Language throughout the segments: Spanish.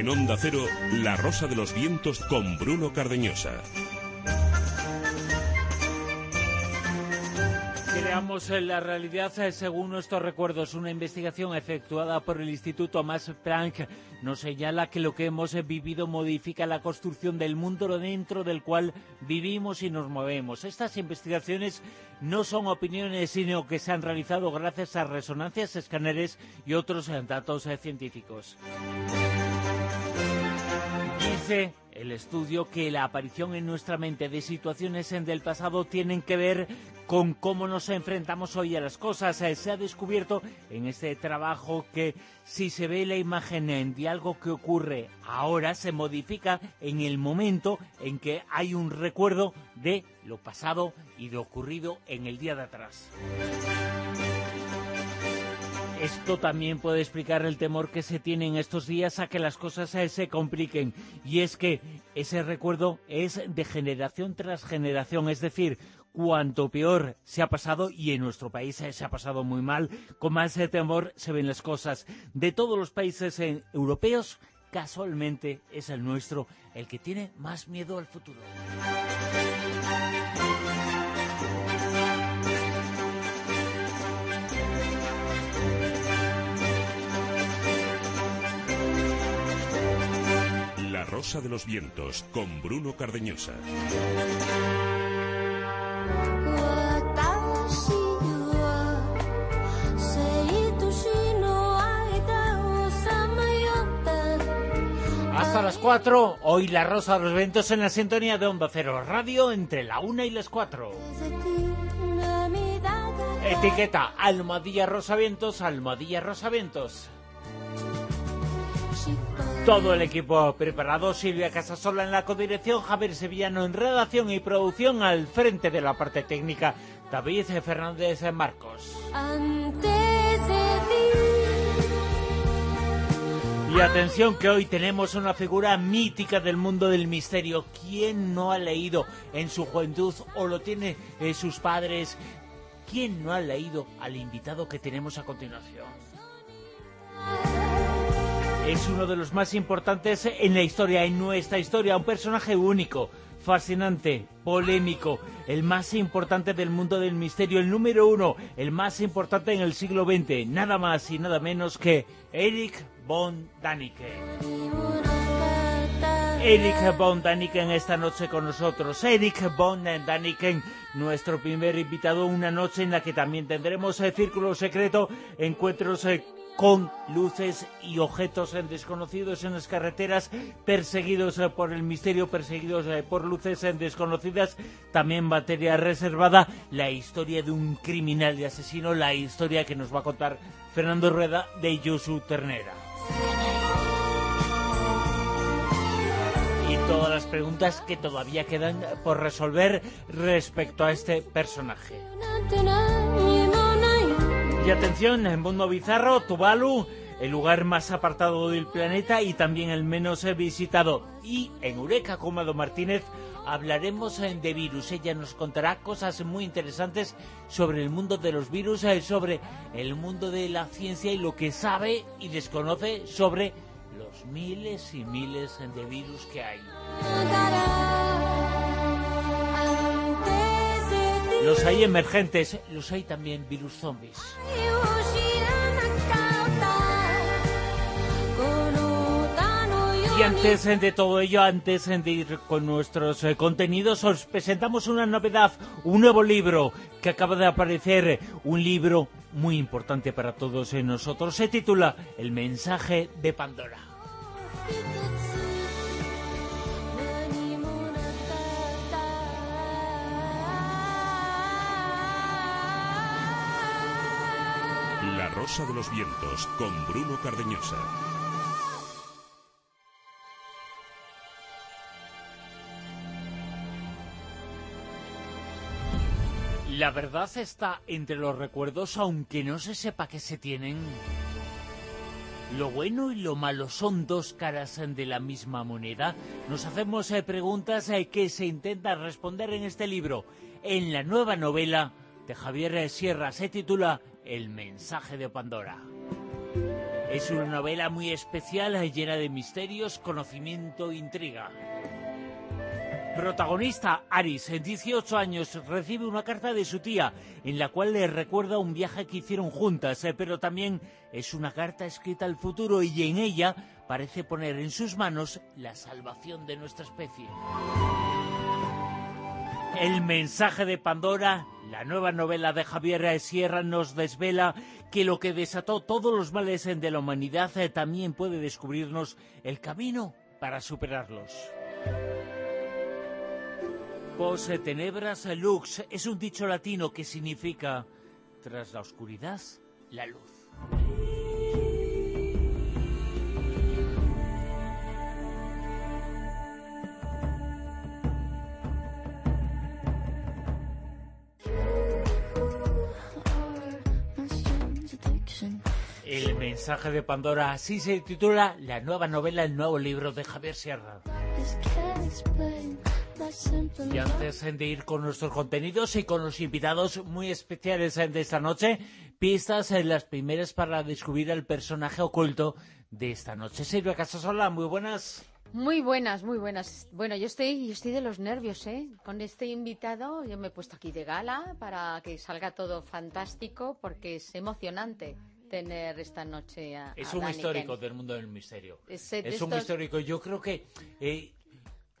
En Onda Cero, La Rosa de los Vientos con Bruno Cardeñosa. Creamos la realidad eh, según nuestros recuerdos. Una investigación efectuada por el Instituto Max Planck nos señala que lo que hemos eh, vivido modifica la construcción del mundo dentro del cual vivimos y nos movemos. Estas investigaciones no son opiniones, sino que se han realizado gracias a resonancias, escáneres y otros eh, datos científicos. El estudio que la aparición en nuestra mente de situaciones en del pasado tienen que ver con cómo nos enfrentamos hoy a las cosas. Eh, se ha descubierto en este trabajo que si se ve la imagen de algo que ocurre ahora, se modifica en el momento en que hay un recuerdo de lo pasado y lo ocurrido en el día de atrás. Esto también puede explicar el temor que se tiene en estos días a que las cosas eh, se compliquen. Y es que ese recuerdo es de generación tras generación. Es decir, cuanto peor se ha pasado, y en nuestro país eh, se ha pasado muy mal, con más eh, temor se ven las cosas. De todos los países europeos, casualmente es el nuestro el que tiene más miedo al futuro. Rosa de los Vientos con Bruno Cardeñosa. Hasta las 4, hoy la Rosa de los Vientos en la sintonía de Onda Cero Radio entre la 1 y las 4. Etiqueta Almohadilla Rosavientos, Almohadilla Rosavientos. Todo el equipo preparado, Silvia Casasola en la codirección, Javier Sevillano en redacción y producción al frente de la parte técnica, David Fernández Marcos. Y atención que hoy tenemos una figura mítica del mundo del misterio. ¿Quién no ha leído en su juventud o lo tiene eh, sus padres? ¿Quién no ha leído al invitado que tenemos a continuación? Es uno de los más importantes en la historia, en nuestra historia, un personaje único, fascinante, polémico, el más importante del mundo del misterio, el número uno, el más importante en el siglo XX, nada más y nada menos que Eric von Daniken. Eric von Daniken esta noche con nosotros. Eric von Daniken, nuestro primer invitado, una noche en la que también tendremos el Círculo Secreto, encuentros eh, con luces y objetos desconocidos en las carreteras, perseguidos eh, por el misterio, perseguidos eh, por luces desconocidas, también materia reservada, la historia de un criminal y asesino, la historia que nos va a contar Fernando Rueda de Josu Ternera. Y todas las preguntas que todavía quedan por resolver respecto a este personaje. Y atención, en Mundo Bizarro, Tuvalu, el lugar más apartado del planeta y también el menos visitado. Y en Eureka, con Mado Martínez, hablaremos de virus. Ella nos contará cosas muy interesantes sobre el mundo de los virus, eh, sobre el mundo de la ciencia y lo que sabe y desconoce sobre los miles y miles de virus que hay. Los hay emergentes, los hay también virus zombies. Y antes de todo ello, antes de ir con nuestros eh, contenidos, os presentamos una novedad, un nuevo libro que acaba de aparecer, un libro muy importante para todos nosotros. Se titula El mensaje de Pandora. Rosa de los Vientos con Bruno Cardeñosa. La verdad está entre los recuerdos, aunque no se sepa que se tienen. Lo bueno y lo malo son dos caras de la misma moneda. Nos hacemos eh, preguntas eh, que se intentan responder en este libro. En la nueva novela de Javier Sierra se titula el mensaje de Pandora. Es una novela muy especial, llena de misterios, conocimiento e intriga. Protagonista, Aris, en 18 años, recibe una carta de su tía en la cual le recuerda un viaje que hicieron juntas, eh, pero también es una carta escrita al futuro y en ella parece poner en sus manos la salvación de nuestra especie. El mensaje de Pandora, la nueva novela de Javier Sierra, nos desvela que lo que desató todos los males de la humanidad eh, también puede descubrirnos el camino para superarlos. Pose tenebras lux es un dicho latino que significa tras la oscuridad, la luz. El mensaje de Pandora, así se titula la nueva novela, el nuevo libro de Javier Sierra. Y antes de ir con nuestros contenidos y con los invitados muy especiales de esta noche, pistas en las primeras para descubrir el personaje oculto de esta noche. Silvia Casasola, muy buenas. Muy buenas, muy buenas. Bueno, yo estoy, yo estoy de los nervios, ¿eh? Con este invitado, yo me he puesto aquí de gala para que salga todo fantástico, porque es emocionante tener esta noche a, Es un histórico del mundo del misterio. Es, un histórico. Yo creo que eh,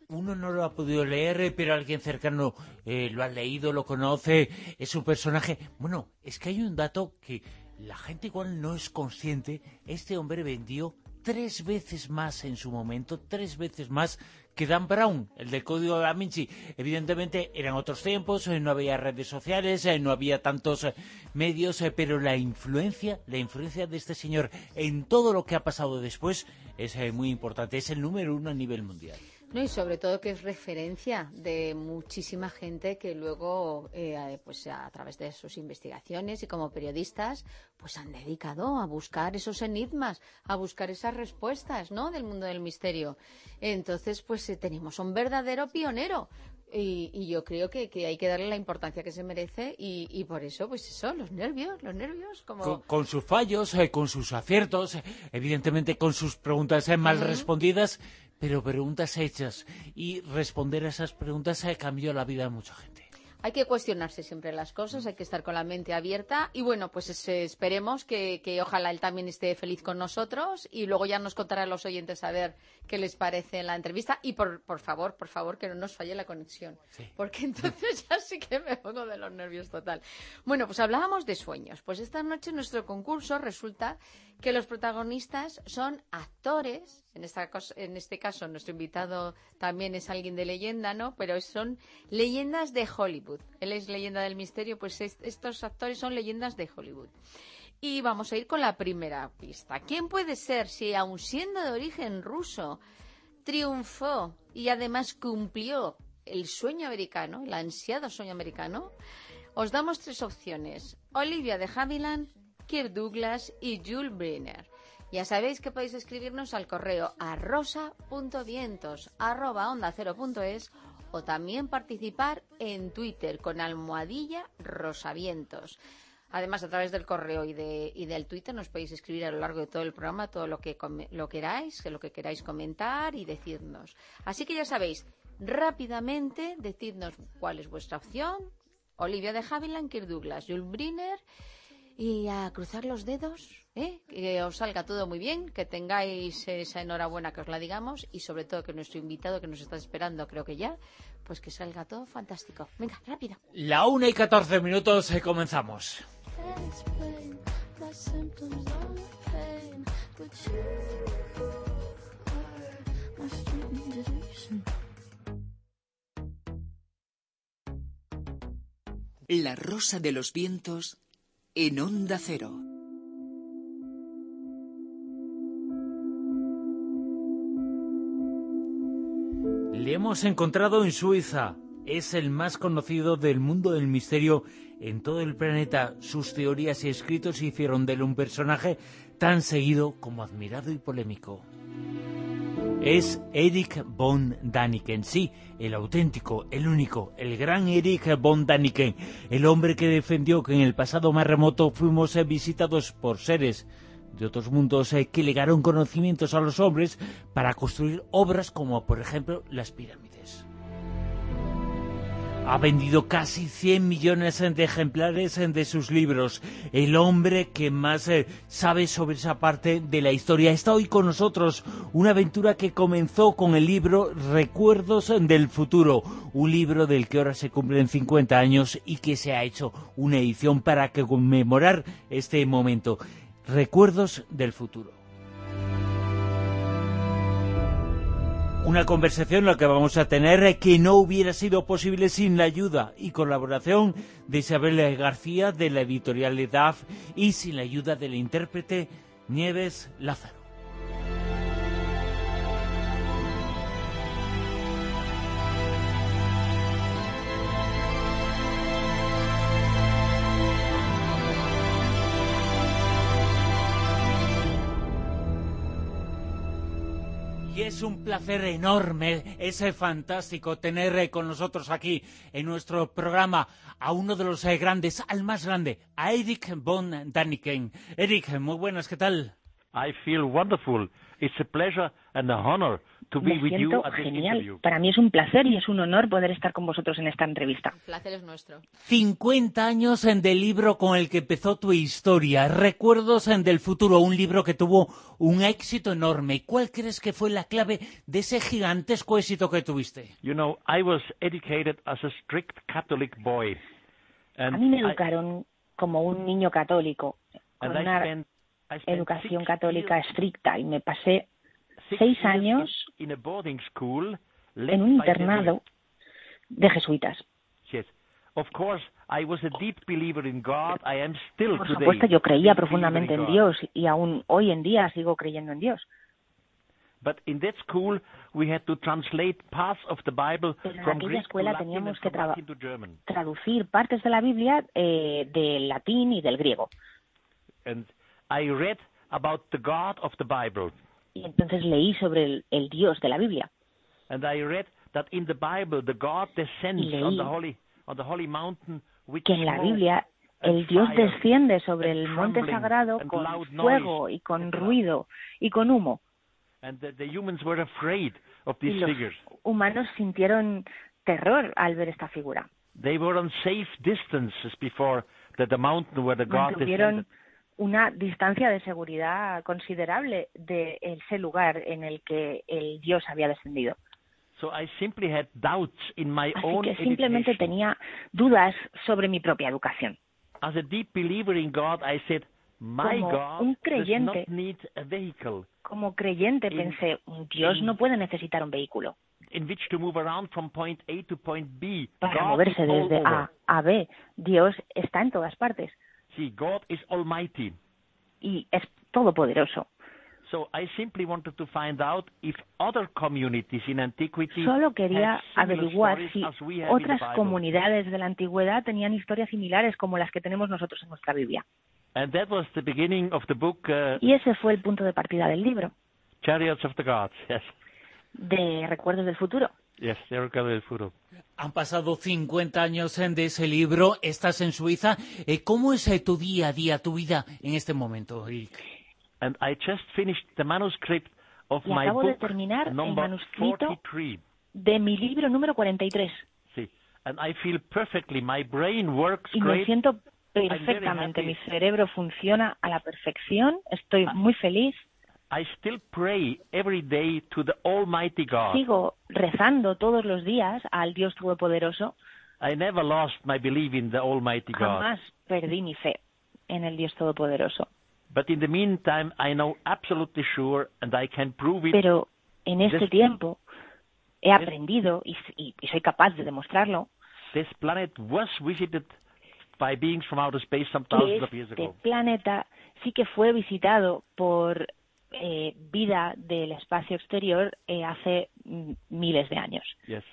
uno no lo ha podido leer, pero alguien cercano eh, lo ha leído, lo conoce, es un personaje. Bueno, es que hay un dato que la gente igual no es consciente. Este hombre vendió tres veces más en su momento, tres veces más que Dan Brown, el del Código de Da Vinci. Evidentemente eran otros tiempos, eh, no había redes sociales, eh, no había tantos medios, pero la influencia, la influencia de este señor en todo lo que ha pasado después es muy importante. Es el número uno a nivel mundial. No, y sobre todo que es referencia de muchísima gente que luego, eh, pues a través de sus investigaciones y como periodistas, pues han dedicado a buscar esos enigmas, a buscar esas respuestas, ¿no? Del mundo del misterio. Entonces, pues eh, tenemos un verdadero pionero. Y, yo creo que, hay que darle la importancia que se merece y, por eso, pues eso, los nervios, los nervios. Como... Con, sus fallos, eh, con sus aciertos, evidentemente con sus preguntas mal respondidas, pero preguntas hechas y responder a esas preguntas ha cambiado la vida de mucha gente. Hay que cuestionarse siempre las cosas, hay que estar con la mente abierta y bueno, pues esperemos que, que, ojalá él también esté feliz con nosotros y luego ya nos contará a los oyentes a ver qué les parece la entrevista y por, por favor, por favor, que no nos falle la conexión, porque entonces ya sí que me pongo de los nervios total. Bueno, pues hablábamos de sueños. Pues esta noche nuestro concurso resulta que los protagonistas son actores, en, esta en este caso nuestro invitado también es alguien de leyenda, ¿no? Pero son leyendas de Hollywood. Él es leyenda del misterio, pues estos actores son leyendas de Hollywood. Y vamos a ir con la primera pista. ¿Quién puede ser si, aun siendo de origen ruso, triunfó y además cumplió el sueño americano, el ansiado sueño americano? Os damos tres opciones. Olivia de Havilland, Kirk Douglas y Jules Brenner. Ya sabéis que podéis escribirnos al correo a rosa.vientos o también participar en Twitter con almohadilla rosavientos. Además, a través del correo y del Twitter nos podéis escribir a lo largo de todo el programa todo lo que lo queráis, lo que queráis comentar y decirnos. Así que ya sabéis, rápidamente decidnos cuál es vuestra opción. Olivia de Havilland, Kirk Douglas, Jules Briner y a cruzar los dedos, ¿eh? que os salga todo muy bien, que tengáis esa enhorabuena que os la digamos y sobre todo que nuestro invitado que nos está esperando, creo que ya, pues que salga todo fantástico. Venga, rápido. La una y catorce minutos y comenzamos. La rosa de los vientos en onda cero. Le hemos encontrado en Suiza. Es el más conocido del mundo del misterio en todo el planeta. Sus teorías y escritos hicieron de él un personaje tan seguido como admirado y polémico. Es Eric von Daniken, sí, el auténtico, el único, el gran Eric von Daniken, el hombre que defendió que en el pasado más remoto fuimos visitados por seres de otros mundos eh, que legaron conocimientos a los hombres para construir obras como, por ejemplo, las pirámides. Ha vendido casi 100 millones de ejemplares de sus libros. El hombre que más eh, sabe sobre esa parte de la historia está hoy con nosotros. Una aventura que comenzó con el libro Recuerdos del Futuro. Un libro del que ahora se cumplen 50 años y que se ha hecho una edición para conmemorar este momento. Recuerdos del Futuro. Una conversación la que vamos a tener que no hubiera sido posible sin la ayuda y colaboración de Isabel García de la editorial EDAF y sin la ayuda del intérprete Nieves Lázaro. Es un placer enorme, es fantástico tener con nosotros aquí en nuestro programa a uno de los eh, grandes, al más grande, a Eric von Daniken. Eric, muy buenas, ¿qué tal? I feel wonderful. It's a pleasure and a honor to be Me with you siento at this genial. interview. Para mí es un placer y es un honor poder estar con vosotros en esta entrevista. El placer es nuestro. 50 años en del libro con el que empezó tu historia, Recuerdos en del futuro, un libro que tuvo un éxito enorme. ¿Cuál crees que fue la clave de ese gigantesco éxito que tuviste? You know, I was educated as a strict Catholic boy. And A mí me I- educaron como un niño católico, con and I una spent- I spent educación católica years- estricta y me pasé seis años in, in a boarding school led en un internado de jesuitas. Jesuits. Yes. Of course, I was a deep believer in God. I am still Por supuesto, yo creía profundamente en. Dios y aún hoy en día sigo creyendo en Dios. But in that school, we had to translate parts of the Bible Pero en from aquella Greek to escuela Latin teníamos and que from traba- Latin to German. Traducir partes de la Biblia eh, del latín y del griego. And I read about the God of the Bible. Y entonces leí sobre el, el Dios de la Biblia. And I read that in the Bible the God descends Y leí on the holy on the holy mountain with que en la Biblia el Dios desciende sobre el monte sagrado con fuego y con ruido y con humo. and the, the humans were afraid of Y these los figures. humanos sintieron terror al ver esta figura. They were on safe distances before the, the mountain where the God descended. Una distancia de seguridad considerable de ese lugar en el que el Dios había descendido. So I simply had doubts in my Así own que simplemente education. tenía dudas sobre mi propia educación. As a deep believer in God, I said, my Como God un does creyente. not need a vehicle Como creyente In- pensé, un Dios in- no puede necesitar un vehículo in which to move around from point A to point B. para God moverse desde. A a B. Dios está en todas partes See, God is almighty. y es todopoderoso. So I simply wanted to find out if other communities in antiquity Solo quería averiguar si otras comunidades de la antigüedad tenían historias similares como las que tenemos nosotros en nuestra Biblia. And that was the beginning of the book uh, Y ese fue el punto de partida del libro, Chariots of the Gods. Yes, de Recuerdos del Futuro. Yes. Han pasado 50 años en de ese libro, estás en Suiza. Eh, ¿Cómo es eh, tu día a día, tu vida en este momento? And I just finished the manuscript of Y my acabo de book terminar el number manuscrito 43. De mi libro número 43. See, and I feel perfectly. My brain works Y me great. siento very perfectamente. happy. Mi cerebro funciona a la perfección. Estoy Ah. muy feliz. I still pray every day to the Almighty God. Sigo rezando todos los días al Dios Todopoderoso. I never lost my belief in the Almighty God. Jamás perdí mi fe en el Dios Todopoderoso. But in the meantime, I know absolutely sure, and I can prove it. Pero en este This- tiempo he aprendido y, y- y soy capaz de demostrarlo This planet was visited by beings from outer space some que thousands of years este ago. planeta sí que fue visitado por eh, vida del espacio exterior eh, hace mm, miles de años. Yes.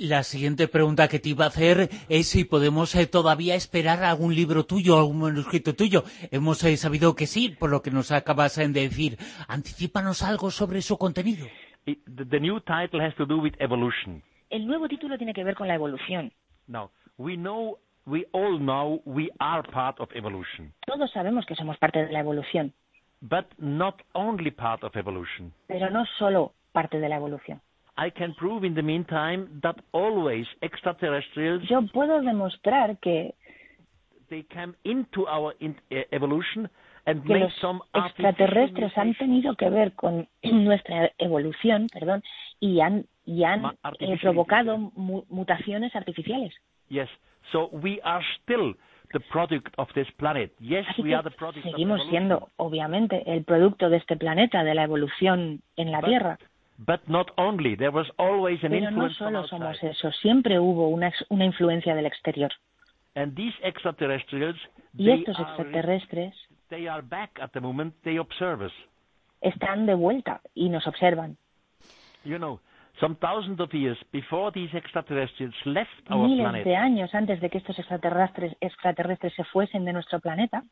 La siguiente pregunta que te iba a hacer es si podemos eh, todavía esperar algún libro tuyo, algún manuscrito tuyo. Hemos eh, sabido que sí, por lo que nos acabas eh, de decir. Anticípanos algo sobre su contenido. It, the, the new title has to do with evolution. El nuevo título tiene que ver con la evolución. Now, we know we all know we are part of evolution, Todos sabemos que somos parte de la evolución, but not only part of evolution. pero no solo parte de la evolución. I can prove in the meantime that always extraterrestrials Yo puedo demostrar que, they into our in, uh, evolution and que some extraterrestres han tenido que ver con nuestra evolución, perdón, y han y han eh, provocado mu- mutaciones artificiales. Yes. So we are still the product of this planet. Yes, Así we are the product of seguimos evolution, siendo, obviamente, el producto de este planeta, de la evolución en la But Tierra. But not only. There was always an Pero no influence from solo outside. somos eso, siempre hubo una, influencia del exterior. And these extraterrestrials, Y estos are, extraterrestres they are back at the moment. They observe us. están de vuelta y nos observan. You know, some thousands of years before these extraterrestrials left our Miles planet, de años antes de que estos extraterrestres, extraterrestres se fuesen de nuestro planeta,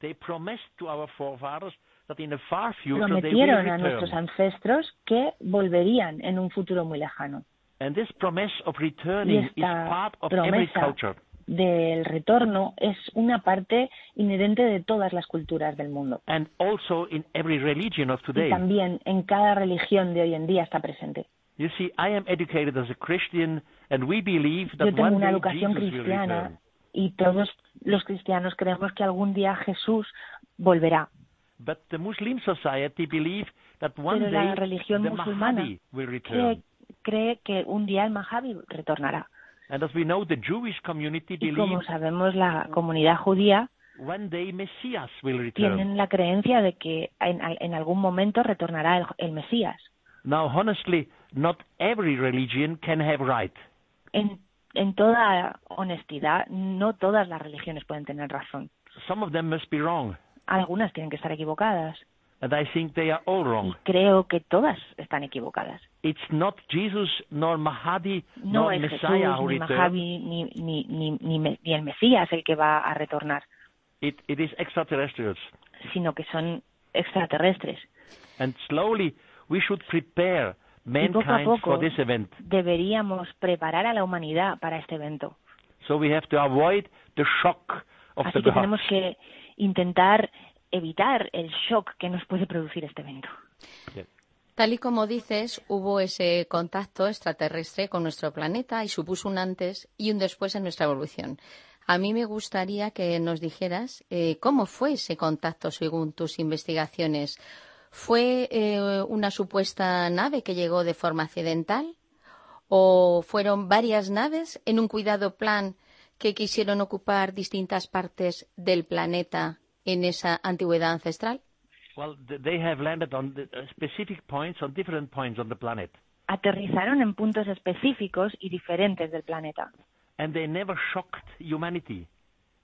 they promised to our forefathers that in the far future they prometieron a nuestros return. ancestros que volverían en un futuro muy lejano. And this promise of returning is esta part of every promesa culture. del retorno es una parte inherente de todas las culturas del mundo. And also in every religion of Y today. también en cada religión de hoy en día está presente. You see, I am educated as a Christian, and we believe Yo that tengo one una day educación Jesus will cristiana return. y todos los cristianos creemos que algún día Jesús volverá. But the Muslim society believe that one Pero la day religión the musulmana will return. cree que un día el Mahavi retornará. And as we know, the Jewish community Y como believes sabemos, la comunidad judía one day Messiah will return. tienen la creencia de que en, en algún momento retornará el, el Mesías. Now, honestly, not every religion can have right. En, en toda honestidad, no todas las religiones pueden tener razón. Some of them must be wrong, Algunas tienen que estar equivocadas. and I think they are all Y wrong. creo que todas están equivocadas. It's not Jesus nor Mahdi No nor es Messiah Jesús, ni. Mahavi, ni, ni, ni, ni, ni el Mesías el que va a retornar, It, it is extraterrestrials. sino que son extraterrestres. And slowly we should prepare Y poco a mankind poco for this event. deberíamos preparar a la humanidad para este evento. So we have to avoid the shock of Así the que gods. tenemos que intentar evitar el shock que nos puede producir este evento. Tal y como dices, hubo ese contacto extraterrestre con nuestro planeta y supuso un antes y un después en nuestra evolución. A mí me gustaría que nos dijeras eh, cómo fue ese contacto según tus investigaciones. ¿Fue eh, una supuesta nave que llegó de forma accidental? ¿O fueron varias naves en un cuidado plan que quisieron ocupar distintas partes del planeta en esa antigüedad ancestral? Well, th- they have landed on the, uh, specific points, on different points on the planet. Aterrizaron en puntos específicos y diferentes del planeta And they never shocked humanity.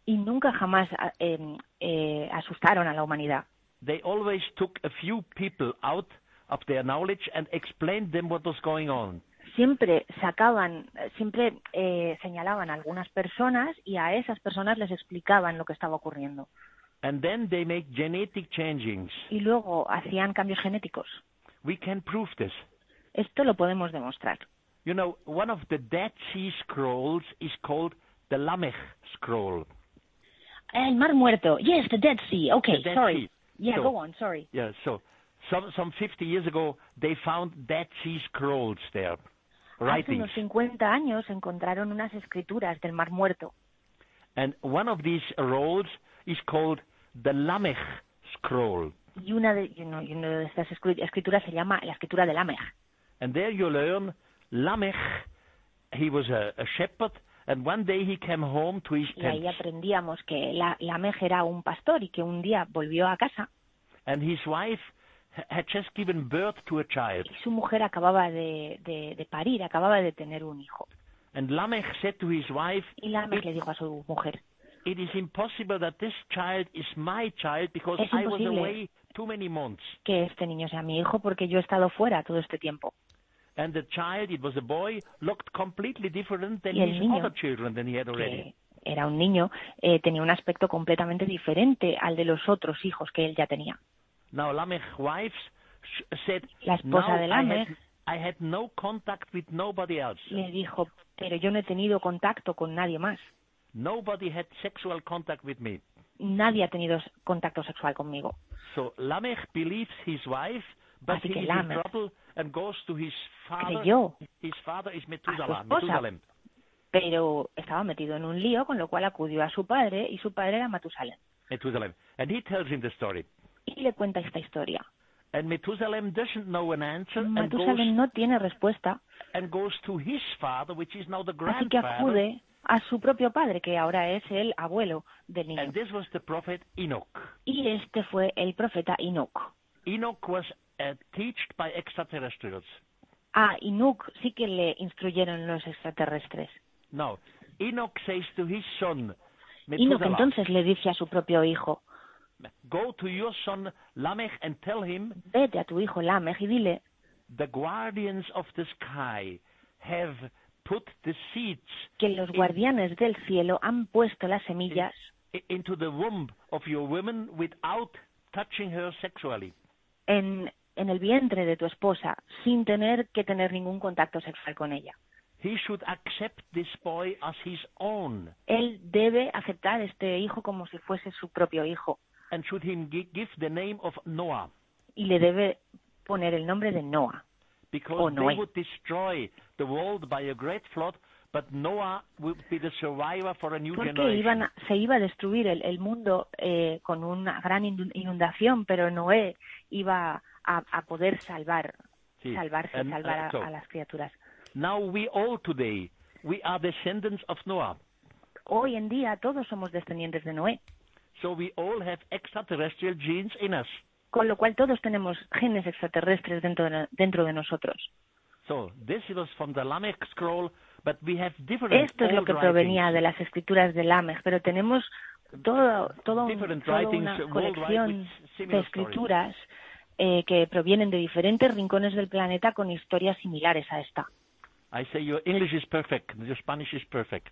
y nunca jamás eh, eh, asustaron a la humanidad. They always took a few people out of their knowledge and explained them what was going on. Siempre sacaban, siempre eh, señalaban a algunas personas y a esas personas les explicaban lo que estaba ocurriendo. And then they make genetic changings. Y luego hacían cambios genéticos. We can prove this. Esto lo podemos demostrar. You know, one of the Dead Sea Scrolls is called the Lamech Scroll. El Mar Muerto. Yes, the Dead Sea. Okay, The Dead sorry. Sea. Yeah, So- go on, sorry. Yeah, so some some 50 years ago, they found Dead Sea Scrolls there, Hace unos 50 años encontraron unas escrituras del Mar Muerto. And one of these rolls is called the Lamech Scroll. Y una de, una estas escri- escrituras se llama la escritura de Lamech. And there you learn Lamech, he was a, a shepherd, and one day he came home to his Y ahí aprendíamos que la, Lamech era un pastor y que un día volvió a casa And his wife ha- had just given birth to a child. y su mujer acababa de, de- de parir, acababa de tener un hijo. And Lamech said to his wife, Y Lamech le dijo a su mujer, It is impossible that this child is my child because I was away too many months. que este niño sea mi hijo porque yo he estado fuera todo este tiempo. And the child, it was a boy, looked completely different than his niño, other children than he had already. Era un niño, eh, tenía un aspecto completamente diferente al de los otros hijos que él ya tenía. Now Lamech's wife said, La esposa "Now de I Lamech had, I had no contact with nobody else. le dijo, pero yo no he tenido contacto con nadie más. Nobody had sexual contact with me. Nadie ha tenido contacto sexual conmigo. So Lamech believes his wife, but Así he que is in Lamech trouble and goes to his father. Creyó, His father is Methuselah. esposa. Pero estaba metido en un lío, con lo cual acudió a su padre y su padre era Matusalem. Methuselah. And he tells him the story. Y le cuenta esta historia. And Methuselah doesn't know an answer and goes, Matusalem no tiene respuesta, and goes to his father, which is now the así que grandfather. acude a su propio padre, que ahora es el abuelo del niño. And this was the prophet Enoch. Y este fue el profeta Enoch. Enoch was uh, taught by extraterrestrials. Ah, Enoch sí que le instruyeron los extraterrestres. Now, Enoch says to his son, Enoch entonces le dice a su propio hijo, go to your son Lamech and tell him vete a tu hijo Lamech y dile the guardians of the sky have put the seeds que los in- guardianes del cielo han puesto las semillas into the womb of your woman without touching her sexually. en, en el vientre de tu esposa sin tener que tener ningún contacto sexual con ella. He should accept this boy as his own Él debe aceptar este hijo como si fuese su propio hijo and should him give the name of Noah y le debe poner el nombre de Noah, because they Noé. would destroy the world by a great flood, but Noah would be the survivor for a new porque generation. iban a- se iba a destruir el, el mundo eh, con una gran inun- inundación, pero Noé iba a, a poder salvar, Sí. salvarse, And, uh, salvar a- so, a las criaturas. Now we all today, we are descendants of Noah. Hoy en día todos somos descendientes de Noé, So we all have extraterrestrial genes in us. con lo cual todos tenemos genes extraterrestres dentro de, dentro de nosotros. So this was from the Lamech scroll, but we have different Esto es lo que provenía writings. de las escrituras de Lamech, pero tenemos todo, todo un- Different toda una colección de escrituras eh, que provienen de diferentes rincones del planeta con historias similares a esta. I say your English is perfect, your Spanish is perfect.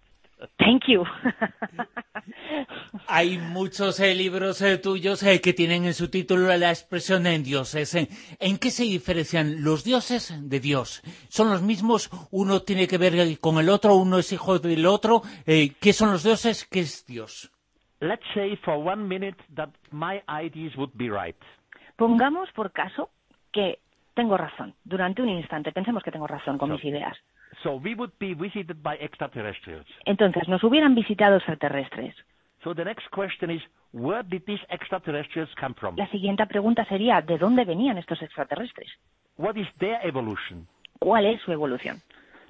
Thank you. Hay muchos eh, libros eh, tuyos eh, que tienen en su título la expresión en dioses. ¿En qué se diferencian los dioses de Dios? ¿Son los mismos? ¿Uno tiene que ver eh, con el otro? ¿Uno es hijo del otro? Eh, ¿Qué son los dioses? ¿Qué es Dios? Let's say for one minute that my ideas would be right. Pongamos por caso que tengo razón. Durante un instante pensemos que tengo razón con So- mis ideas. So we would be visited by extraterrestrials. Entonces, nos hubieran visitado extraterrestres. So the next question is, where did these extraterrestrials come from? La siguiente pregunta sería, ¿de dónde venían estos extraterrestres? What is their evolution? ¿Cuál es su evolución?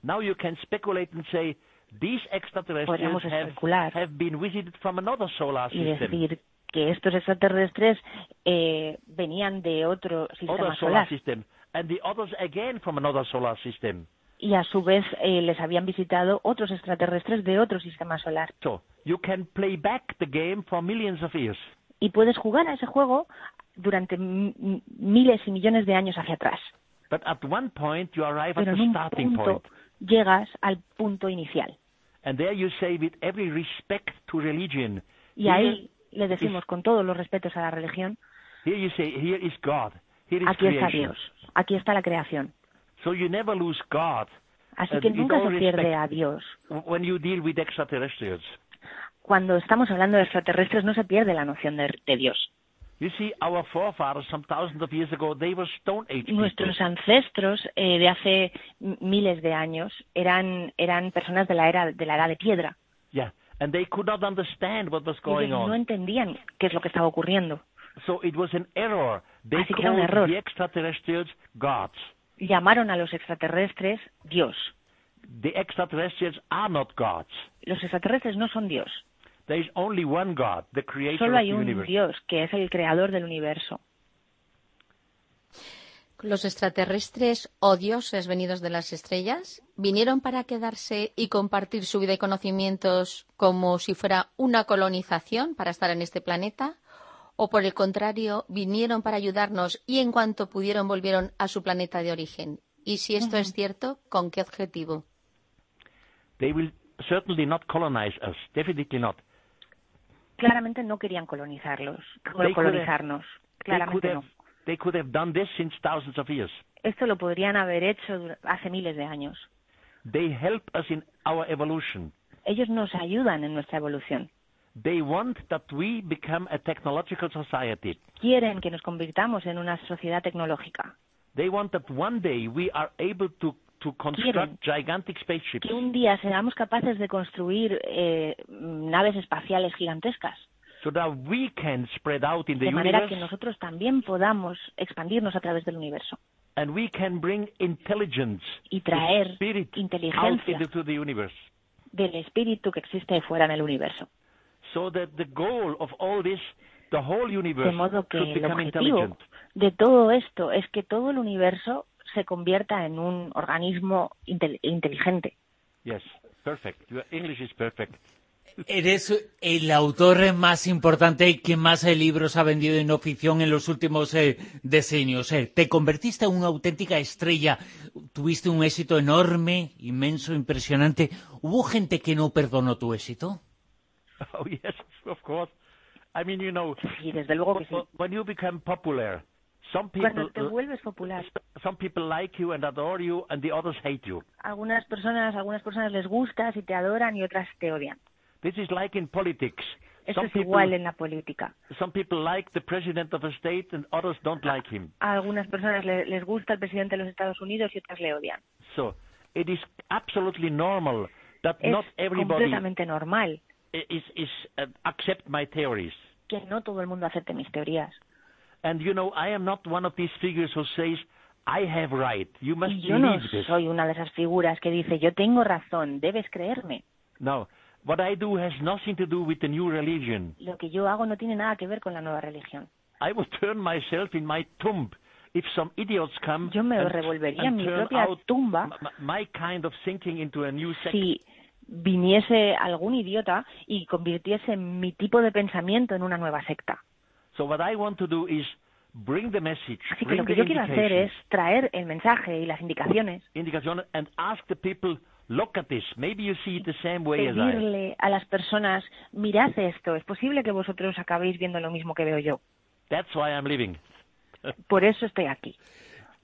Now you can speculate and say, these extraterrestrials Podríamos have, especular. have been visited from another solar Y system. decir que estos extraterrestres eh, venían de otro sistema solar system, and the others again from another solar system. y a su vez eh, les habían visitado otros extraterrestres de otro sistema solar. So you can play back the game for millions of years. Y puedes jugar a ese juego durante miles y millones de años hacia atrás. But at one point you arrive Pero at en the un starting punto point. llegas al punto inicial. And there you say, with every respect to religion, Y ahí le decimos con todos los respetos a la religión, here you say, here is God. Here is aquí está creation. Dios, aquí está la creación. So you never lose God Así Uh, que with nunca se pierde a Dios. when you deal with extraterrestrials. Cuando estamos hablando de extraterrestres no se pierde la noción de, de Dios. You see, our forefathers, some thousands of years ago, they were Stone Age people. Nuestros ancestros eh, de hace miles de años eran, eran personas de la era de la edad de piedra. Yeah, and they could not understand what was going ellos no on. entendían qué es lo que estaba ocurriendo. So it was an error. They Así que era un called error. the extraterrestrials gods. Llamaron a los extraterrestres Dios. The extraterrestrials are not gods. Los extraterrestres no son Dios. There is only one God, the creator Solo of hay the un universe. Dios que es el creador del universo. Los extraterrestres o dioses venidos de las estrellas vinieron para quedarse y compartir su vida y conocimientos como si fuera una colonización para estar en este planeta, o por el contrario, vinieron para ayudarnos y en cuanto pudieron volvieron a su planeta de origen. Y si esto es cierto, ¿con qué objetivo? They will certainly not colonize us. Definitely not. Claramente no querían colonizarlos, colonizarnos. Claramente no. They could have done this since thousands of years. Esto lo podrían haber hecho hace miles de años. They help us in our evolution. Ellos nos ayudan en nuestra evolución. They want that we become a technological society. Quieren que nos convirtamos en una sociedad tecnológica. They want that one day we are able to, to construct gigantic spaceships. Que un día seamos capaces de construir eh, naves espaciales gigantescas. So that we can spread out in the De manera universe que nosotros también podamos expandirnos a través del universo and we can bring intelligence, y traer spirit out inteligencia into the universe. del espíritu que existe fuera en el universo. So that the goal of all this, the whole universe De modo que el objetivo de todo esto es que todo el universo se convierta en un organismo intel- inteligente. Yes, perfect. Your English is perfect. Eres el autor más importante que más libros ha vendido en no ficción en los últimos eh, decenios. eh. Te convertiste en una auténtica estrella. Tuviste un éxito enorme, inmenso, impresionante. ¿Hubo gente que no perdonó tu éxito? Oh yes, of course. I mean, you know, Sí, desde luego que sí. when you become popular, some Cuando people te vuelves popular, some people like you and adore you, and the others hate you. algunas personas, algunas personas les gustas y te adoran y otras te odian. This is like in politics. Esto Some es people, igual en la política. some people like the president of a state, and others don't like him. A algunas personas le- les gusta el presidente de los Estados Unidos y otras le odian. So it is absolutely normal that Es not everybody completamente normal is is uh, accept my theories. que no todo el mundo acepte mis teorías. And you know, I am not one of these figures who says I have right. You must Y yo no this. soy una de esas figuras que dice, yo tengo razón, debes creerme. No, what I do has nothing to do with the new religion. Lo que yo hago no tiene nada que ver con la nueva religión. I would turn myself in my tomb if some idiots come Yo me and, revolvería en and mi turn propia tumba my kind of thinking into a new sect. si viniese algún idiota y convirtiese mi tipo de pensamiento en una nueva secta. So what I want to do is bring the message, Así que bring lo que yo quiero hacer es traer el mensaje y las indicaciones, indications, and ask the people, look at this. Maybe you see it the same way as I. pedirle a las personas, mirad esto, es posible que vosotros acabéis viendo lo mismo que veo yo. That's why I'm living. Por eso estoy aquí.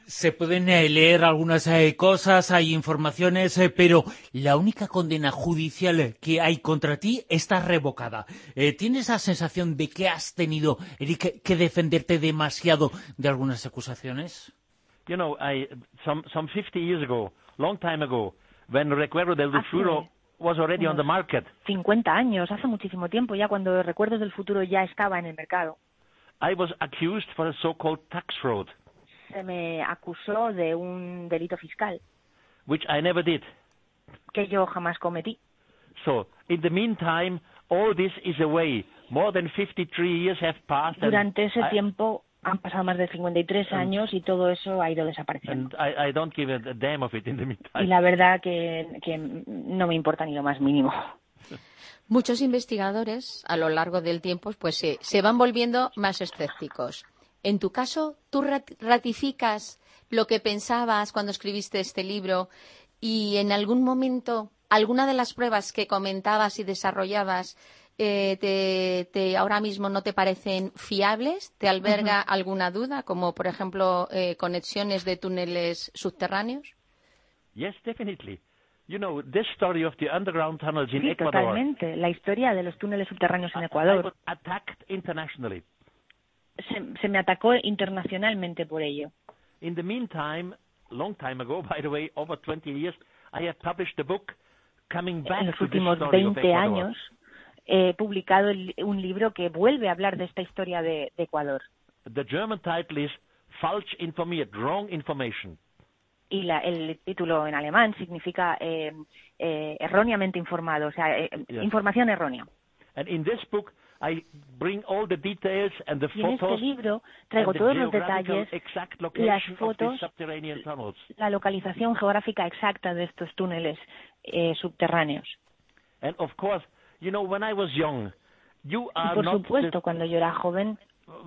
Se pueden eh, leer algunas eh, cosas, hay informaciones, eh, pero la única condena judicial que hay contra ti está revocada. ¿Tienes la sensación de que has tenido, Eric, que defenderte demasiado de algunas acusaciones? You know, I some some 50 years ago, long time ago, when Recuerdo del Futuro was already on the market, 50 años, hace muchísimo tiempo ya cuando Recuerdos del Futuro ya estaba en el mercado. I was accused for a so-called tax fraud, Se me acusó de un delito fiscal which I never did. que yo jamás cometí. So, in the meantime, all this is away. More than 53 years have passed, Durante ese I- tiempo han pasado más de 53 años y todo eso ha ido desapareciendo. and I, I don't give a, a damn of it in the Y la verdad que, que no me importa ni lo más mínimo. Muchos investigadores a lo largo del tiempo pues se, se van volviendo más escépticos. En tu caso, ¿tú rat- ratificas lo que pensabas cuando escribiste este libro y en algún momento alguna de las pruebas que comentabas y desarrollabas eh, te, te- ahora mismo no te parecen fiables? ¿Te alberga alguna duda, como por ejemplo eh, conexiones de túneles subterráneos? Yes, definitely. You know, this story of the underground tunnels in Sí, Ecuador, totalmente. La historia de los túneles subterráneos en Ecuador attacked internationally. se, se me atacó internacionalmente por ello. In the meantime, long time ago, by the way, over 20 years, I have published a book coming back En los to últimos story of 20 Ecuador. años he publicado el- un libro que vuelve a hablar de esta historia de, de Ecuador. The German title is Falsch informiert, wrong information. Y la- el título en alemán significa eh, eh, erróneamente informado, o sea, eh, Yeah. información errónea. And in this book, I bring all the details and the Y en este photos libro traigo todos los detalles, las fotos, la localización geográfica exacta de estos túneles eh, subterráneos. And of course, you know, when I was young, you are por not supuesto, cuando yo era joven,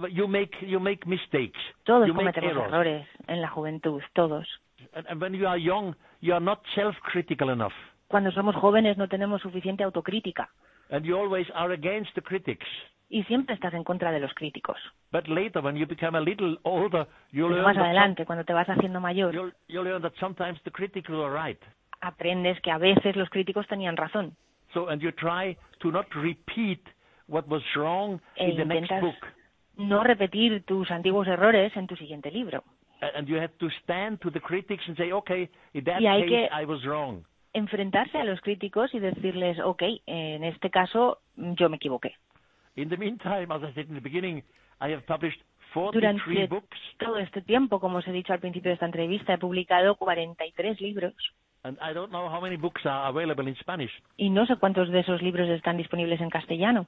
you make you make mistakes. todos you cometemos errores en la juventud, todos. And, when you are young, you are not self-critical enough, Cuando somos jóvenes no tenemos suficiente autocrítica and you always are against the critics. y siempre estás en contra de los críticos. But later, when you become a little older, you Pero learn más that adelante, cuando te vas haciendo mayor, you learn that sometimes the critics were right. aprendes que a veces los críticos tenían razón. So, and you try to not repeat what was wrong e in the next intentas book. no repetir tus antiguos errores en tu siguiente libro. And you have to stand to the critics and say, okay, in that case que- I was wrong. Enfrentarse a los críticos y decirles, ok, en este caso yo me equivoqué. In the meantime, as I said in the beginning, I have published 43 Durante books, todo este tiempo, como os he dicho al principio de esta entrevista, he publicado 43 libros and I don't know how many books are available in Spanish. y no sé cuántos de esos libros están disponibles en castellano.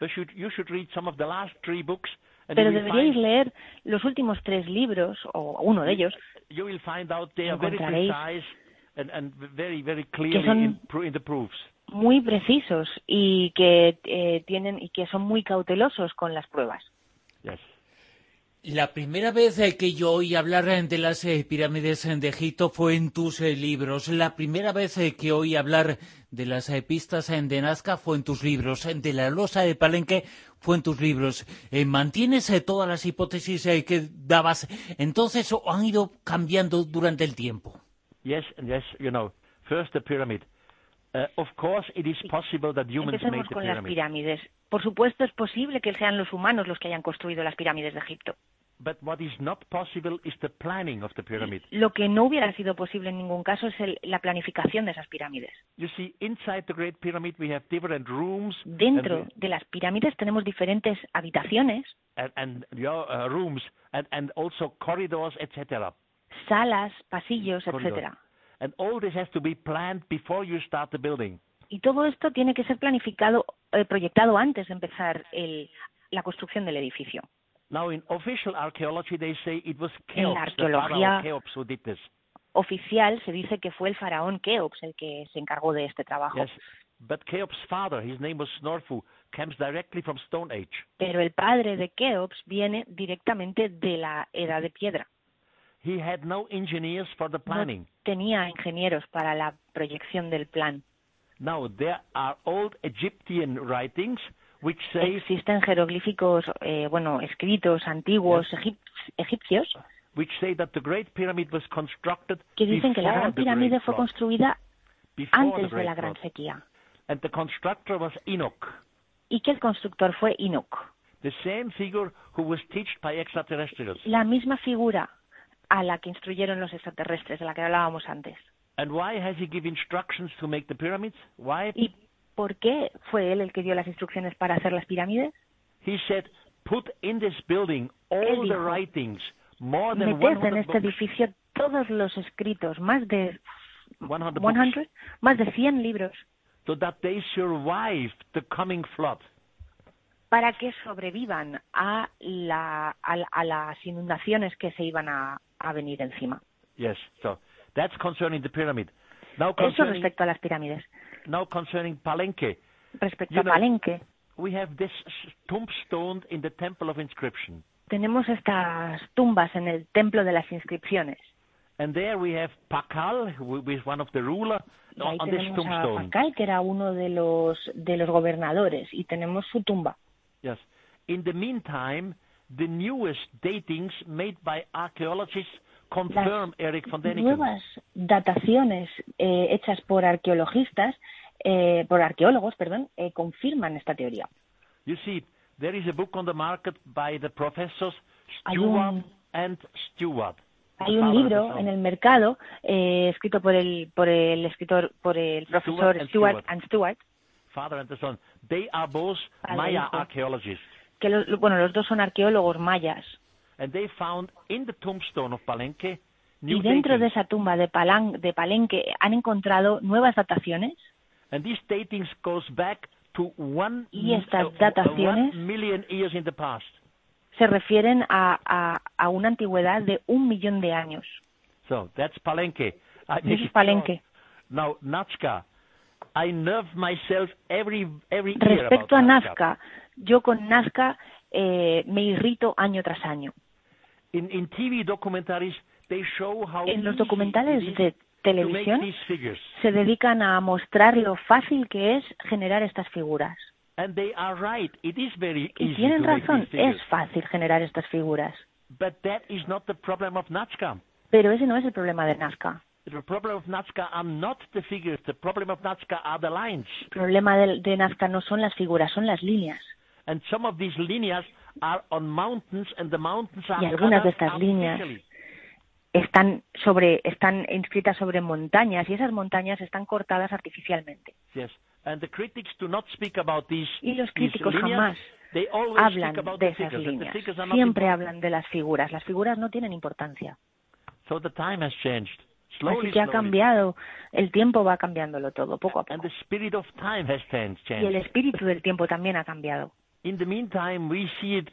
But should, you should read some of the last three books, and Pero you, will deberíais find, leer los últimos tres libros, o uno de ellos, you will find out they are very Encontraréis precise and, and very, very clearly son- in, pro- in the proofs. muy precisos y que eh, tienen y que son muy cautelosos con las pruebas. Yes. La primera vez eh, que yo oí hablar eh, de las eh, pirámides de Egipto fue en tus libros. La primera vez que oí hablar de las pistas de Nazca fue en tus libros. De la losa de Palenque fue en tus libros. ¿Mantienes todas las hipótesis que dabas entonces han ido cambiando durante el tiempo? Yes, yes, you know, first the pyramid. Uh, of course, it is possible that humans made the con las pyramid. pirámides. Por supuesto, es posible que sean los humanos los que hayan construido las pirámides de Egipto. But what is not possible is the planning of the pyramid. Lo que no hubiera sido posible en ningún caso es el- la planificación de esas pirámides. You see, inside the Great Pyramid, we have different rooms Dentro and, de las pirámides tenemos diferentes habitaciones, and, and your uh, rooms and, and also corridors, etc. salas, pasillos, etcétera. And all this has to be planned before you start the building. Y todo esto tiene que ser planificado, eh, proyectado antes de empezar el- la construcción del edificio. Now, in official archaeology, they say it was En la arqueología- Cheops, who did this. Oficial se dice que fue el faraón Keops el que se encargó de este trabajo. Yes, but Cheops' father, his name was Snorfu, comes directly from Stone Age. Pero el padre de Keops viene directamente de la edad de piedra. He had no engineers for the No planning. tenía ingenieros para la proyección del plan. Now, there are old Egyptian writings which say Existen jeroglíficos, eh, bueno, escritos antiguos egip- egipcios which say that the Great Pyramid was constructed que dicen que la Gran Pirámide fue construida antes de la Gran. Sequía And the constructor was Enoch, y que el constructor fue Enoch. the same figure who was taught by extraterrestrials. La misma figura a la que instruyeron los extraterrestres, de la que hablábamos antes. And why has he given instructions to make the pyramids? Why? ¿Y por qué fue él el que dio las instrucciones para hacer las pirámides? He said, put in this building all Él the dijo, writings, more than Meted en 100 este edificio todos los escritos, más de 100 books, 100, más de 100 libros, so that they survived the coming flood. para que sobrevivan a, la, a, a las inundaciones que se iban a, a venir encima. Yes, so that's concerning the pyramid. Now Eso concerning, respecto a las pirámides. now concerning Palenque, Respecto You a know- Palenque, we have this tombstone in the Temple of Inscription. tenemos estas tumbas en el templo de las inscripciones. And there we have Pakal, who is one of the ruler, Y ahí on this tenemos a tombstone. Pacal, que era uno de los, de los gobernadores, y tenemos su tumba. Yes. In the meantime, the newest datings made by archaeologists confirm Eric von Däniken. nuevas dataciones eh, hechas por arqueologistas, eh, por arqueólogos, perdón, eh, confirman esta teoría. You see, there is a book on the market by the professors Hay Stewart un- and Stewart. Hay un libro en el mercado escrito por el por el escritor por el profesor Stewart Stewart. and Stewart Father and the son. They are both Maya archaeologists. Que los, bueno los dos son arqueólogos mayas And they found in the tombstone of Palenque new y dentro de esa tumba de Palan, de Palenque han encontrado nuevas dataciones And these datings goes back to one, Y estas uh, dataciones- one million years in the past. se refieren a, a, a una antigüedad de un millón de años. So that's Palenque. I eso es Palenque. Now Nazca. I nerve myself every every year Respecto a Nazca, yo con Nazca eh, me irrito año tras año. In in TV documentaries, they show how En los easy documentales it is de televisión these figures, se dedican a mostrar lo fácil que es generar estas figuras. and they are right. It is very Y tienen razón, es fácil generar estas figuras. But that is not the problem of Nazca. Pero ese no es el problema de Nazca. The problem of Nazca are not the figures. The problem of Nazca are the lines. El problema de, de Nazca no son las figuras, son las líneas. And some of these are on mountains, and the mountains are Y algunas de estas líneas. Están sobre, están inscritas sobre montañas y esas montañas están cortadas artificialmente. Yes. And the critics do not speak about these, Y los críticos jamás They always hablan speak about de the esas figures. and the líneas. Siempre important. hablan de las figuras. Las figuras no tienen importancia. So the time has changed. Así que ha cambiado. El tiempo va cambiándolo todo, poco a poco. the spirit of time has changed. Y el espíritu del tiempo también ha cambiado. In the meantime, we see it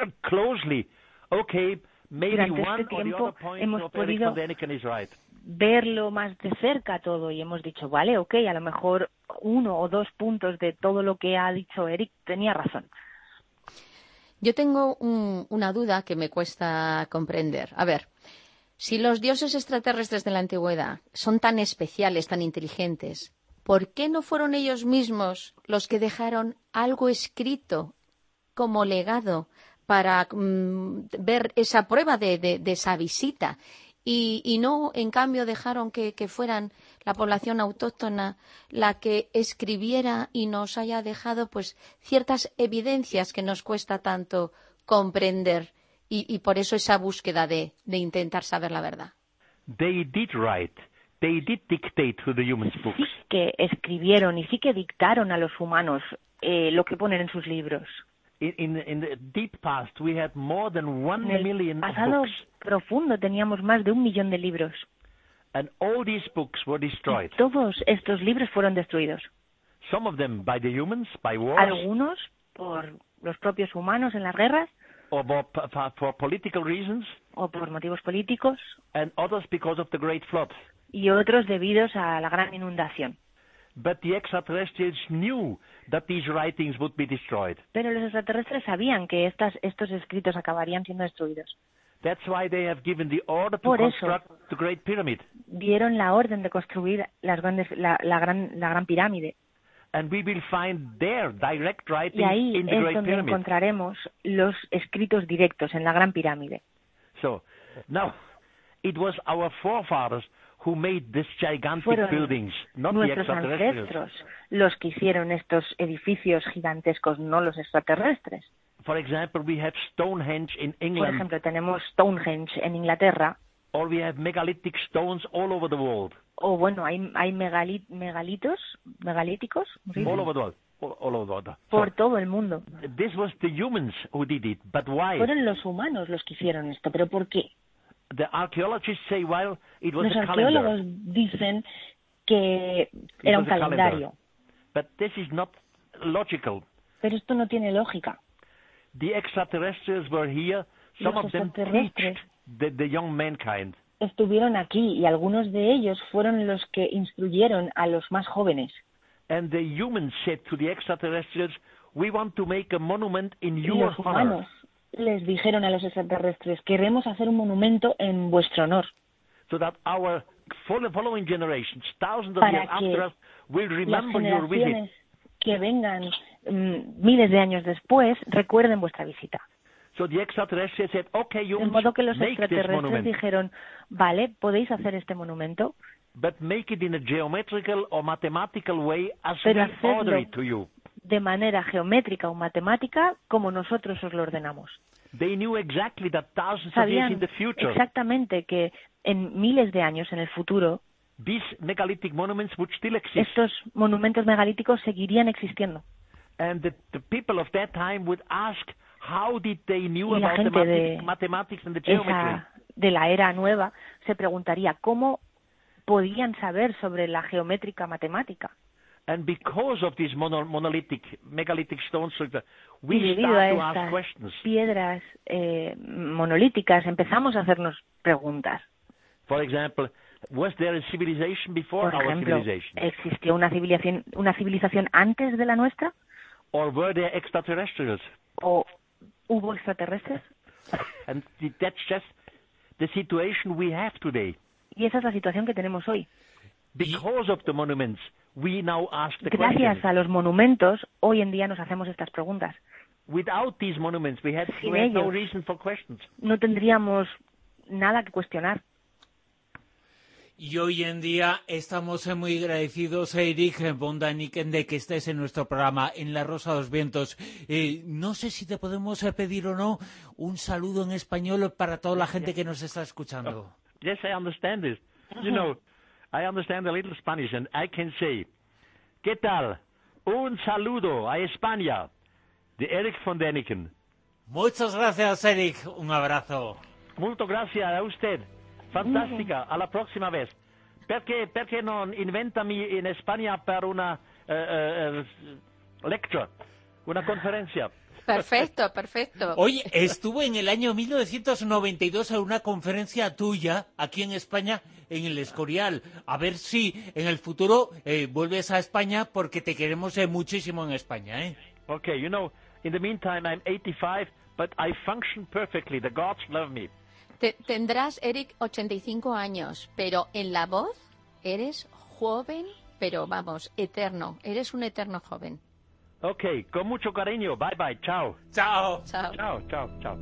uh, closely. Okay, maybe Durante este tiempo hemos podido- verlo más de cerca todo y hemos dicho, vale, ok, a lo mejor uno o dos puntos de todo lo que ha dicho Eric tenía razón. Yo tengo un- una duda que me cuesta comprender. A ver, si los dioses extraterrestres de la antigüedad son tan especiales, tan inteligentes, ¿por qué no fueron ellos mismos los que dejaron algo escrito como legado para mm, ver esa prueba de, esa visita? Y, y no, en cambio, dejaron que, que fueran la población autóctona la que escribiera y nos haya dejado pues ciertas evidencias que nos cuesta tanto comprender y, y por eso esa búsqueda de, de intentar saber la verdad. They did write. They did dictate to the humans' books. Sí que escribieron y sí que dictaron a los humanos eh, lo que ponen en sus libros. In, in, in the deep past, we had more than one En el million pasado books, profundo teníamos más de un millón de libros. and all these books were destroyed. Todos estos libros fueron destruidos. Some of them by the humans, by wars, Algunos por los propios humanos en las guerras or for, political reasons, o por motivos políticos and others because of the Great Flood. y otros debidos a la gran inundación. But the extraterrestrials knew that these writings would be destroyed. Pero los extraterrestres sabían que estas, estos escritos acabarían siendo destruidos. That's why they have given the order to Por eso. construct the Great Pyramid. Dieron la orden de construir las grandes, la, la gran, la gran pirámide. And we will find their direct Y writings ahí in the es Great donde Pyramid. encontraremos los escritos directos en la gran pirámide. So, now, it was our forefathers who made these gigantic Fueron buildings, not the nuestros extraterrestrials. ancestros los que hicieron estos edificios gigantescos, no los extraterrestres. For example, we have Stonehenge in Por England, ejemplo, tenemos Stonehenge en Inglaterra, or we have megalithic stones all over the world. o bueno, hay, hay megali- megalitos, megalíticos, ¿cómo se dice? All over the world. All, all over the world. por So, todo el mundo. this was the humans who did it, but why? Fueron los humanos los que hicieron esto, pero ¿por qué? The archaeologists say, well, it was Los a calendar. arqueólogos dicen que era un calendar. calendario, But this is not logical. pero esto no tiene lógica. The extraterrestrials were here. Some Los of them extraterrestres. The, the young mankind. Estuvieron aquí y algunos de ellos fueron los que instruyeron a los más jóvenes. And the humans said to the extraterrestrials, we want to make a monument in your los honor. humanos les dijeron a los extraterrestres, queremos hacer un monumento en vuestro honor, So that our fol- following generations, thousands of years after us, will remember your visit. generaciones que vengan mm, miles de años después recuerden vuestra visita. So the extraterrestrials said, okay, De humans, modo que los make extraterrestres dijeron, vale, podéis hacer este monumento, but make it in a geometrical or mathematical way as Pero we order it to you. de manera geométrica o matemática como nosotros os lo ordenamos. They knew exactly that thousands of years in the future, exactamente que en miles de años en el futuro these megalithic monuments would still exist. estos monumentos megalíticos seguirían existiendo. And the, the people of that time would ask, how did they knew Y la about the gente de mathe- mathematics and the geometry? Esa de la era nueva se preguntaría cómo podían saber sobre la geométrica matemática. And because of these mono- monolithic, megalithic structure, Y we debido start a to ask estas questions. piedras eh, monolíticas empezamos a hacernos preguntas. For example, was there a civilization before Por our ejemplo, civilization? ¿existió una civilización, una civilización antes de la nuestra? Or were there extraterrestrials? ¿O hubo extraterrestres? And th- that's just the situation we have today. Y esa es la situación que tenemos hoy. Because of the monuments, we now ask the Gracias question. a los monumentos, hoy en día nos hacemos estas preguntas. Without these monuments, we had, Sin we had no ellos. reason for questions. No tendríamos nada que cuestionar. Y hoy en día estamos muy agradecidos, Eric Bondanik, de que estés en nuestro programa en La Rosa de los Vientos. Eh, no sé si te podemos eh, pedir o no un saludo en español para toda la gente que nos está escuchando. Yes, I understand this. You know, I understand a little Spanish and I can say, ¿qué tal? Un saludo a España de Eric von Däniken. Muchas gracias, Eric. Un abrazo. Muchas gracias a usted. Fantástica. A la próxima vez. Perché, perché non inventami in Spagna per una eh, eh, lecture, una conferencia? Perfecto, perfecto. Oye, estuve en el año 1992 en una conferencia tuya aquí en España, en el Escorial. A ver si en el futuro eh, vuelves a España porque te queremos eh, muchísimo en España, ¿eh? Okay, you know, in the meantime I'm 85, but I function perfectly. The gods love me. Te- tendrás, Eric, 85 años, pero en la voz eres joven, pero vamos, eterno. Eres un eterno joven. Okay, con mucho cariño. Bye bye. Chao. Chao. Chao. Chao, chao, chao.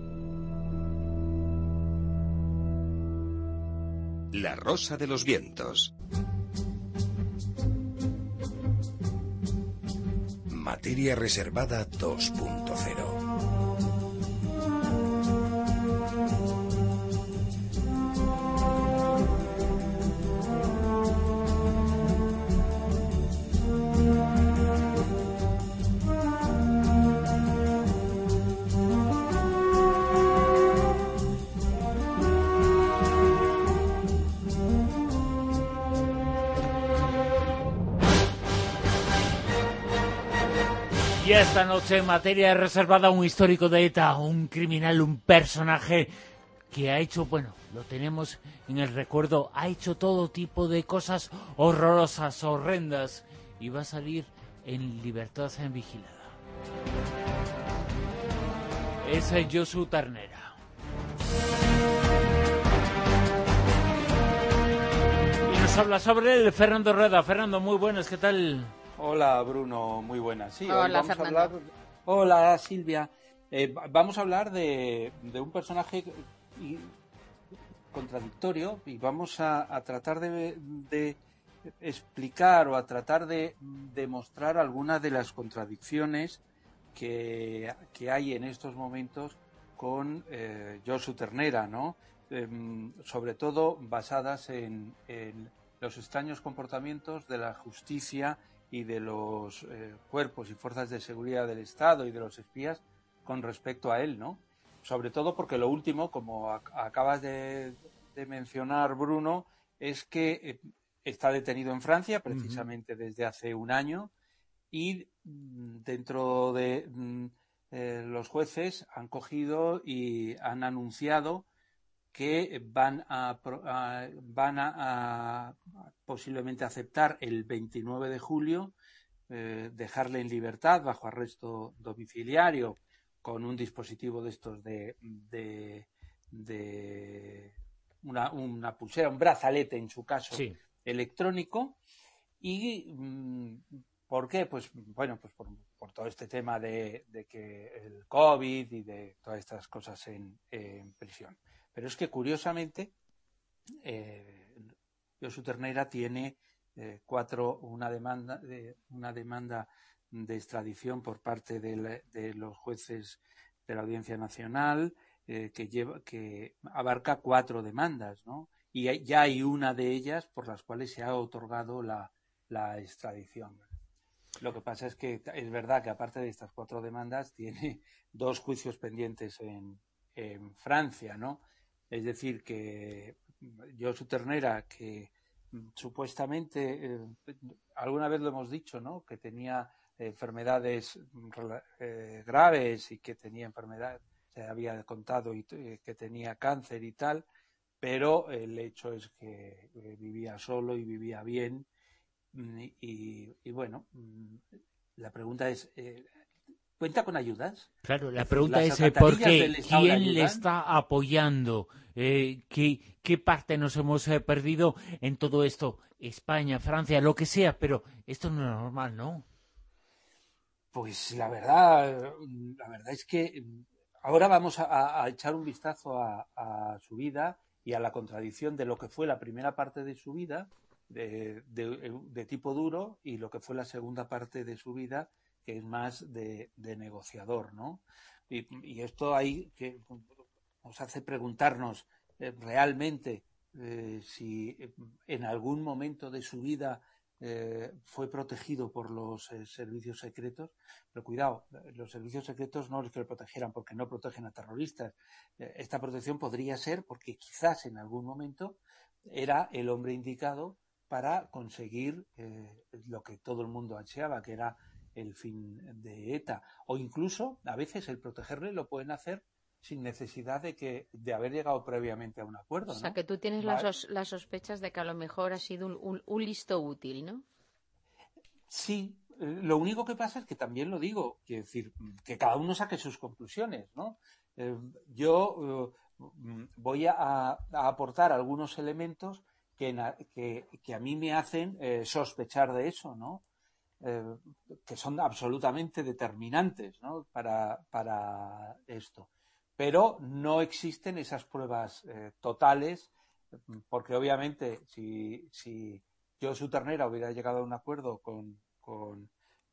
La Rosa de los Vientos. Materia reservada 2.0. Esta noche en materia reservada un histórico de ETA, un criminal, un personaje que ha hecho, bueno, lo tenemos en el recuerdo, ha hecho todo tipo de cosas horrorosas, horrendas, y va a salir en libertad en vigilada. Es el Josu Ternera. Y nos habla sobre él Fernando Rueda. Fernando, muy buenas, ¿qué tal? Hola Bruno, muy buenas. Sí, hoy Hola, vamos Fernando. a hablar. Hola Silvia. Eh, va- vamos a hablar de, de un personaje y- contradictorio y vamos a, a tratar de, de explicar o a tratar de demostrar algunas de las contradicciones que, que hay en estos momentos con eh, Josu Ternera, ¿no? Em, sobre todo basadas en, en los extraños comportamientos de la justicia y de los eh, cuerpos y fuerzas de seguridad del Estado y de los espías con respecto a él, ¿no? Sobre todo porque lo último, como ac- acabas de, de mencionar, Bruno, es que eh, está detenido en Francia precisamente desde hace un año y mm, dentro de mm, eh, los jueces han cogido y han anunciado que van a, van a, a posiblemente aceptar el 29 de julio eh, dejarle en libertad bajo arresto domiciliario con un dispositivo de estos de, de, de una, una pulsera, un brazalete en su caso Sí. electrónico y mm, ¿por qué? Pues bueno, pues por, por todo este tema de, de que el COVID y de todas estas cosas en, en prisión. Pero es que curiosamente eh, Josu Ternera tiene eh, cuatro una demanda de una demanda de extradición por parte de, los jueces de la Audiencia Nacional eh, que lleva que abarca cuatro demandas, ¿no? Y ya hay una de ellas por las cuales se ha otorgado la, la extradición. Lo que pasa es que es verdad que aparte de estas cuatro demandas tiene dos juicios pendientes en, en Francia, ¿no? Es decir, que Josu Ternera, que mm, supuestamente, eh, alguna vez lo hemos dicho, ¿no? Que tenía enfermedades mm, eh, graves y que tenía enfermedad, se había contado y, eh, que tenía cáncer y tal, pero el hecho es que vivía solo y vivía bien. Mm, Y, bueno, la pregunta es, ¿cuenta con ayudas? Claro, la pregunta las es ¿por qué? le ¿Quién le está apoyando? Eh, ¿qué, ¿Qué parte nos hemos eh, perdido en todo esto? España, Francia, lo que sea, pero esto no es normal, ¿no? Pues la verdad, la verdad es que ahora vamos a, a echar un vistazo a, a su vida y a la contradicción de lo que fue la primera parte de su vida, de, de, tipo duro, y lo que fue la segunda parte de su vida, que es más de, negociador, ¿no? Y, esto hay que nos hace preguntarnos eh, realmente eh, si eh, en algún momento de su vida fue protegido por los servicios secretos, pero cuidado, los servicios secretos no es que lo protegieran porque no protegen a terroristas. esta protección podría ser porque quizás en algún momento era el hombre indicado para conseguir lo que todo el mundo ansiaba, que era el fin de ETA. O incluso, a veces, el protegerle lo pueden hacer sin necesidad de que de haber llegado previamente a un acuerdo. O sea, que tú tienes las, las, sospechas de que a lo mejor ha sido un, un, listo útil, ¿no? Sí, eh, lo único que pasa es que también lo digo, quiero decir, que cada uno saque sus conclusiones, ¿no? Eh, yo eh, voy a, aportar algunos elementos que, que, que, a mí me hacen sospechar de eso, ¿no? Que son absolutamente determinantes ¿no? para, para esto pero no existen esas pruebas eh, totales, porque obviamente si, si su Ternera hubiera llegado a un acuerdo con,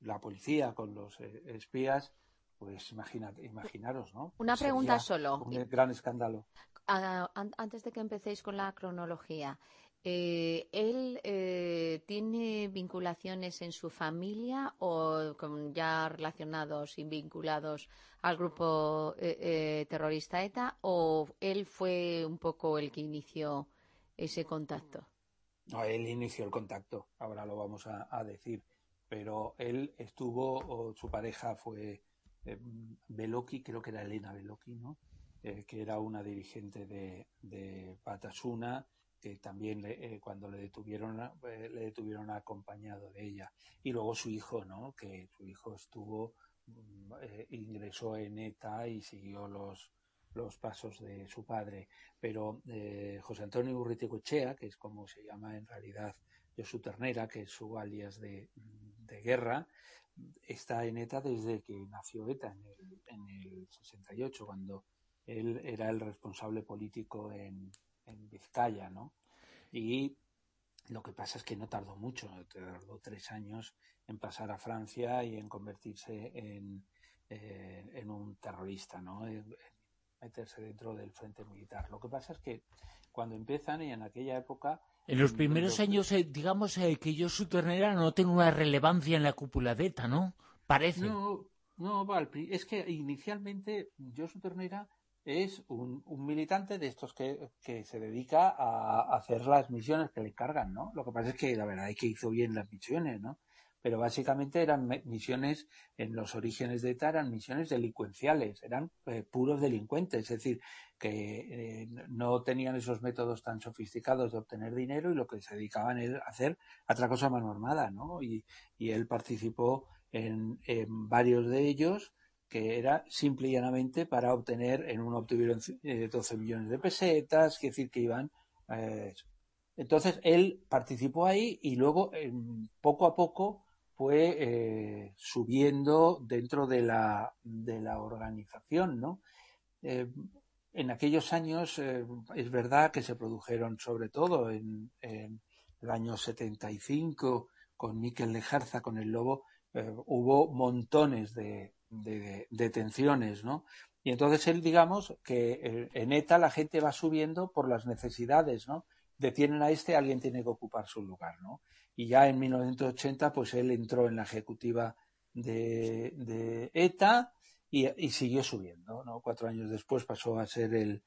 la policía, con los eh, espías, pues imaginaros, ¿no? Una pregunta solo. Un gran escándalo. Ah, antes de que empecéis con la cronología, eh, ¿Él eh, tiene vinculaciones en su familia o con ya relacionados y vinculados al grupo eh, terrorista ETA o él fue un poco el que inició ese contacto? No, él inició el contacto, ahora lo vamos a, decir, pero él estuvo, su pareja fue Beloki, creo que era Elena Beloki, ¿no? que era una dirigente de, de Batasuna que también eh, cuando le detuvieron eh, le detuvieron acompañado de ella. Y luego su hijo no que su hijo estuvo mm, eh, ingresó en ETA y siguió los los pasos de su padre. Pero José Antonio Urriticochea que es como se llama en realidad Josu Ternera que es su alias de, de guerra está en ETA desde que nació ETA en el, en el 68 cuando él era el responsable político en, en Vizcaya, ¿no? Y lo que pasa es que no tardó mucho, tardó tres años en pasar a Francia y en convertirse en, eh, en un terrorista, ¿no? En, meterse dentro del frente militar. Lo que pasa es que cuando empiezan y en aquella época... En los primeros años, eh, digamos eh, que yo su ternera no tengo una relevancia en la cúpula de ETA, ¿no? Parece. No, no, es que inicialmente yo su ternera es un, militante de estos que, se dedica a hacer las misiones que le cargan, ¿no? Lo que pasa es que la verdad es que hizo bien las misiones, ¿no? Pero básicamente eran misiones, en los orígenes de ETA eran misiones delincuenciales, eran eh, puros delincuentes, es decir, que eh, no tenían esos métodos tan sofisticados de obtener dinero y lo que se dedicaban a hacer otra cosa mano armada, ¿no? Y, él participó en varios de ellos, que era simple y llanamente para obtener, en uno obtuvieron 12 eh, millones de pesetas, es decir, que iban. Eh, entonces él participó ahí y luego poco a poco fue eh, subiendo dentro de la, de la organización, ¿no? en aquellos años es verdad que se produjeron, sobre todo en, en el año 75, con Miquel Lejarza, con el Lobo, hubo montones de, de detenciones, ¿no? Y entonces él, digamos, que eh, en ETA la gente va subiendo por las necesidades, ¿no? Detienen a este, alguien tiene que ocupar su lugar, ¿no? Y ya en 1980, pues él entró en la ejecutiva de, ETA y, siguió subiendo, ¿no? Cuatro años después pasó a ser el,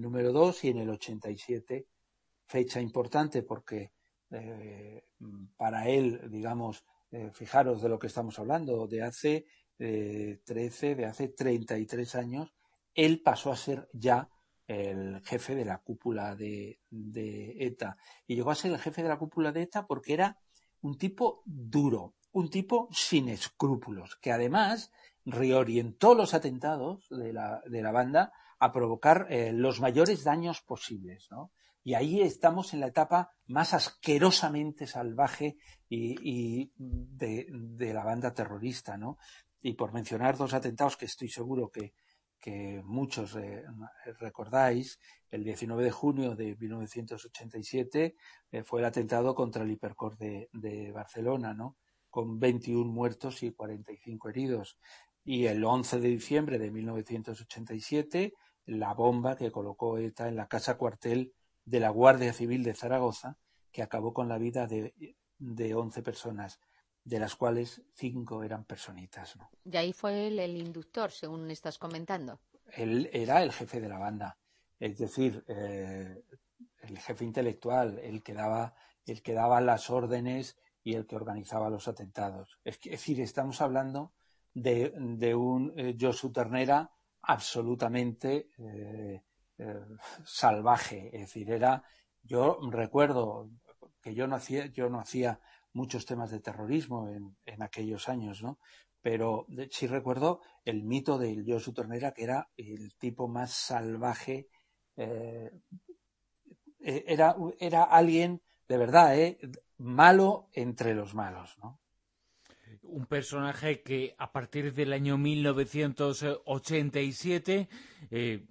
número dos y en el 87, fecha importante porque eh, para él, digamos, eh, fijaros de lo que estamos hablando, de hace 13, de hace 33 años, él pasó a ser ya el jefe de la cúpula de, ETA. Y llegó a ser el jefe de la cúpula de ETA porque era un tipo duro, un tipo sin escrúpulos, que además reorientó los atentados de la, de la banda a provocar eh, los mayores daños posibles, ¿no? Y ahí estamos en la etapa más asquerosamente salvaje y, de, de, la banda terrorista, ¿no? Y por mencionar dos atentados que estoy seguro que, muchos eh, recordáis, el 19 de junio de 1987 eh, fue el atentado contra el Hipercor de, de, Barcelona, ¿no? con 21 muertos y 45 heridos. Y el 11 de diciembre de 1987, la bomba que colocó ETA en la casa cuartel de la Guardia Civil de Zaragoza, que acabó con la vida de, de 11 personas de las cuales cinco eran personitas. ¿no? Y ahí fue él el inductor, según estás comentando. Él era el jefe de la banda, es decir, eh, el jefe intelectual, el que daba, el que daba las órdenes y el que organizaba los atentados. Es, que, es decir, estamos hablando de, de un eh, Josu Ternera absolutamente eh, eh, salvaje. Es decir, era, yo recuerdo que yo no hacía, yo no hacía muchos temas de terrorismo en, en aquellos años, ¿no? Pero sí recuerdo el mito de Josu Ternera, que era el tipo más salvaje. Eh, e, era, era alguien, de verdad, ¿eh? malo entre los malos, ¿no? un personaje que a partir del año 1987 eh,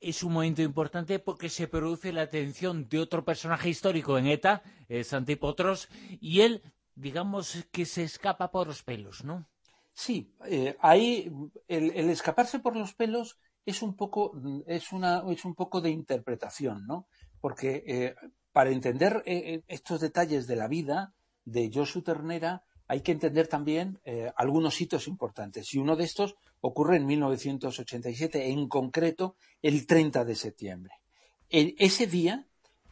es un momento importante porque se produce la atención de otro personaje histórico en ETA, eh, Santi Potros, y él, digamos, que se escapa por los pelos, ¿no? Sí, eh, ahí el, escaparse por los pelos es un poco, es una, es un poco de interpretación, ¿no? Porque eh, para entender estos detalles de la vida de Josu Ternera hay que entender también eh, algunos hitos importantes. Y uno de estos ocurre en 1987, en concreto el 30 de septiembre. El, ese día,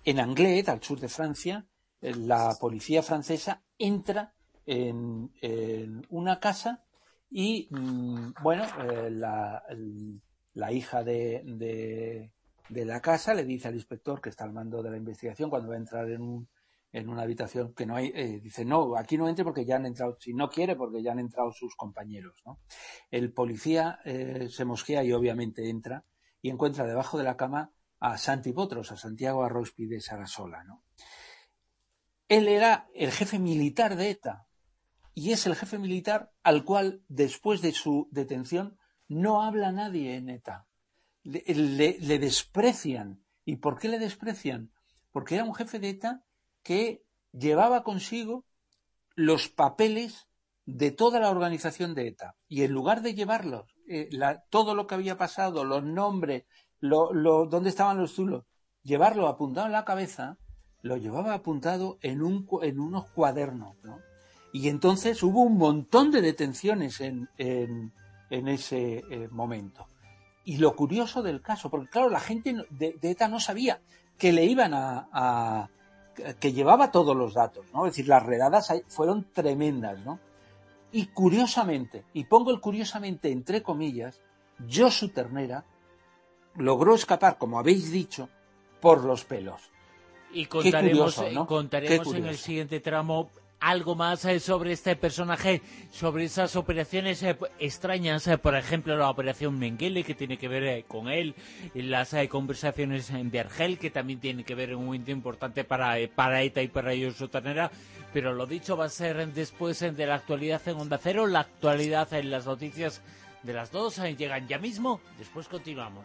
en Anglet, al sur de Francia, eh, la policía francesa entra en, en una casa y, mmm, bueno, eh, la, la, hija de, de, la casa le dice al inspector que está al mando de la investigación cuando va a entrar en, un, en una habitación que no hay, eh, dice, no, aquí no entre porque ya han entrado, si no quiere porque ya han entrado sus compañeros. ¿no? El policía eh, se mosquea y obviamente entra y encuentra debajo de la cama a Santi Potros, a Santiago Arrospi de Sarasola. Él era el jefe militar de ETA y es el jefe militar al cual, después de su detención, no habla nadie en ETA. Le desprecian. ¿Y por qué le desprecian? Porque era un jefe de ETA que llevaba consigo los papeles de toda la organización de ETA. Y en lugar de llevarlos, eh, todo lo que había pasado, los nombres, lo, dónde estaban los zulos, llevarlo apuntado en la cabeza, lo llevaba apuntado en, un, en unos cuadernos. ¿no? Y entonces hubo un montón de detenciones en, en, ese eh, momento. Y lo curioso del caso, porque claro, la gente de, ETA no sabía que le iban a que llevaba todos los datos, ¿no? Es decir, las redadas fueron tremendas, ¿no? Y curiosamente, y pongo el curiosamente entre comillas, Josu Ternera logró escapar, como habéis dicho, por los pelos. Y contaremos, curioso, ¿no? contaremos en el siguiente tramo algo más eh, sobre este personaje, sobre esas operaciones eh, extrañas, eh, por ejemplo la operación Mengele que tiene que ver con él, las conversaciones de Argel que también tiene que ver en un momento importante para, para ETA y para ellos Sotanera, pero lo dicho va a ser después de la actualidad en Onda Cero, la actualidad en las noticias de las dos llegan ya mismo, después continuamos.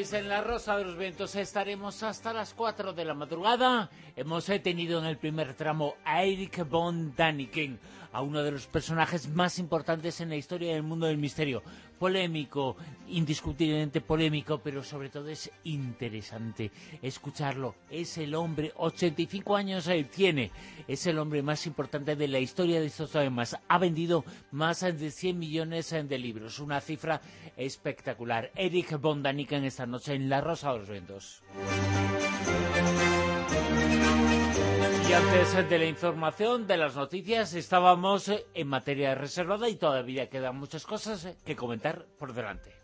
En la Rosa de los Vientos, estaremos hasta las 4 de la madrugada. Hemos tenido en el primer tramo a Eric von Daniken, a uno de los personajes más importantes en la historia del mundo del misterio. Polémico, indiscutiblemente polémico, pero sobre todo es interesante escucharlo. Es el hombre, 85 años eh, tiene, es el hombre más importante de la historia de estos temas. Ha vendido más de 100 millones de libros, una cifra espectacular. Eric Bondanica en esta noche en La Rosa de los Vientos. Y antes de la información, de las noticias, estábamos en materia reservada y todavía quedan muchas cosas que comentar por delante.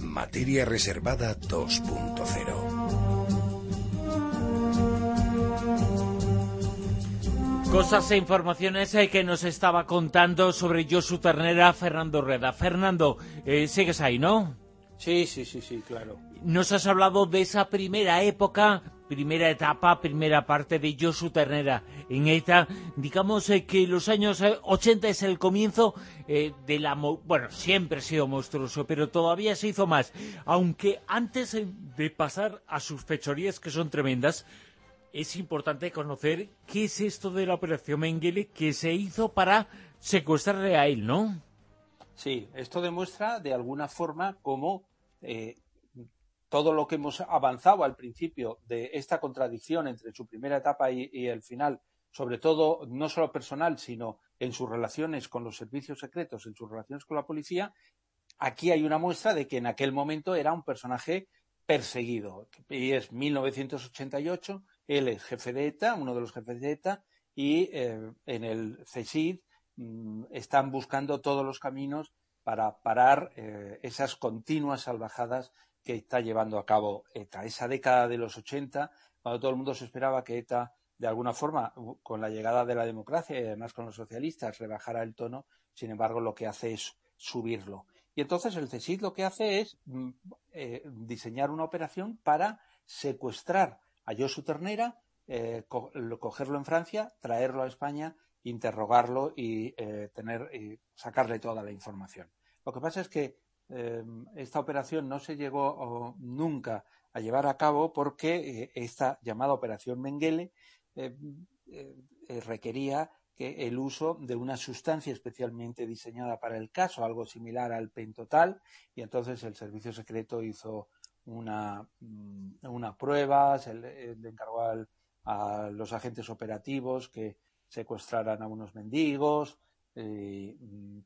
Materia reservada 2.0 Cosas e informaciones que nos estaba contando sobre Josu Ternera Fernando Reda. Fernando, eh, sigues ahí, ¿no? Sí, sí, sí, sí, claro. Nos has hablado de esa primera época, primera etapa, primera parte de Josu Ternera. En esta, digamos eh, que los años 80 eh, es el comienzo eh, de la... Bueno, siempre ha sido monstruoso, pero todavía se hizo más. Aunque antes de pasar a sus fechorías, que son tremendas, es importante conocer qué es esto de la Operación Mengele que se hizo para secuestrarle a él, ¿no? Sí, esto demuestra de alguna forma cómo todo lo que hemos avanzado al principio de esta contradicción entre su primera etapa y, el final, sobre todo no solo personal, sino en sus relaciones con los servicios secretos, en sus relaciones con la policía, aquí hay una muestra de que en aquel momento era un personaje perseguido. Y es 1988, él es jefe de ETA, uno de los jefes de ETA, y eh, en el CSID Mm, están buscando todos los caminos para parar eh, esas continuas salvajadas que está llevando a cabo ETA. Esa década de los 80, cuando todo el mundo se esperaba que ETA, de alguna forma, con la llegada de la democracia y además con los socialistas, rebajara el tono, sin embargo, lo que hace es subirlo. Y entonces el CSIC lo que hace es mm, eh, diseñar una operación para secuestrar a Josu Ternera, eh, cogerlo en Francia, traerlo a España interrogarlo y eh, tener sacarle toda la información. Lo que pasa es que eh, esta operación no se llegó nunca a llevar a cabo porque eh, esta llamada operación Mengele requería que el uso de una sustancia especialmente diseñada para el caso, algo similar al pentotal, y entonces el servicio secreto hizo una, mm, una prueba, se le, encargó a los agentes operativos que secuestraran a unos mendigos eh,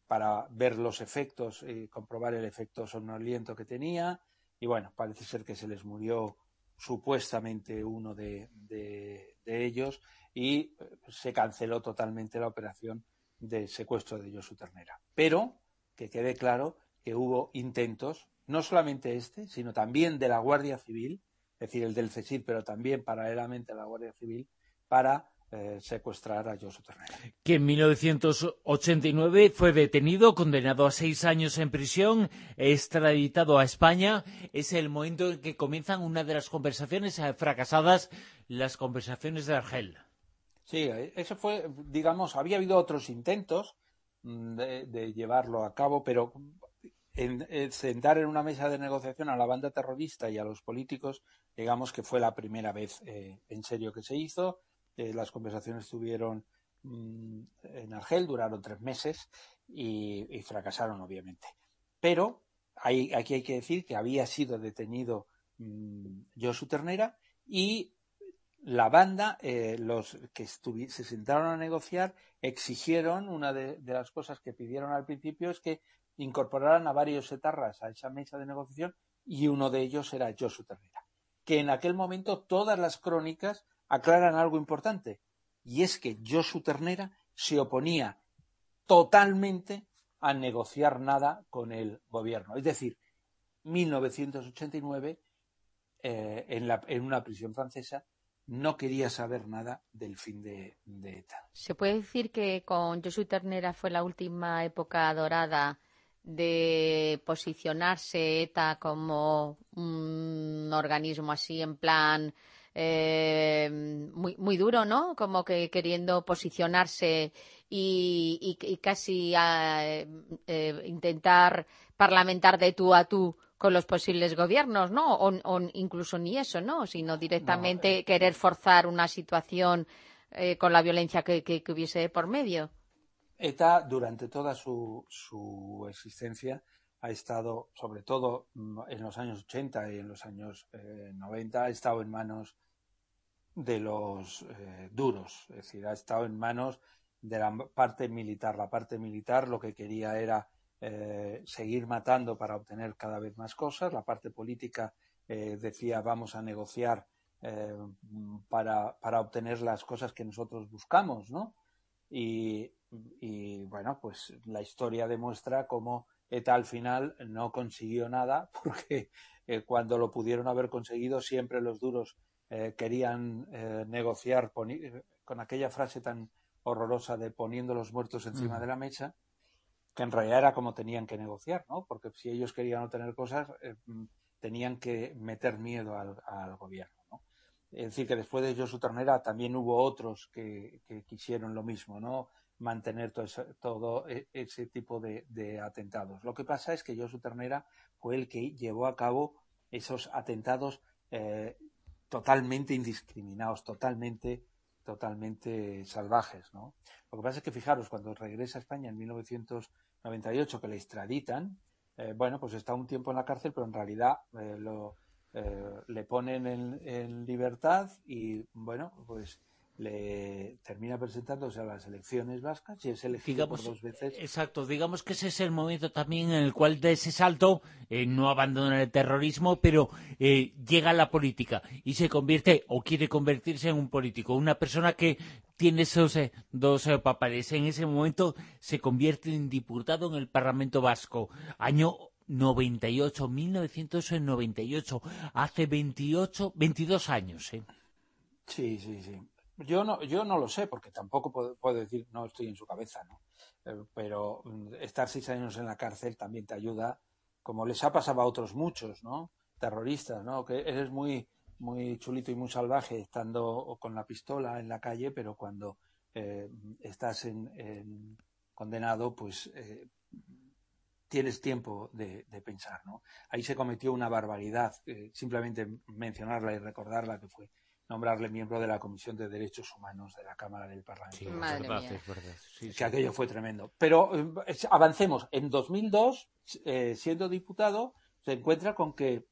para ver los efectos y comprobar el efecto somnoliento que tenía. Y bueno, parece ser que se les murió supuestamente uno de, ellos y eh, se canceló totalmente la operación de secuestro de Josu Ternera. Pero que quede claro que hubo intentos, no solamente este, sino también de la Guardia Civil, es decir, el del CESIR, pero también paralelamente a la Guardia Civil, para eh, secuestrar a Josu Ternera. Que en 1989 fue detenido, condenado a seis años en prisión, extraditado a España. Es el momento en que comienzan una de las conversaciones eh, fracasadas, las conversaciones de Argel. Sí, eh, eso fue, digamos, había habido otros intentos mm, de, llevarlo a cabo, pero en, sentar en una mesa de negociación a la banda terrorista y a los políticos, digamos que fue la primera vez en serio que se hizo las conversaciones estuvieron mm, en Argel, duraron tres meses y, fracasaron, obviamente. Pero aquí hay que decir que había sido detenido mm, Josu Ternera y la banda, eh, los que se sentaron a negociar, exigieron, una de, las cosas que pidieron al principio es que incorporaran a varios etarras a esa mesa de negociación y uno de ellos era Josu Ternera. Que en aquel momento todas las crónicas aclaran algo importante, y es que Josu Ternera se oponía totalmente a negociar nada con el gobierno. Es decir, 1989, eh, en, en, una prisión francesa, no quería saber nada del fin de, de, ETA. ¿Se puede decir que con Josu Ternera fue la última época dorada de posicionarse ETA como un organismo así en plan eh, muy, muy duro, ¿no? Como que queriendo posicionarse y, casi eh, eh, intentar parlamentar de tú a tú con los posibles gobiernos, ¿no? O, incluso ni eso, ¿no? Sino directamente querer forzar una situación con la violencia que, que, hubiese por medio. ETA durante toda su, su existencia ha estado, sobre todo mm, en los años 80 y en los años eh, 90, ha estado en manos de los eh, duros, es decir, ha estado en manos de la parte militar. La parte militar lo que quería era eh, seguir matando para obtener cada vez más cosas. La parte política eh, decía vamos a negociar eh, para, para, obtener las cosas que nosotros buscamos, ¿no? Y, y, bueno, pues la historia demuestra cómo ETA al final no consiguió nada porque eh, cuando lo pudieron haber conseguido siempre los duros eh, querían eh, negociar con aquella frase tan horrorosa de poniendo los muertos encima de la mesa, que en realidad era como tenían que negociar, ¿no? Porque si ellos querían obtener cosas, mm, tenían que meter miedo al, al gobierno. Es decir, que después de Josu Ternera también hubo otros que, que quisieron lo mismo, ¿no? Mantener todo ese, todo e, ese tipo de, de, atentados. Lo que pasa es que Josu Ternera fue el que llevó a cabo esos atentados eh, totalmente indiscriminados, totalmente, totalmente salvajes. Lo que pasa es que fijaros, cuando regresa a España en 1998, que le extraditan, eh, bueno, pues está un tiempo en la cárcel, pero en realidad eh, lo, eh, le ponen en, en, libertad y bueno, pues le termina presentándose a las elecciones vascas y es elegido digamos, por dos veces. Exacto, digamos que ese es el momento también en el cual de ese salto eh, no abandona el terrorismo, pero eh, llega a la política y se convierte o quiere convertirse en un político, una persona que tiene esos eh, dos papeles. En ese momento se convierte en diputado en el Parlamento Vasco, año 98, 1998, hace 28, 22 años. ¿eh? Sí, sí, sí. Yo no, yo no lo sé, porque tampoco puedo, puedo decir, no estoy en su cabeza, ¿no? Eh, pero mm, estar seis años en la cárcel también te ayuda, como les ha pasado a otros muchos, ¿no? Terroristas, ¿no? Que eres muy, muy chulito y muy salvaje estando con la pistola en la calle, pero cuando eh, estás en, en, condenado, pues eh, tienes tiempo de, de, pensar, ¿no? Ahí se cometió una barbaridad, eh, simplemente mencionarla y recordarla que fue nombrarle miembro de la Comisión de Derechos Humanos de la Cámara del Parlamento. Sí, Madre verdad, mía. es verdad. Sí, que sí. aquello fue tremendo. Pero eh, avancemos. En 2002, eh, siendo diputado, se encuentra con que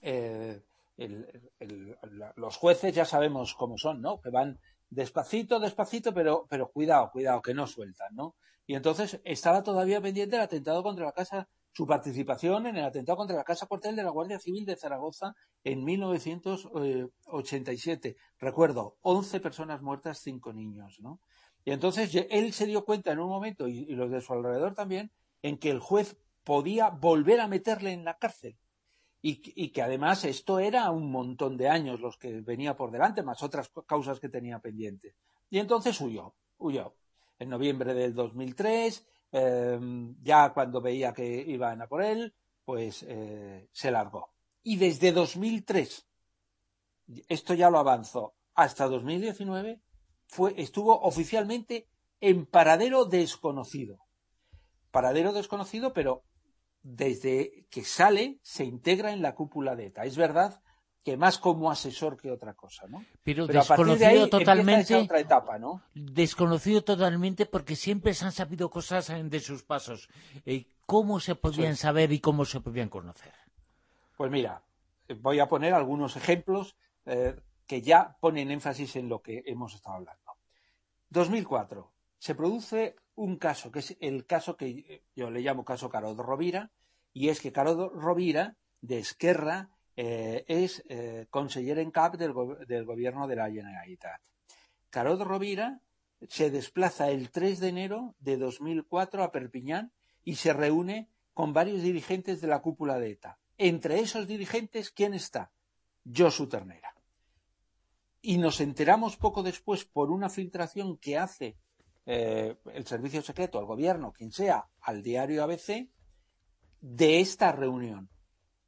eh, el, el, la, los jueces ya sabemos cómo son, ¿no? Que van despacito, despacito, pero, pero cuidado, cuidado, que no sueltan, ¿no? Y entonces estaba todavía pendiente el atentado contra la Casa su participación en el atentado contra la Casa Cuartel de la Guardia Civil de Zaragoza en 1987. Recuerdo, 11 personas muertas, 5 niños, ¿no? Y entonces él se dio cuenta en un momento, y, y los de su alrededor también, en que el juez podía volver a meterle en la cárcel. Y, y, que además esto era un montón de años los que venía por delante, más otras causas que tenía pendientes. Y entonces huyó, huyó. En noviembre del 2003 eh, ya cuando veía que iban a por él, pues eh, se largó. Y desde 2003, esto ya lo avanzó, hasta 2019, fue, estuvo oficialmente en paradero desconocido. Paradero desconocido, pero desde que sale se integra en la cúpula de ETA. Es verdad que más como asesor que otra cosa, ¿no? Pero, Pero a partir desconocido de ahí totalmente, empieza esa otra etapa, ¿no? desconocido totalmente porque siempre se han sabido cosas eh, de sus pasos. Eh, ¿Cómo se podían Sí. saber y cómo se podían conocer? Pues mira, voy a poner algunos ejemplos eh, que ya ponen énfasis en lo que hemos estado hablando. 2004. Se produce un caso, que es el caso que yo le llamo caso Carodo Rovira, y es que Carodo Rovira, de Esquerra, eh, es eh, conseller en cap del, del, gobierno de la Generalitat. Carodo Rovira se desplaza el 3 de enero de 2004 a Perpiñán y se reúne con varios dirigentes de la cúpula de ETA. Entre esos dirigentes, ¿quién está? Josu Ternera. Y nos enteramos poco después por una filtración que hace eh, el servicio secreto, al gobierno, quien sea, al diario ABC, de esta reunión.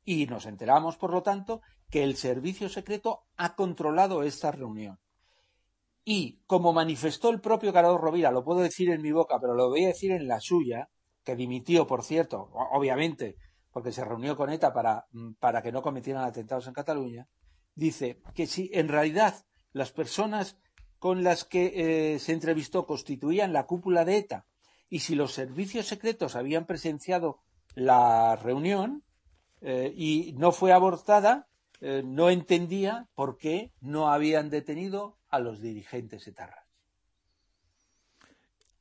Y nos enteramos, por lo tanto, que el servicio secreto ha controlado esta reunión. Y como manifestó el propio Carlos Rovira, lo puedo decir en mi boca, pero lo voy a decir en la suya, que dimitió, por cierto, obviamente, porque se reunió con ETA para, para que no cometieran atentados en Cataluña, dice que si en realidad las personas con las que eh, se entrevistó constituían la cúpula de ETA y si los servicios secretos habían presenciado la reunión eh, y no fue abortada, eh, no entendía por qué no habían detenido a los dirigentes etarras.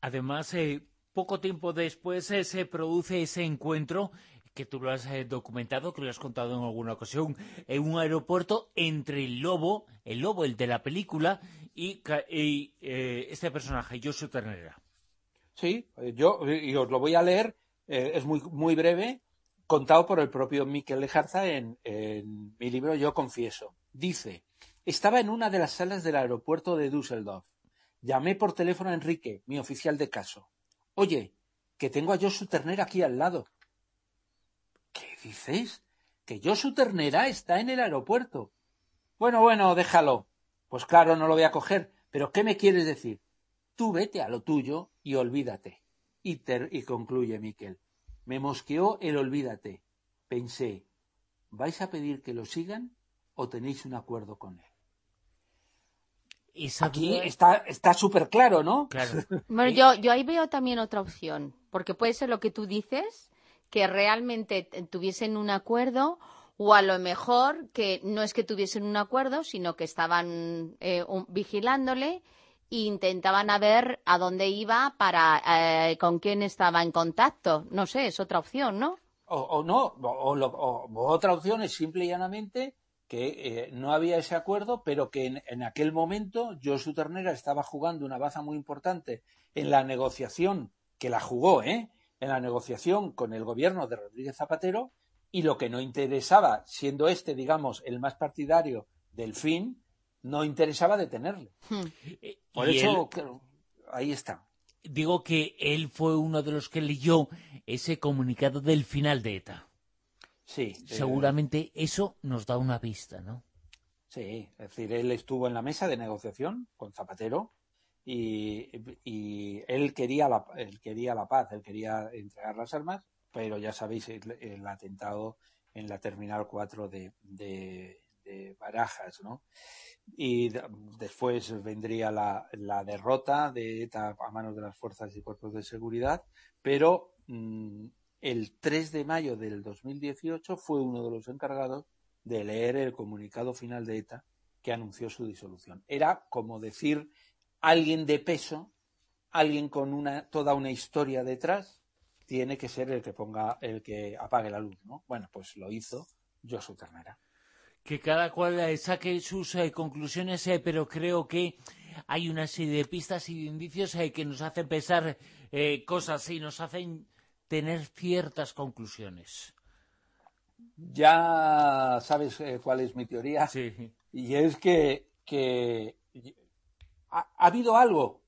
Además, eh, poco tiempo después se produce ese encuentro que tú lo has documentado, que lo has contado en alguna ocasión, en un aeropuerto entre el lobo, el lobo, el de la película, y, este personaje, Joshua Ternera. Sí, yo y os lo voy a leer, es muy, muy breve, contado por el propio Miquel Lejarza en, en mi libro Yo Confieso. Dice, estaba en una de las salas del aeropuerto de Düsseldorf. Llamé por teléfono a Enrique, mi oficial de caso. Oye, que tengo a Josu Ternera aquí al lado. ¿Qué dices? Que Josu Ternera está en el aeropuerto. Bueno, bueno, déjalo. Pues claro, no lo voy a coger. Pero ¿qué me quieres decir? Tú vete a lo tuyo y olvídate. Y, y concluye Miquel. Me mosqueó el olvídate. Pensé, ¿vais a pedir que lo sigan o tenéis un acuerdo con él? Aquí está súper claro, ¿no? Bueno, yo, yo ahí veo también otra opción, porque puede ser lo que tú dices, que realmente tuviesen un acuerdo o a lo mejor que no es que tuviesen un acuerdo, sino que estaban eh, vigilándole intentaban a ver a dónde iba para eh, con quién estaba en contacto. No sé, es otra opción, ¿no? O, no, o, otra opción es simple y llanamente que eh, no había ese acuerdo, pero que en, aquel momento Josu Ternera estaba jugando una baza muy importante en la negociación, que la jugó, ¿eh? En la negociación con el gobierno de Rodríguez Zapatero, y lo que no interesaba, siendo este, digamos, el más partidario del fin, no interesaba detenerle. Hmm. Por eso, ahí está. Digo que él fue uno de los que leyó ese comunicado del final de ETA. Sí. Seguramente eso nos da una pista, ¿no? Sí, es decir, él estuvo en la mesa de negociación con Zapatero y, él, quería la, él quería la paz, él quería entregar las armas, pero ya sabéis el, atentado en la Terminal 4 de, de, de Barajas, ¿no? y después vendría la, derrota de ETA a manos de las fuerzas y cuerpos de seguridad, pero mm, el 3 de mayo del 2018 fue uno de los encargados de leer el comunicado final de ETA que anunció su disolución. Era como decir alguien de peso, alguien con una, toda una historia detrás, tiene que ser el que ponga, el que apague la luz, ¿no? Bueno, pues lo hizo Josu Ternera que cada cual eh, saque sus eh, conclusiones, eh, pero creo que hay una serie de pistas y de indicios que nos hacen pensar cosas y nos hacen tener ciertas conclusiones. Ya sabes cuál es mi teoría. Sí. Y es que, que ha, habido algo.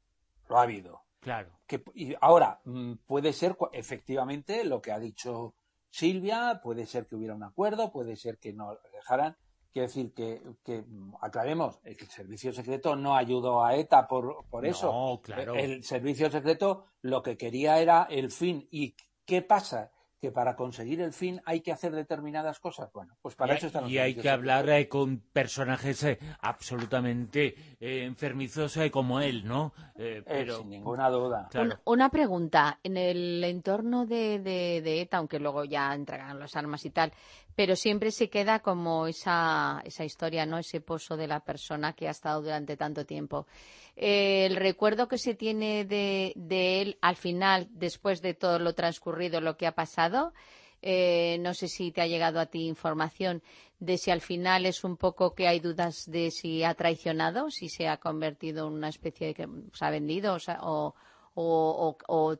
Lo ha habido. Claro. Que, y ahora, mm, puede ser efectivamente lo que ha dicho Silvia, puede ser que hubiera un acuerdo, puede ser que no dejaran, Quiero decir que, que, aclaremos, el servicio secreto no ayudó a ETA por, por eso. Claro. El servicio secreto lo que quería era el fin. ¿Y qué pasa? que para conseguir el fin hay que hacer determinadas cosas. Bueno, pues para eso están los Y hay que hablar eh, con personajes eh, absolutamente eh, enfermizos como él, ¿no? pero... sin ninguna duda. Una, pregunta. En el entorno de, de, ETA, aunque luego ya entregan las armas y tal, pero siempre se queda como esa, esa historia, ¿no? Ese pozo de la persona que ha estado durante tanto tiempo. Eh, el recuerdo que se tiene de, él al final, después de todo lo transcurrido, lo que ha pasado, eh, no sé si te ha llegado a ti información de si al final es un poco que hay dudas de si ha traicionado, si se ha convertido en una especie de que se ha vendido o, o,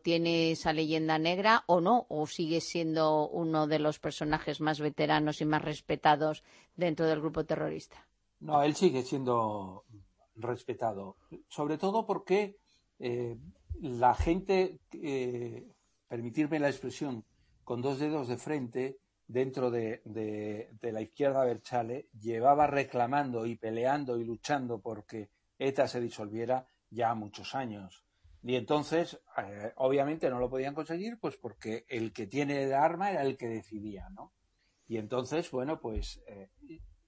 tiene esa leyenda negra o no, o sigue siendo uno de los personajes más veteranos y más respetados dentro del grupo terrorista. No, él sigue siendo respetado, sobre todo porque eh, la gente, eh, permitirme la expresión, con dos dedos de frente dentro de, de, la izquierda Berchale, llevaba reclamando y peleando y luchando porque ETA se disolviera ya muchos años. Y entonces, eh, obviamente no lo podían conseguir, pues porque el que tiene el arma era el que decidía, ¿no? Y entonces, bueno, pues eh,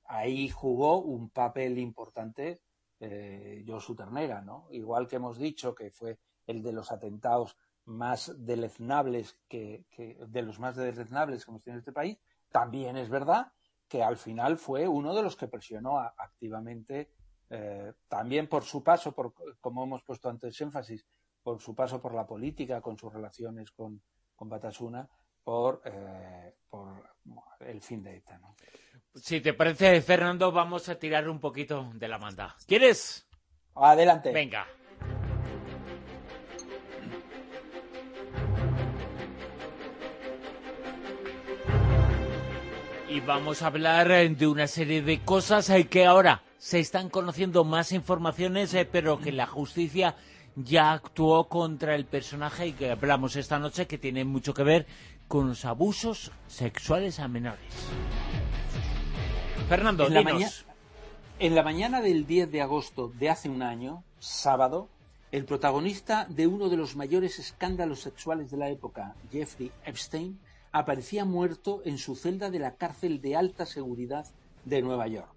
ahí jugó un papel importante eh, Josu Ternera, ¿no? Igual que hemos dicho que fue el de los atentados más deleznables que, de los más deleznables que hemos tenido en este país, también es verdad que al final fue uno de los que presionó activamente, eh, también por su paso, por, como hemos puesto antes énfasis, por su paso por la política, con sus relaciones con, con Batasuna, por, eh, por el fin de ETA. Si te parece, Fernando, vamos a tirar un poquito de la manda. ¿Quieres? Adelante. Venga. Y vamos a hablar eh, de una serie de cosas eh, que ahora se están conociendo más informaciones, pero que la justicia ya actuó contra el personaje y que hablamos esta noche, que tiene mucho que ver con los abusos sexuales a menores. Fernando, en la, en la mañana del 10 de agosto de hace un año, sábado, el protagonista de uno de los mayores escándalos sexuales de la época, Jeffrey Epstein, aparecía muerto en su celda de la cárcel de alta seguridad de Nueva York.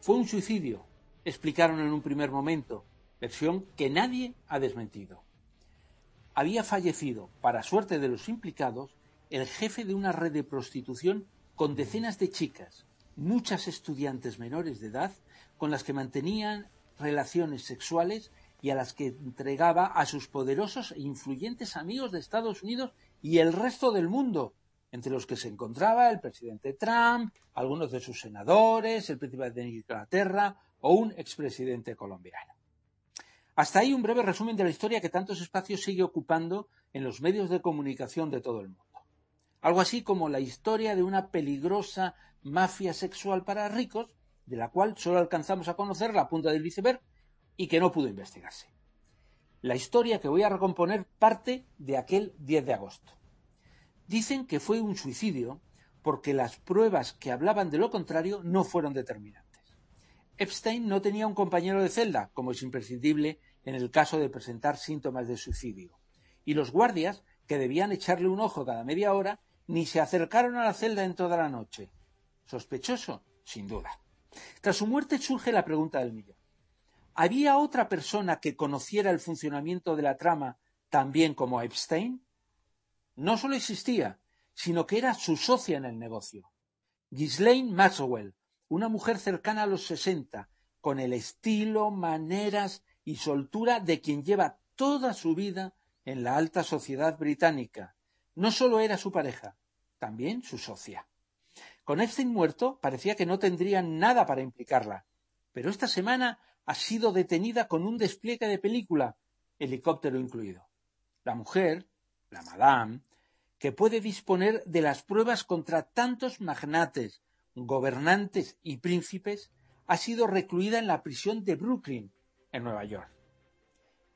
Fue un suicidio, explicaron en un primer momento, versión que nadie ha desmentido. Había fallecido, para suerte de los implicados, el jefe de una red de prostitución con decenas de chicas, muchas estudiantes menores de edad, con las que mantenían relaciones sexuales y a las que entregaba a sus poderosos e influyentes amigos de Estados Unidos y el resto del mundo, entre los que se encontraba el presidente Trump, algunos de sus senadores, el príncipe de Inglaterra o un expresidente colombiano. Hasta ahí un breve resumen de la historia que tantos espacios sigue ocupando en los medios de comunicación de todo el mundo. Algo así como la historia de una peligrosa mafia sexual para ricos, de la cual solo alcanzamos a conocer la punta del iceberg y que no pudo investigarse. La historia que voy a recomponer parte de aquel 10 de agosto. Dicen que fue un suicidio porque las pruebas que hablaban de lo contrario no fueron determinantes. Epstein no tenía un compañero de celda, como es imprescindible en el caso de presentar síntomas de suicidio, y los guardias, que debían echarle un ojo cada media hora, ni se acercaron a la celda en toda la noche. Sospechoso, sin duda. Tras su muerte surge la pregunta del millón. ¿Había otra persona que conociera el funcionamiento de la trama también como Epstein? No solo existía, sino que era su socia en el negocio. Ghislaine Maxwell, una mujer cercana a los sesenta, con el estilo, maneras y soltura de quien lleva toda su vida en la alta sociedad británica. No solo era su pareja, también su socia. Con Epstein muerto parecía que no tendrían nada para implicarla, pero esta semana ha sido detenida con un despliegue de película, helicóptero incluido. La mujer, la madame, que puede disponer de las pruebas contra tantos magnates, gobernantes y príncipes, ha sido recluida en la prisión de Brooklyn, en Nueva York.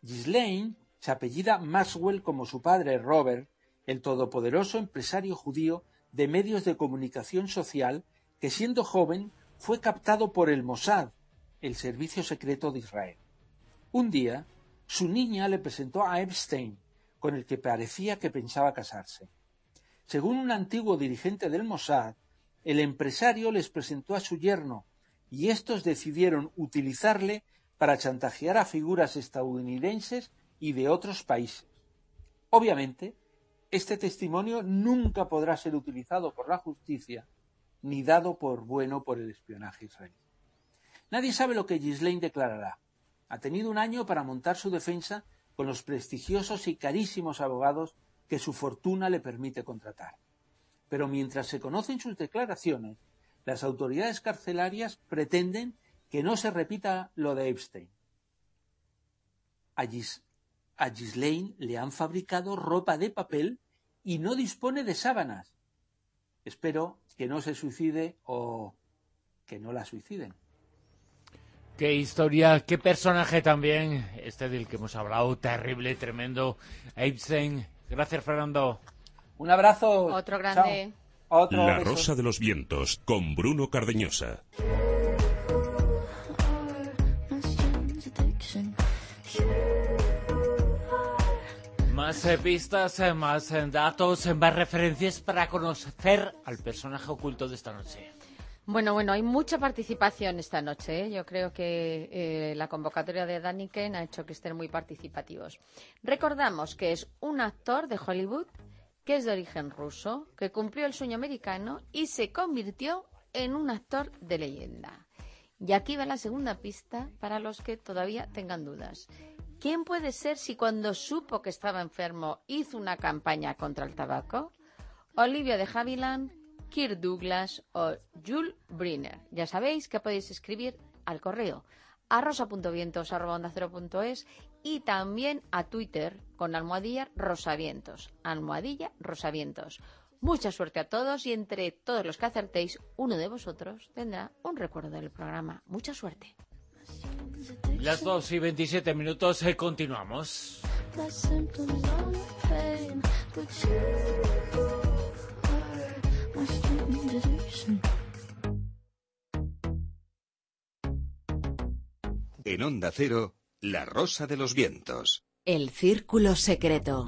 Ghislaine se apellida Maxwell como su padre Robert, el todopoderoso empresario judío de medios de comunicación social que siendo joven fue captado por el Mossad, el servicio secreto de Israel. Un día, su niña le presentó a Epstein, con el que parecía que pensaba casarse. Según un antiguo dirigente del Mossad, el empresario les presentó a su yerno, y estos decidieron utilizarle para chantajear a figuras estadounidenses y de otros países. Obviamente, este testimonio nunca podrá ser utilizado por la justicia ni dado por bueno por el espionaje israelí. Nadie sabe lo que Ghislaine declarará. Ha tenido un año para montar su defensa con los prestigiosos y carísimos abogados que su fortuna le permite contratar. Pero mientras se conocen sus declaraciones, las autoridades carcelarias pretenden que no se repita lo de Epstein. A, Gis Ghislaine le han fabricado ropa de papel y no dispone de sábanas. Espero que no se suicide o que no la suiciden. Qué historia, qué personaje también, este del que hemos hablado, terrible, tremendo, Epstein. Gracias, Fernando. Un abrazo. Otro grande. La Rosa de los Vientos, con Bruno Cardeñosa. Más eh, pistas, eh, más eh, datos, más referencias para conocer al personaje oculto de esta noche. Bueno, bueno, hay mucha participación esta noche. ¿eh? Yo creo que eh, la convocatoria de Daniken ha hecho que estén muy participativos. Recordamos que es un actor de Hollywood que es de origen ruso, que cumplió el sueño americano y se convirtió en un actor de leyenda. Y aquí va la segunda pista para los que todavía tengan dudas. ¿Quién puede ser si cuando supo que estaba enfermo hizo una campaña contra el tabaco? Olivia de Havilland, Kirk Douglas o Jules Briner. Ya sabéis que podéis escribir al correo a y también a Twitter con almohadilla rosavientos. Almohadilla rosavientos. Mucha suerte a todos y entre todos los que acertéis, uno de vosotros tendrá un recuerdo del programa. Mucha suerte. Las 2 y 27 minutos, eh, continuamos. En Onda Cero, La Rosa de los Vientos. El Círculo Secreto.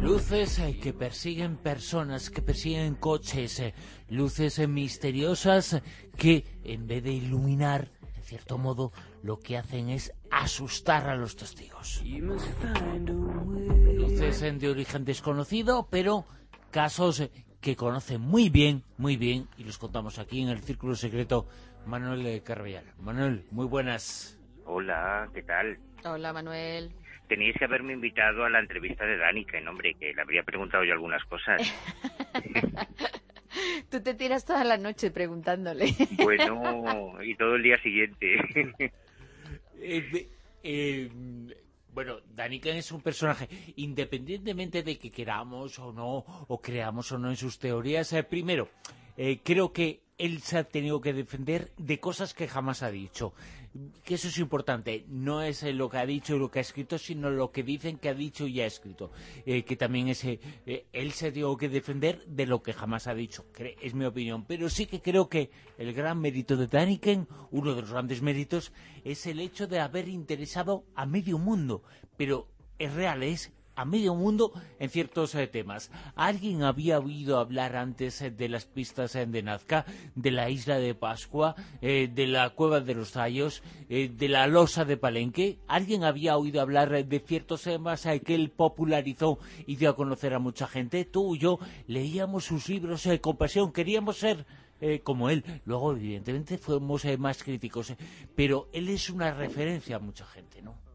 Luces eh, que persiguen personas, que persiguen coches, eh, luces eh, misteriosas que en vez de iluminar, cierto modo, lo que hacen es asustar a los testigos. Luces de origen desconocido, pero casos que conocen muy bien, muy bien, y los contamos aquí en el Círculo Secreto, Manuel Carvallal. Manuel, muy buenas. Hola, ¿qué tal? Hola, Manuel. Teníais que haberme invitado a la entrevista de Dani, que nombre, que le habría preguntado yo algunas cosas. Tú te tiras toda la noche preguntándole. bueno, y todo el día siguiente. Eh, eh, bueno, Daniken es un personaje, independientemente de que queramos o no, o creamos o no en sus teorías, eh, primero, creo que él se ha tenido que defender de cosas que jamás ha dicho. Que eso es importante. No es lo que ha dicho y lo que ha escrito, sino lo que dicen que ha dicho y ha escrito. Eh, que también es, eh, él se tenido que defender de lo que jamás ha dicho. Es mi opinión. Pero sí que creo que el gran mérito de Daniken, uno de los grandes méritos, es el hecho de haber interesado a medio mundo. Pero es real, es a medio mundo en ciertos eh, temas. ¿Alguien había oído hablar antes eh, de las pistas eh, de Nazca, de la isla de Pascua, de la cueva de los Tallos, de la losa de Palenque? ¿Alguien había oído hablar de ciertos temas que él popularizó y dio a conocer a mucha gente? Tú y yo leíamos sus libros con pasión, queríamos ser como él. Luego, evidentemente, fuimos más críticos, pero él es una referencia a mucha gente, ¿no?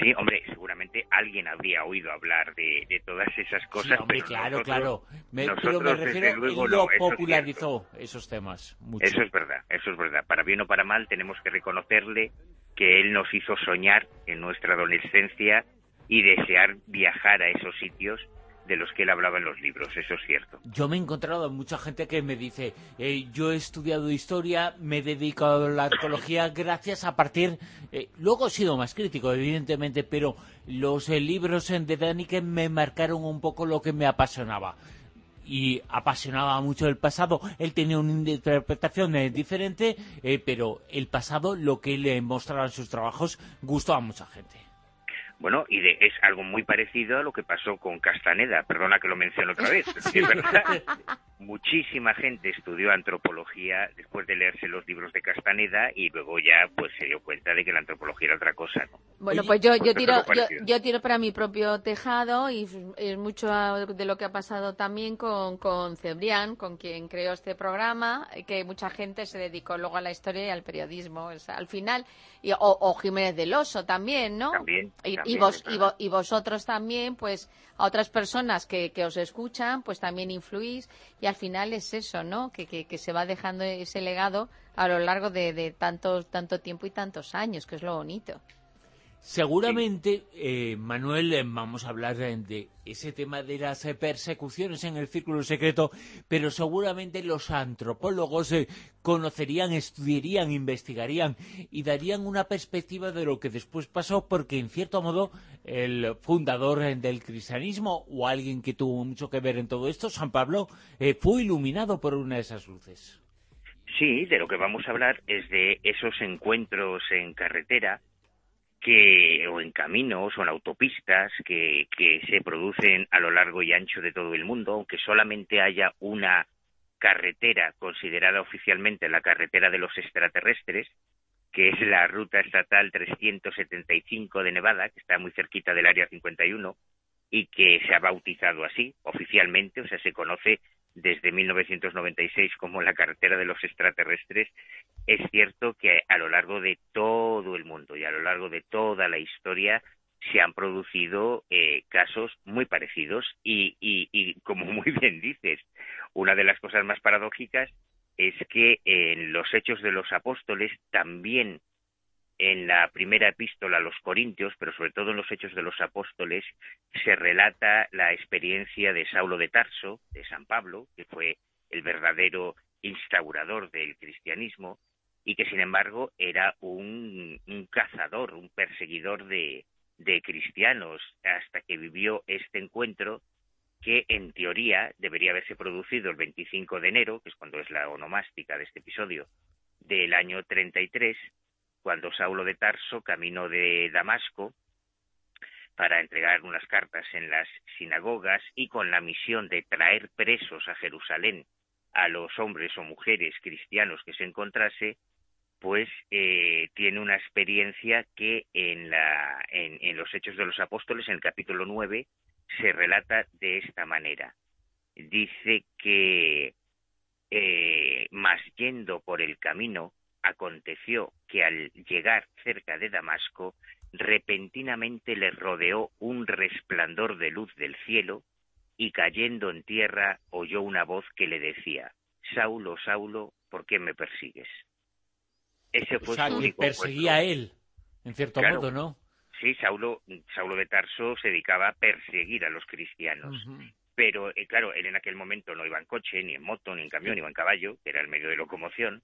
Sí, hombre, seguramente alguien habría oído hablar de, todas esas cosas. hombre, claro, claro. pero me refiero, luego, lo popularizó esos temas. Eso es verdad, eso es verdad. Para bien o para mal tenemos que reconocerle que él nos hizo soñar en nuestra adolescencia y desear viajar a esos sitios de los que él hablaba en los libros, eso es cierto. Yo me he encontrado mucha gente que me dice, eh, yo he estudiado historia, me he dedicado a la arqueología gracias a partir... Eh, luego he sido más crítico, evidentemente, pero los eh, libros de Daniken me marcaron un poco lo que me apasionaba y apasionaba mucho el pasado. Él tenía una interpretación diferente, pero el pasado, lo que él mostraba sus trabajos, gustó a mucha gente. Bueno, y de, es algo muy parecido a lo que pasó con Castaneda, perdona que lo menciono otra vez, es verdad. Muchísima gente estudió antropología después de leerse los libros de Castaneda y luego ya pues se dio cuenta de que la antropología era otra cosa, ¿no? Bueno, pues yo, yo tiro yo, tiro para mi propio tejado y es mucho de lo que ha pasado también con, con Cebrián, con quien creó este programa, que mucha gente se dedicó luego a la historia y al periodismo. al final, y, o, Jiménez del Oso también, ¿no? También y, y, vosotros también, pues a otras personas que, que, os escuchan, pues también influís y al final es eso, ¿no? Que, que, se va dejando ese legado a lo largo de, de tanto, tanto tiempo y tantos años, que es lo bonito. Seguramente, eh, Manuel, eh, vamos a hablar de, ese tema de las eh, persecuciones en el círculo secreto, pero seguramente los antropólogos conocerían, estudiarían, investigarían y darían una perspectiva de lo que después pasó, porque en cierto modo el fundador del cristianismo o alguien que tuvo mucho que ver en todo esto, San Pablo, fue iluminado por una de esas luces. Sí, de lo que vamos a hablar es de esos encuentros en carretera que o en caminos o en autopistas que, que se producen a lo largo y ancho de todo el mundo, aunque solamente haya una carretera considerada oficialmente la carretera de los extraterrestres, que es la ruta estatal 375 de Nevada, que está muy cerquita del área 51 y que se ha bautizado así oficialmente, o sea, se conoce desde 1996 como la carretera de los extraterrestres, es cierto que a lo largo de todo el mundo y a lo largo de toda la historia se han producido eh, casos muy parecidos y, y, y, como muy bien dices, una de las cosas más paradójicas es que en los hechos de los apóstoles también en la primera epístola a los Corintios, pero sobre todo en los Hechos de los Apóstoles, se relata la experiencia de Saulo de Tarso, de San Pablo, que fue el verdadero instaurador del cristianismo y que sin embargo era un, un cazador, un perseguidor de, de cristianos hasta que vivió este encuentro que en teoría debería haberse producido el 25 de enero, que es cuando es la onomástica de este episodio, del año 33, cuando Saulo de Tarso caminó de Damasco para entregar unas cartas en las sinagogas y con la misión de traer presos a Jerusalén a los hombres o mujeres cristianos que se encontrase, pues eh, tiene una experiencia que en, la, en, los Hechos de los Apóstoles, en el capítulo 9, se relata de esta manera. Dice que, eh, más yendo por el camino, aconteció que al llegar cerca de Damasco, repentinamente le rodeó un resplandor de luz del cielo, y cayendo en tierra oyó una voz que le decía, Saulo, Saulo, ¿por qué me persigues? Ese fue o sea, que perseguía a él, en cierto claro, modo, ¿no? Sí, Saulo, Saulo de Tarso se dedicaba a perseguir a los cristianos. Uh -huh. Pero, eh, claro, él en aquel momento no iba en coche, ni en moto, ni en camión, ni iba en caballo, que era el medio de locomoción,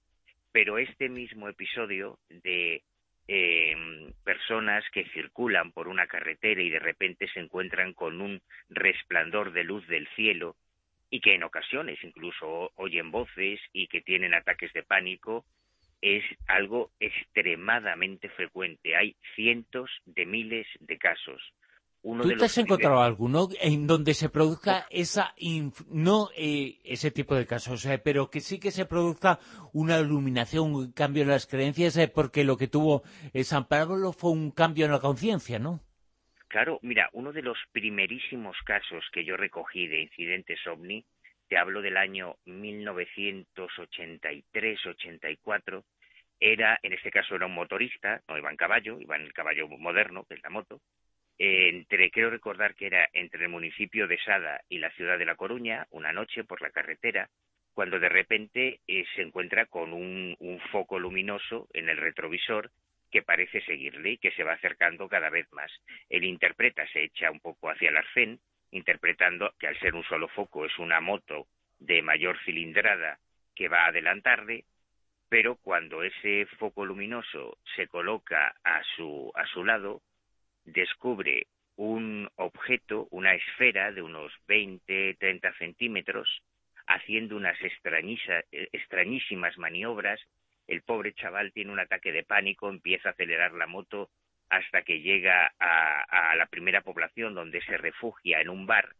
pero este mismo episodio de eh, personas que circulan por una carretera y de repente se encuentran con un resplandor de luz del cielo y que en ocasiones incluso oyen voces y que tienen ataques de pánico es algo extremadamente frecuente. Hay cientos de miles de casos. Uno ¿Tú te has encontrado alguno en donde se produzca esa, no eh, ese tipo de casos, eh, pero que sí que se produzca una iluminación, un cambio en las creencias, eh, porque lo que tuvo San Pablo fue un cambio en la conciencia, ¿no? Claro, mira, uno de los primerísimos casos que yo recogí de incidentes ovni, te hablo del año 1983-84, era, en este caso era un motorista, no iba en caballo, iba en el caballo moderno, que es la moto, entre, creo recordar que era entre el municipio de Sada y la ciudad de La Coruña, una noche por la carretera, cuando de repente eh, se encuentra con un, un, foco luminoso en el retrovisor que parece seguirle y que se va acercando cada vez más. Él interpreta, se echa un poco hacia el arcén, interpretando que al ser un solo foco es una moto de mayor cilindrada que va a adelantarle, pero cuando ese foco luminoso se coloca a su, a su lado, descubre un objeto, una esfera de unos 20, 30 centímetros, haciendo unas extrañísimas maniobras. El pobre chaval tiene un ataque de pánico, empieza a acelerar la moto hasta que llega a, a la primera población donde se refugia en un bar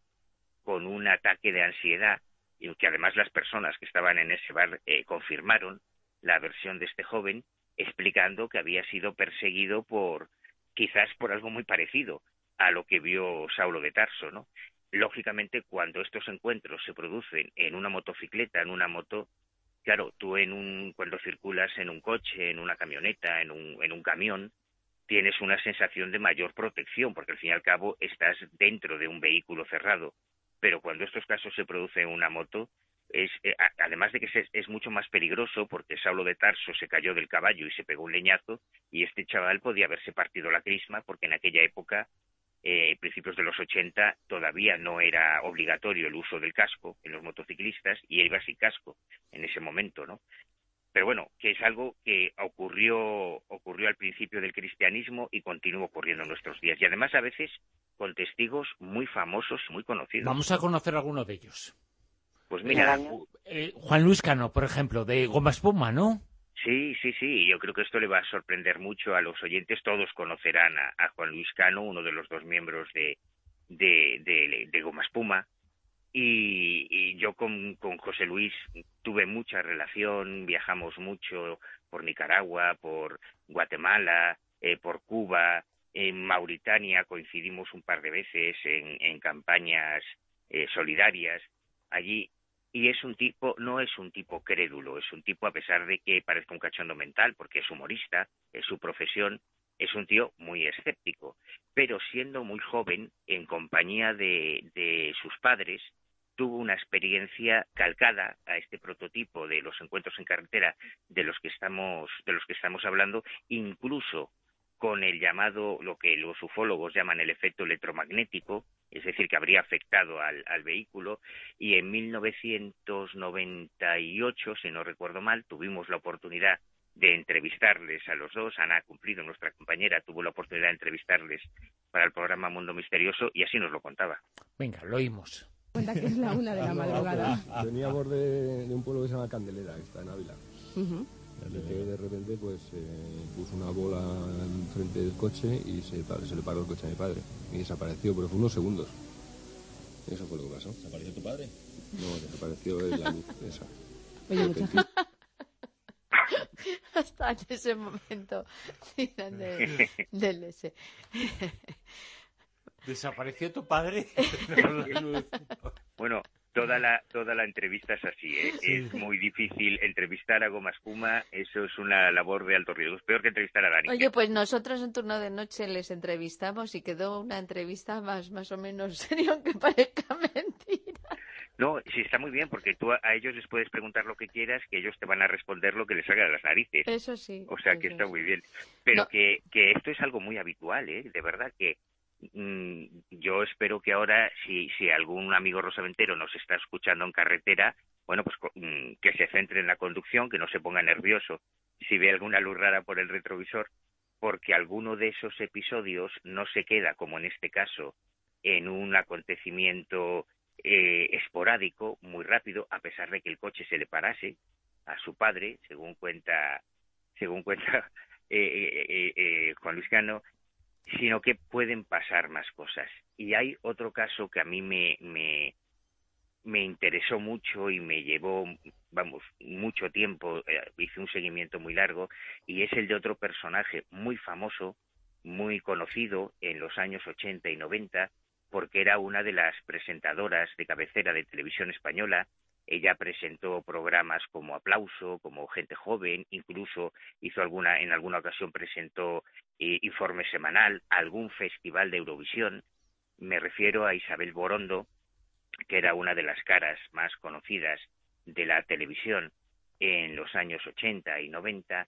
con un ataque de ansiedad y que además las personas que estaban en ese bar eh, confirmaron la versión de este joven explicando que había sido perseguido por quizás por algo muy parecido a lo que vio Saulo de Tarso, ¿no? Lógicamente, cuando estos encuentros se producen en una motocicleta, en una moto, claro, tú en un, cuando circulas en un coche, en una camioneta, en un, en un camión, tienes una sensación de mayor protección, porque al fin y al cabo estás dentro de un vehículo cerrado. Pero cuando estos casos se producen en una moto, es, eh, además de que es, es, mucho más peligroso porque Saulo de Tarso se cayó del caballo y se pegó un leñazo y este chaval podía haberse partido la crisma porque en aquella época, eh, principios de los 80, todavía no era obligatorio el uso del casco en los motociclistas y él iba sin casco en ese momento, ¿no? Pero bueno, que es algo que ocurrió, ocurrió al principio del cristianismo y continúa ocurriendo en nuestros días. Y además a veces con testigos muy famosos, muy conocidos. Vamos a conocer algunos de ellos. Pues mira, eh, Juan Luis Cano, por ejemplo, de Goma Espuma, ¿no? Sí, sí, sí. Yo creo que esto le va a sorprender mucho a los oyentes. Todos conocerán a, Juan Luis Cano, uno de los dos miembros de, de, de, Goma Espuma. Y, yo con, con, José Luis tuve mucha relación, viajamos mucho por Nicaragua, por Guatemala, eh, por Cuba, en Mauritania coincidimos un par de veces en, en campañas eh, solidarias allí y es un tipo, no es un tipo crédulo, es un tipo, a pesar de que parezca un cachondo mental, porque es humorista, es su profesión, es un tío muy escéptico, pero siendo muy joven, en compañía de, de sus padres, tuvo una experiencia calcada a este prototipo de los encuentros en carretera de los que estamos, de los que estamos hablando, incluso con el llamado, lo que los ufólogos llaman el efecto electromagnético, es decir, que habría afectado al, vehículo, y en 1998, si no recuerdo mal, tuvimos la oportunidad de entrevistarles a los dos. Ana ha cumplido, nuestra compañera, tuvo la oportunidad de entrevistarles para el programa Mundo Misterioso y así nos lo contaba. Venga, lo oímos. Cuenta que es la una de la madrugada. Veníamos de, de un pueblo que se llama Candelera, que está en Ávila que de repente pues eh, puso una bola enfrente del coche y se, se le paró el coche a mi padre y desapareció, pero fue unos segundos. Eso fue lo que pasó. ¿Desapareció tu padre? No, desapareció la luz esa. Oye, mucha gente... Hasta en ese momento de, del ese. ¿Desapareció tu padre? bueno, toda la toda la entrevista es así ¿eh? es muy difícil entrevistar a Goma Espuma eso es una labor de alto riesgo es peor que entrevistar a Dani oye pues nosotros en turno de noche les entrevistamos y quedó una entrevista más más o menos serio aunque parezca mentira no, sí está muy bien porque tú a, ellos les puedes preguntar lo que quieras, que ellos te van a responder lo que les salga de las narices. Eso sí. O sea que está muy bien. Pero que, que esto es algo muy habitual, ¿eh? De verdad que yo espero que ahora, si, si algún amigo rosaventero nos está escuchando en carretera, bueno, pues mm, que se centre en la conducción, que no se ponga nervioso si ve alguna luz rara por el retrovisor, porque alguno de esos episodios no se queda, como en este caso, en un acontecimiento eh, esporádico, muy rápido, a pesar de que el coche se le parase a su padre, según cuenta, según cuenta eh, eh, eh Juan Luis Cano, sino que pueden pasar más cosas. Y hay otro caso que a mí me, me, me interesó mucho y me llevó, vamos, mucho tiempo, eh, hice un seguimiento muy largo, y es el de otro personaje muy famoso, muy conocido en los años 80 y 90, porque era una de las presentadoras de cabecera de televisión española. Ella presentó programas como Aplauso, como Gente Joven, incluso hizo alguna, en alguna ocasión presentó informe semanal, algún festival de Eurovisión. Me refiero a Isabel Borondo, que era una de las caras más conocidas de la televisión en los años 80 y 90,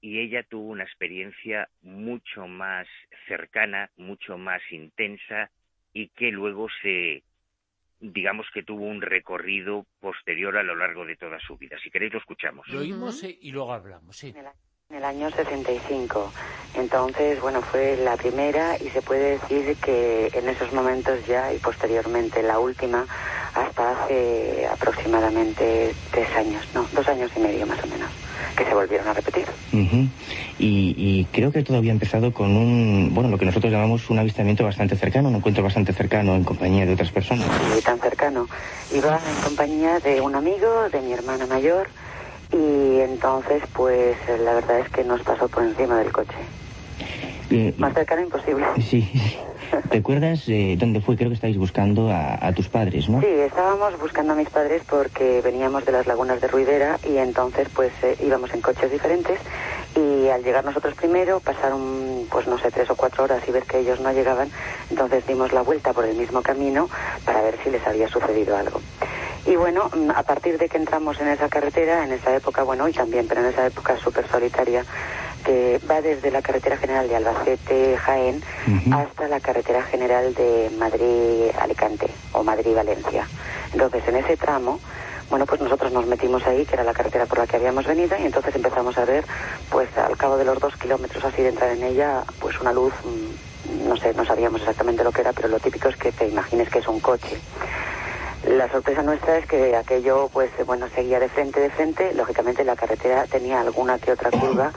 y ella tuvo una experiencia mucho más cercana, mucho más intensa, y que luego se, digamos que tuvo un recorrido posterior a lo largo de toda su vida. Si queréis lo escuchamos. Lo oímos y luego hablamos, sí. En el año 65. Entonces, bueno, fue la primera y se puede decir que en esos momentos ya y posteriormente la última hasta hace aproximadamente tres años, no, dos años y medio más o menos, que se volvieron a repetir. y, creo que todo había empezado con un, bueno, lo que nosotros llamamos un avistamiento bastante cercano, un encuentro bastante cercano en compañía de otras personas. Sí, tan cercano. Iba en compañía de un amigo, de mi hermana mayor, y entonces pues la verdad es que nos pasó por encima del coche. Eh, Más cercano imposible. Sí. ¿Recuerdas eh, dónde fue? Creo que estáis buscando a, tus padres, ¿no? Sí, estábamos buscando a mis padres porque veníamos de las lagunas de Ruidera y entonces pues eh, íbamos en coches diferentes y al llegar nosotros primero pasaron pues no sé tres o cuatro horas y ver que ellos no llegaban, entonces dimos la vuelta por el mismo camino para ver si les había sucedido algo. Y bueno, a partir de que entramos en esa carretera, en esa época, bueno, y también, pero en esa época súper solitaria, que va desde la carretera general de Albacete-Jaén hasta la carretera general de Madrid-Alicante o Madrid-Valencia. Entonces, en ese tramo, bueno, pues nosotros nos metimos ahí, que era la carretera por la que habíamos venido, y entonces empezamos a ver, pues al cabo de los dos kilómetros así de entrar en ella, pues una luz, mm, no sé, no sabíamos exactamente lo que era, pero lo típico es que te imagines que es un coche La sorpresa nuestra es que aquello, pues, bueno, seguía de frente, de frente. Lógicamente la carretera tenía alguna que otra curva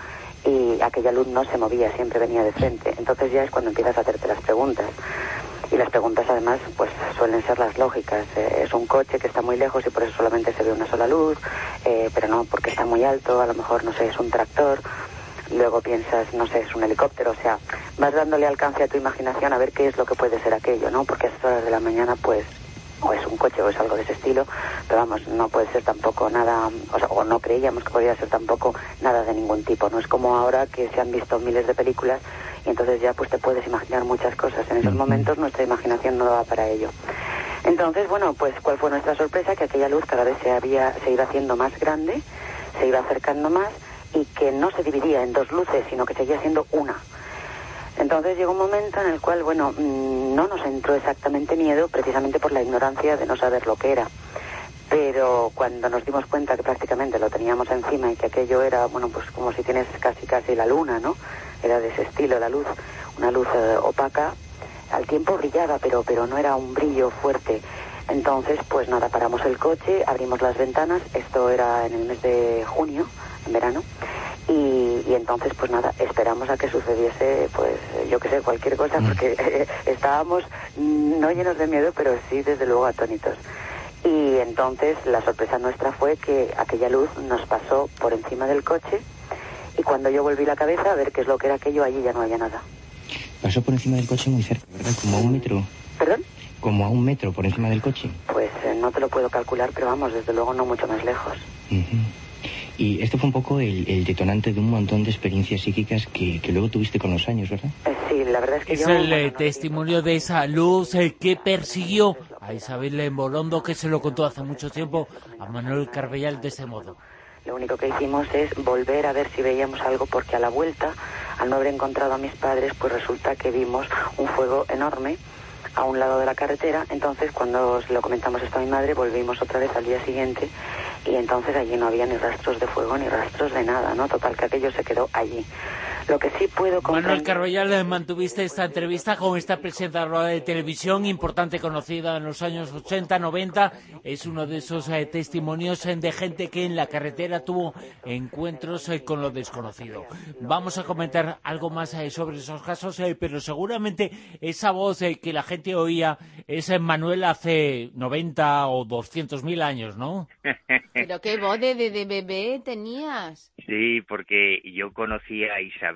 y aquella luz no se movía, siempre venía de frente. Entonces ya es cuando empiezas a hacerte las preguntas. Y las preguntas además, pues, suelen ser las lógicas. Eh, es un coche que está muy lejos y por eso solamente se ve una sola luz, eh, pero no porque está muy alto, a lo mejor, no sé, es un tractor luego piensas, no sé, es un helicóptero, o sea, vas dándole alcance a tu imaginación a ver qué es lo que puede ser aquello, ¿no? Porque a estas horas de la mañana, pues, o es un coche o es algo de ese estilo, pero vamos, no puede ser tampoco nada, o sea, o no creíamos que podía ser tampoco nada de ningún tipo, no es como ahora que se han visto miles de películas y entonces ya pues te puedes imaginar muchas cosas, en esos momentos nuestra imaginación no daba para ello. Entonces, bueno, pues cuál fue nuestra sorpresa, que aquella luz cada vez se había se iba haciendo más grande, se iba acercando más y que no se dividía en dos luces, sino que seguía siendo una. Entonces llegó un momento en el cual, bueno, mm, no nos entró exactamente miedo, precisamente por la ignorancia de no saber lo que era. Pero cuando nos dimos cuenta que prácticamente lo teníamos encima y que aquello era, bueno, pues como si tienes casi casi la luna, ¿no? Era de ese estilo la luz, una luz eh, opaca. Al tiempo brillaba, pero, pero no era un brillo fuerte. Entonces, pues nada, paramos el coche, abrimos las ventanas. Esto era en el mes de junio en verano. Y, y, entonces, pues nada, esperamos a que sucediese, pues yo que sé, cualquier cosa, Mm. porque eh, estábamos no llenos de miedo, pero sí, desde luego, atónitos. Y entonces la sorpresa nuestra fue que aquella luz nos pasó por encima del coche y cuando yo volví la cabeza a ver qué es lo que era aquello, allí ya no había nada. Pasó por encima del coche muy cerca, ¿verdad? Como a un metro. ¿Perdón? Como a un metro por encima del coche. Pues eh, no te lo puedo calcular, pero vamos, desde luego no mucho más lejos. Ujú. Y esto fue un poco el, el detonante de un montón de experiencias psíquicas que, que luego tuviste con los años, ¿verdad? Sí, la verdad es que Es yo... el eh, testimonio de esa luz eh, que persiguió a Isabel Morondo, que se lo contó hace mucho tiempo a Manuel Carbellal de ese modo. Lo único que hicimos es volver a ver si veíamos algo porque a la vuelta, al no haber encontrado a mis padres, pues resulta que vimos un fuego enorme a un lado de la carretera. Entonces, cuando lo comentamos esto a mi madre, volvimos otra vez al día siguiente y entonces allí no había ni rastros de fuego ni rastros de nada, ¿no? Total, que aquello se quedó allí. Lo que sí puedo Manuel comprender... Carbellal, eh, mantuviste esta entrevista con esta presentadora de televisión importante conocida en los años 80, 90. Es uno de esos eh, testimonios eh, de gente que en la carretera tuvo encuentros eh, con lo desconocido. Vamos a comentar algo más eh, sobre esos casos, eh, pero seguramente esa voz eh, que la gente oía es eh, Manuel hace 90 o 200 mil años, ¿no? Pero qué voz de, de, de bebé tenías. Sí, porque yo conocí a Isabel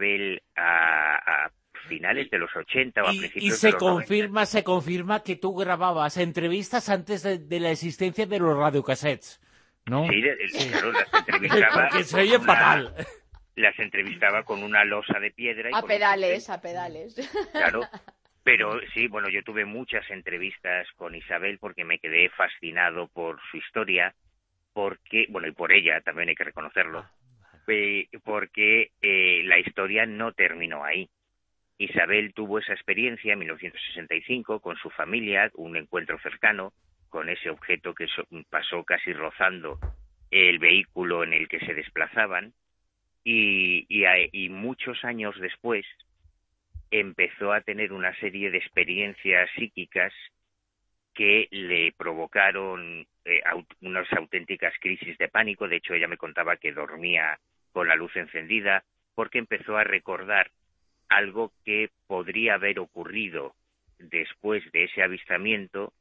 a, a finales de los 80 o a Y, principios y de se los 90. confirma, se confirma que tú grababas entrevistas antes de, de la existencia de los radiocassettes, ¿no? Sí, de- de- claro, las entrevistaba. Porque se oye con una- fatal. Las entrevistaba con una losa de piedra. Y A un pedales, a pedales. Claro, pero sí, bueno, yo tuve muchas entrevistas con Isabel porque me quedé fascinado por su historia, porque, bueno, y por ella también hay que reconocerlo, eh, porque eh, la historia no terminó ahí. Isabel tuvo esa experiencia en 1965 con su familia, un encuentro cercano con ese objeto que pasó casi rozando el vehículo en el que se desplazaban y, muchos años después empezó a tener una serie de experiencias psíquicas que le provocaron eh, unas auténticas crisis de pánico. De hecho, ella me contaba que dormía con la luz encendida porque empezó a recordar algo que podría haber ocurrido después de ese avistamiento.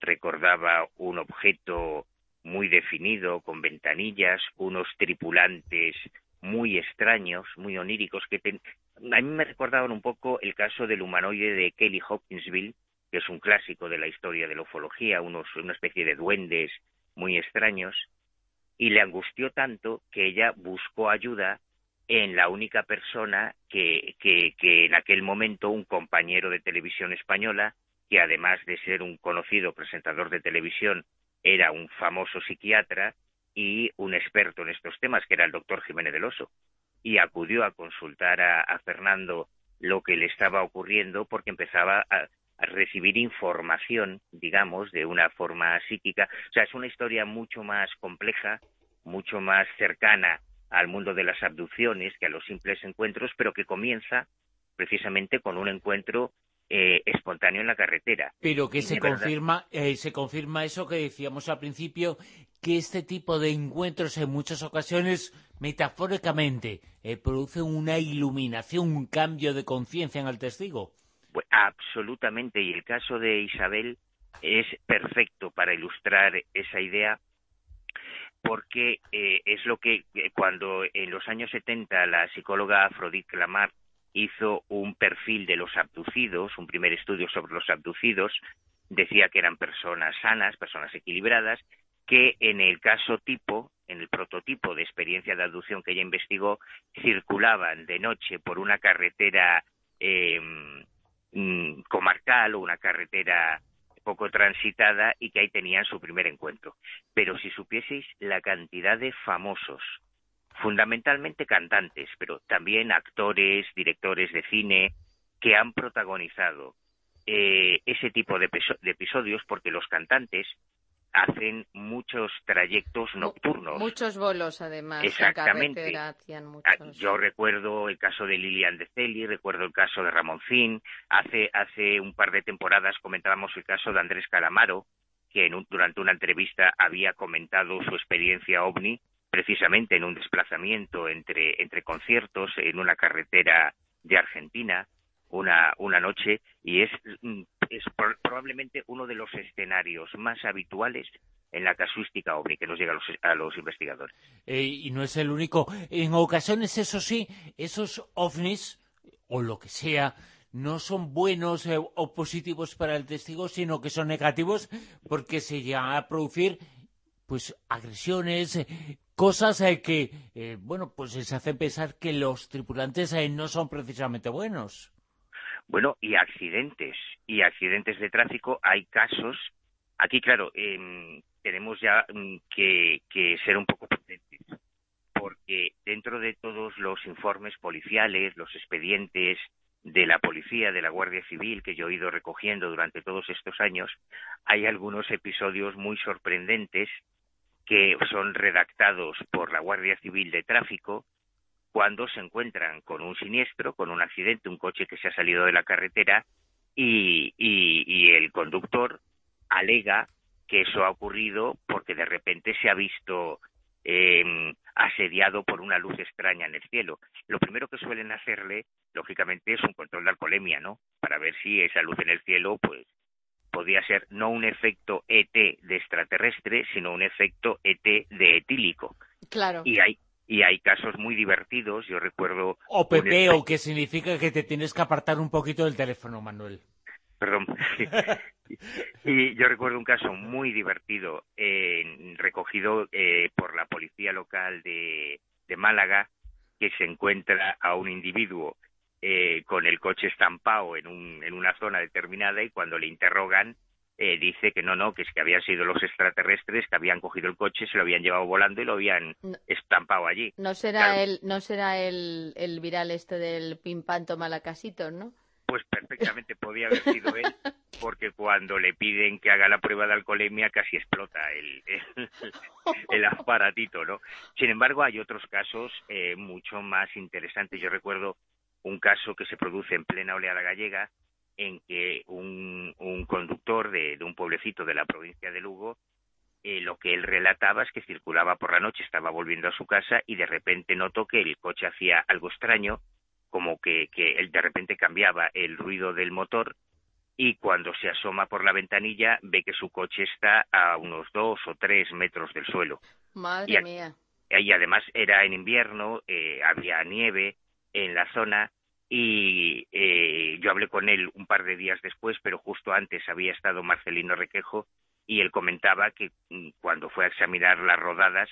Recordaba un objeto muy definido, con ventanillas, unos tripulantes muy extraños, muy oníricos, que a mí me recordaban un poco el caso del humanoide de Kelly Hopkinsville, que es un clásico de la historia de la ufología, unos, una especie de duendes muy extraños, y le angustió tanto que ella buscó ayuda en la única persona que, que, que en aquel momento un compañero de televisión española, que además de ser un conocido presentador de televisión, era un famoso psiquiatra y un experto en estos temas, que era el doctor Jiménez del Oso. Y acudió a consultar a, a Fernando lo que le estaba ocurriendo porque empezaba a, a recibir información, digamos, de una forma psíquica. O sea, es una historia mucho más compleja, mucho más cercana al mundo de las abducciones que a los simples encuentros, pero que comienza precisamente con un encuentro eh, espontáneo en la carretera. Pero que Y se verdad- confirma, eh, se confirma eso que decíamos al principio, que este tipo de encuentros en muchas ocasiones, metafóricamente, eh, produce una iluminación, un cambio de conciencia en el testigo. Pues, absolutamente, y el caso de Isabel es perfecto para ilustrar esa idea porque eh, es lo que eh, cuando en los años 70 la psicóloga Afrodite Clamart hizo un perfil de los abducidos, un primer estudio sobre los abducidos, decía que eran personas sanas, personas equilibradas, que en el caso tipo, en el prototipo de experiencia de abducción que ella investigó, circulaban de noche por una carretera eh, mm, comarcal o una carretera poco transitada y que ahí tenían su primer encuentro. Pero si supieseis la cantidad de famosos, fundamentalmente cantantes, pero también actores, directores de cine, que han protagonizado eh, ese tipo de, episo- de episodios, porque los cantantes hacen muchos trayectos nocturnos. Muchos bolos, además. en Exactamente. Ah, muchos. Yo recuerdo el caso de Lilian de Celi, recuerdo el caso de Ramoncín. Hace, hace un par de temporadas comentábamos el caso de Andrés Calamaro, que en un- durante una entrevista había comentado su experiencia ovni, precisamente en un desplazamiento entre, entre conciertos en una carretera de Argentina, una, una noche, y es, mm, es pro- probablemente uno de los escenarios más habituales en la casuística ovni que nos llega a los, a los investigadores. Y no es el único. En ocasiones, eso sí, esos ovnis, o lo que sea, no son buenos eh, o positivos para el testigo, sino que son negativos porque se llegan a producir pues agresiones, eh, cosas que, eh, bueno, pues se hacen pensar que los tripulantes eh, no son precisamente buenos. Bueno, y accidentes, y accidentes de tráfico, hay casos. Aquí, claro, em, tenemos ya mm, que, que ser un poco prudentes, porque dentro de todos los informes policiales, los expedientes de la policía, de la Guardia Civil, que yo he ido recogiendo durante todos estos años, hay algunos episodios muy sorprendentes que son redactados por la Guardia Civil de Tráfico cuando se encuentran con un siniestro, con un accidente, un coche que se ha salido de la carretera y, y- y el conductor alega que eso ha ocurrido porque de repente se ha visto eh, asediado por una luz extraña en el cielo. Lo primero que suelen hacerle, lógicamente, es un control de alcoholemia, ¿no? Para ver si esa luz en el cielo, pues, podía ser no un efecto ET de extraterrestre, sino un efecto ET de etílico. Claro. Y hay y hay casos muy divertidos. Yo recuerdo O pepeo, que significa que te tienes que apartar un poquito del teléfono, Manuel. Perdón. y yo recuerdo un caso muy divertido eh, recogido eh, por la policía local de, de Málaga que se encuentra a un individuo eh, con el coche estampado en, un, en una zona determinada y cuando le interrogan eh, dice que no, no, que es que habían sido los extraterrestres que habían cogido el coche, se lo habían llevado volando y lo habían No. estampado allí. No será Claro. el, no será el, el viral este del pimpanto malacasito, ¿no? Pues perfectamente podía haber sido él, porque cuando le piden que haga la prueba de alcoholemia casi explota el, el, el aparatito, ¿no? Sin embargo, hay otros casos eh, mucho más interesantes. Yo recuerdo un caso que se produce en plena oleada gallega, en que un, un conductor de, de un pueblecito de la provincia de Lugo, eh, lo que él relataba es que circulaba por la noche, estaba volviendo a su casa y de repente notó que el coche hacía algo extraño, como que, que él de repente cambiaba el ruido del motor y cuando se asoma por la ventanilla ve que su coche está a unos dos o tres metros del suelo. Madre Y mía. Y además era en invierno, eh, había nieve en la zona y eh, yo hablé con él un par de días después, pero justo antes había estado Marcelino Requejo y él comentaba que mm, cuando fue a examinar las rodadas,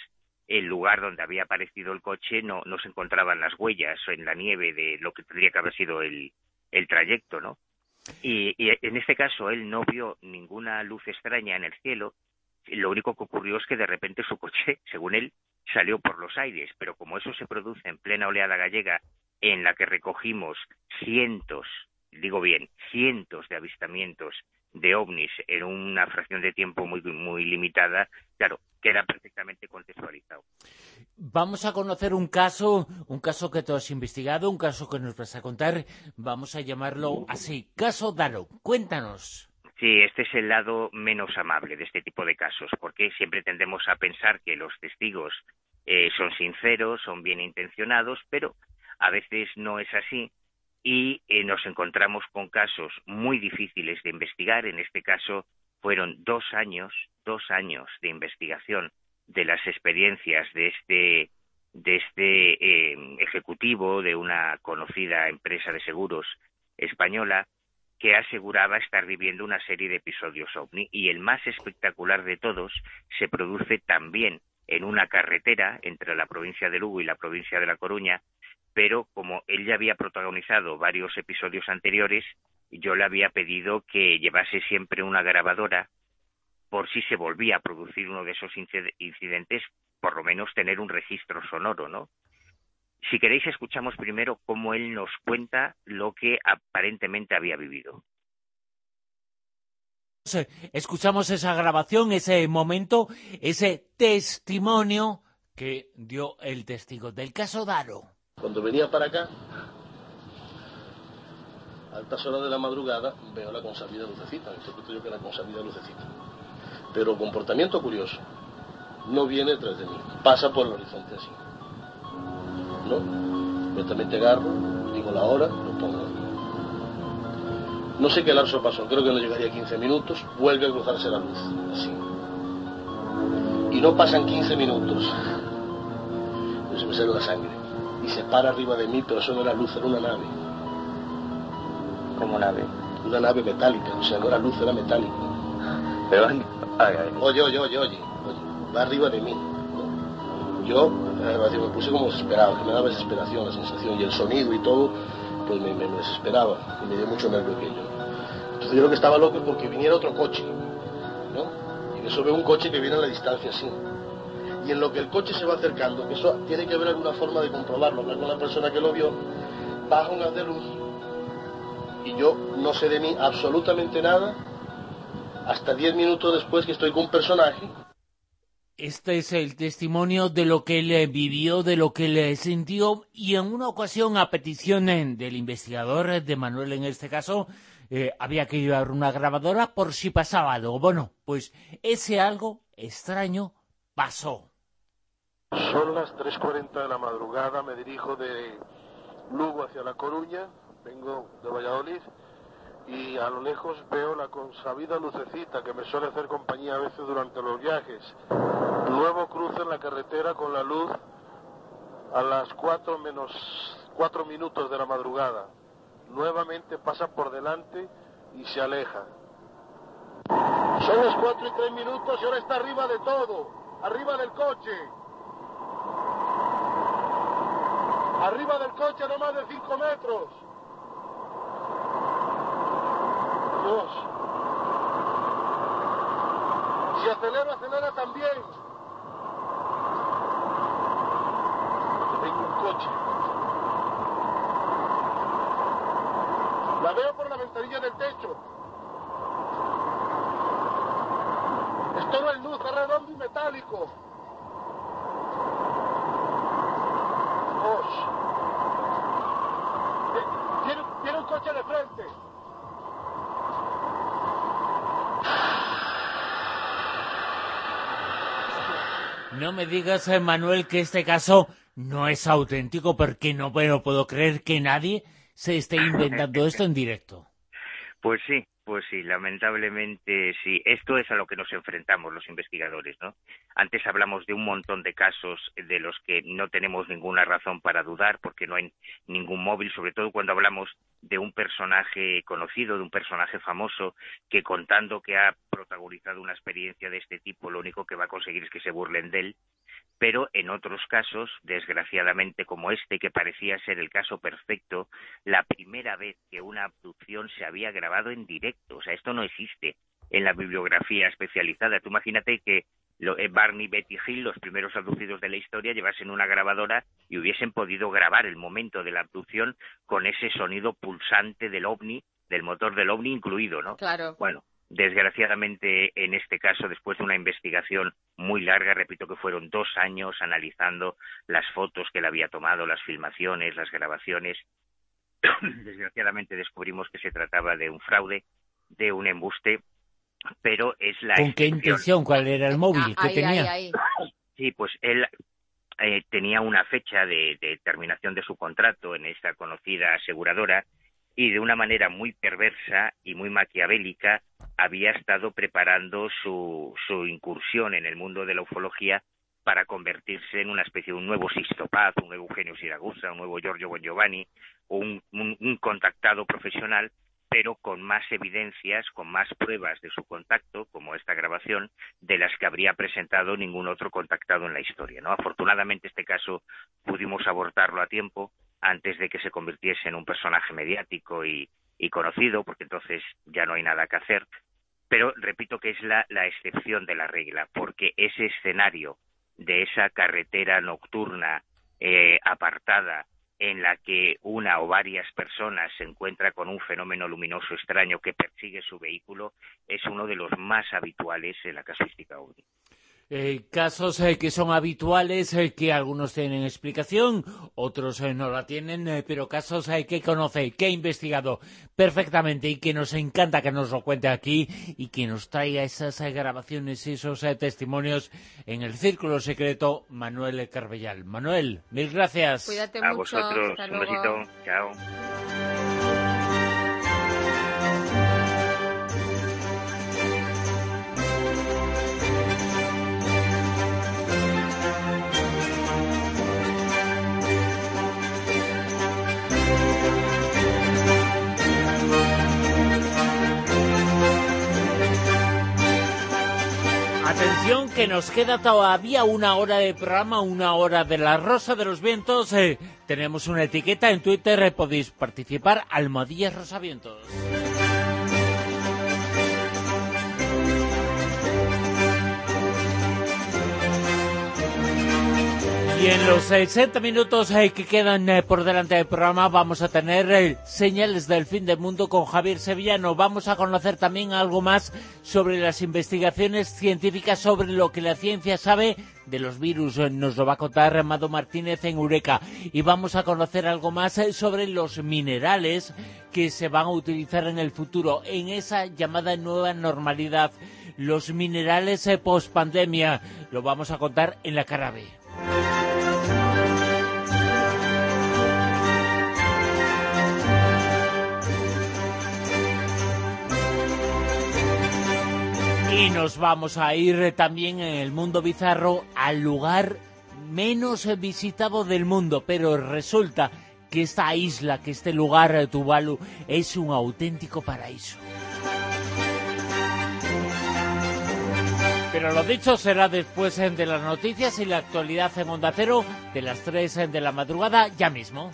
el lugar donde había aparecido el coche no, no se encontraban las huellas en la nieve de lo que tendría que haber sido el, trayecto, ¿no? Y en este caso él no vio ninguna luz extraña en el cielo, lo único que ocurrió es que de repente su coche, según él, salió por los aires, pero como eso se produce en plena oleada gallega, en la que recogimos cientos digo bien, cientos de avistamientos de ovnis en una fracción de tiempo muy, muy limitada, claro, queda perfectamente contextualizado. Vamos a conocer un caso, un caso que tú has investigado, un caso que nos vas a contar, vamos a llamarlo así, caso Daro. Cuéntanos. Sí, este es el lado menos amable de este tipo de casos, porque siempre tendemos a pensar que los testigos eh, son sinceros, son bien intencionados, pero a veces no es así y eh, nos encontramos con casos muy difíciles de investigar. En este caso fueron dos años, dos años de investigación de las experiencias de este de este eh, ejecutivo de una conocida empresa de seguros española que aseguraba estar viviendo una serie de episodios ovni y el más espectacular de todos se produce también en una carretera entre la provincia de Lugo y la provincia de La Coruña pero como él ya había protagonizado varios episodios anteriores, yo le había pedido que llevase siempre una grabadora por si se volvía a producir uno de esos incidentes, por lo menos tener un registro sonoro, ¿no? Si queréis, escuchamos primero cómo él nos cuenta lo que aparentemente había vivido. Escuchamos esa grabación, ese momento, ese testimonio que dio el testigo del caso Daro. Cuando venía para acá, a altas horas de la madrugada, veo la consabida lucecita, interpreto yo que la consabida lucecita. Pero comportamiento curioso, no viene detrás de mí, pasa por el horizonte así. ¿No? Inmediatamente agarro, digo la hora, lo pongo. No sé qué lapso pasó, creo que no llegaría a 15 minutos, vuelve a cruzarse la luz, así. Y no pasan 15 minutos, se me sale la sangre y se para arriba de mí, pero eso no era luz, era una nave. ¿Cómo nave? Una nave metálica, o sea, no era luz, era metálico. Pero, oye, oye, oye, oye, va arriba de mí. Yo eh, me puse como desesperado, que me daba desesperación la sensación y el sonido y todo, pues me, me, desesperaba y me dio mucho nervio aquello. Entonces yo lo que estaba loco porque viniera otro coche, ¿no? Y eso veo un coche que viene a la distancia así y en lo que el coche se va acercando, eso tiene que haber alguna forma de comprobarlo, hablar con la persona que lo vio, baja un haz de luz y yo no sé de mí absolutamente nada hasta diez minutos después que estoy con un personaje. Este es el testimonio de lo que él vivió, de lo que él sintió y en una ocasión a petición del investigador, de Manuel en este caso, eh, había que llevar una grabadora por si pasaba algo. Bueno, pues ese algo extraño pasó. Son las 3.40 de la madrugada, me dirijo de Lugo hacia La Coruña, vengo de Valladolid y a lo lejos veo la consabida lucecita que me suele hacer compañía a veces durante los viajes. Nuevo cruce en la carretera con la luz a las 4 menos 4 minutos de la madrugada. Nuevamente pasa por delante y se aleja. Son las 4 y 3 minutos y ahora está arriba de todo, arriba del coche. Arriba del coche no más de 5 metros. Dios. Si acelera, acelera también. Tengo un coche. La veo por la ventanilla del techo. Es todo el luz, es redondo y metálico. Tiene, un coche de frente. No me digas, Manuel, que este caso no es auténtico, porque no puedo creer que nadie se esté inventando esto en directo. Pues sí, pues sí, lamentablemente sí. Esto es a lo que nos enfrentamos los investigadores, ¿no? Antes hablamos de un montón de casos de los que no tenemos ninguna razón para dudar porque no hay ningún móvil, sobre todo cuando hablamos de un personaje conocido, de un personaje famoso que contando que ha protagonizado una experiencia de este tipo, lo único que va a conseguir es que se burlen de él pero en otros casos, desgraciadamente como este, que parecía ser el caso perfecto, la primera vez que una abducción se había grabado en directo. O sea, esto no existe en la bibliografía especializada. Tú imagínate que lo- eh, Barney, Betty Hill, los primeros abducidos de la historia, llevasen una grabadora y hubiesen podido grabar el momento de la abducción con ese sonido pulsante del ovni, del motor del ovni incluido, ¿no? Claro. Bueno, desgraciadamente en este caso, después de una investigación muy larga, repito que fueron dos años analizando las fotos que él había tomado, las filmaciones, las grabaciones, desgraciadamente descubrimos que se trataba de un fraude, de un embuste, pero es la ¿Con qué intención? ¿Cuál era el móvil que Ahí, tenía? ahí, ahí. Sí, pues él eh, tenía una fecha de, de terminación de su contrato en esta conocida aseguradora y de una manera muy perversa y muy maquiavélica había estado preparando su, su incursión en el mundo de la ufología para convertirse en una especie de un nuevo Sisto Paz, un nuevo Eugenio Siragusa, un nuevo Giorgio Bongiovanni, un, un- un contactado profesional, pero con más evidencias, con más pruebas de su contacto, como esta grabación, de las que habría presentado ningún otro contactado en la historia. ¿no? Afortunadamente este caso pudimos abortarlo a tiempo antes de que se convirtiese en un personaje mediático y, conocido, porque entonces ya no hay nada que hacer. Pero repito que es la, la excepción de la regla, porque ese escenario de esa carretera nocturna eh, apartada en la que una o varias personas se encuentra con un fenómeno luminoso extraño que persigue su vehículo es uno de los más habituales en la casuística ovni. Eh, casos eh, que son habituales, eh, que algunos tienen explicación, otros eh, no la tienen, eh, pero casos eh, que conoce, que ha investigado perfectamente y que nos encanta que nos lo cuente aquí y que nos traiga esas eh, grabaciones y esos eh, testimonios en el Círculo Secreto, Manuel Carbellal. Manuel, mil gracias. Cuídate A mucho. vosotros, hasta un luego. besito, chao. Atención que nos queda todavía una hora de programa, una hora de la Rosa de los Vientos. Eh, tenemos una etiqueta en Twitter, eh, podéis participar, Almohadillas Rosavientos. Y en los 60 minutos eh, que quedan eh, por delante del programa vamos a tener eh, señales del fin del mundo con Javier Sevillano. Vamos a conocer también algo más sobre las investigaciones científicas, sobre lo que la ciencia sabe de los virus. Eh, Nos lo va a contar Amado Martínez en Eureka. Y vamos a conocer algo más eh, sobre los minerales que se van a utilizar en el futuro, en esa llamada nueva normalidad. Los minerales post pandemia. Lo vamos a contar en la cara B. Y nos vamos a ir eh, también en el mundo bizarro al lugar menos visitado del mundo, pero resulta que esta isla, que este lugar, eh, Tuvalu, es un auténtico paraíso. Pero lo dicho será después eh, de las noticias y la actualidad en Onda Cero de las 3 de la madrugada ya mismo.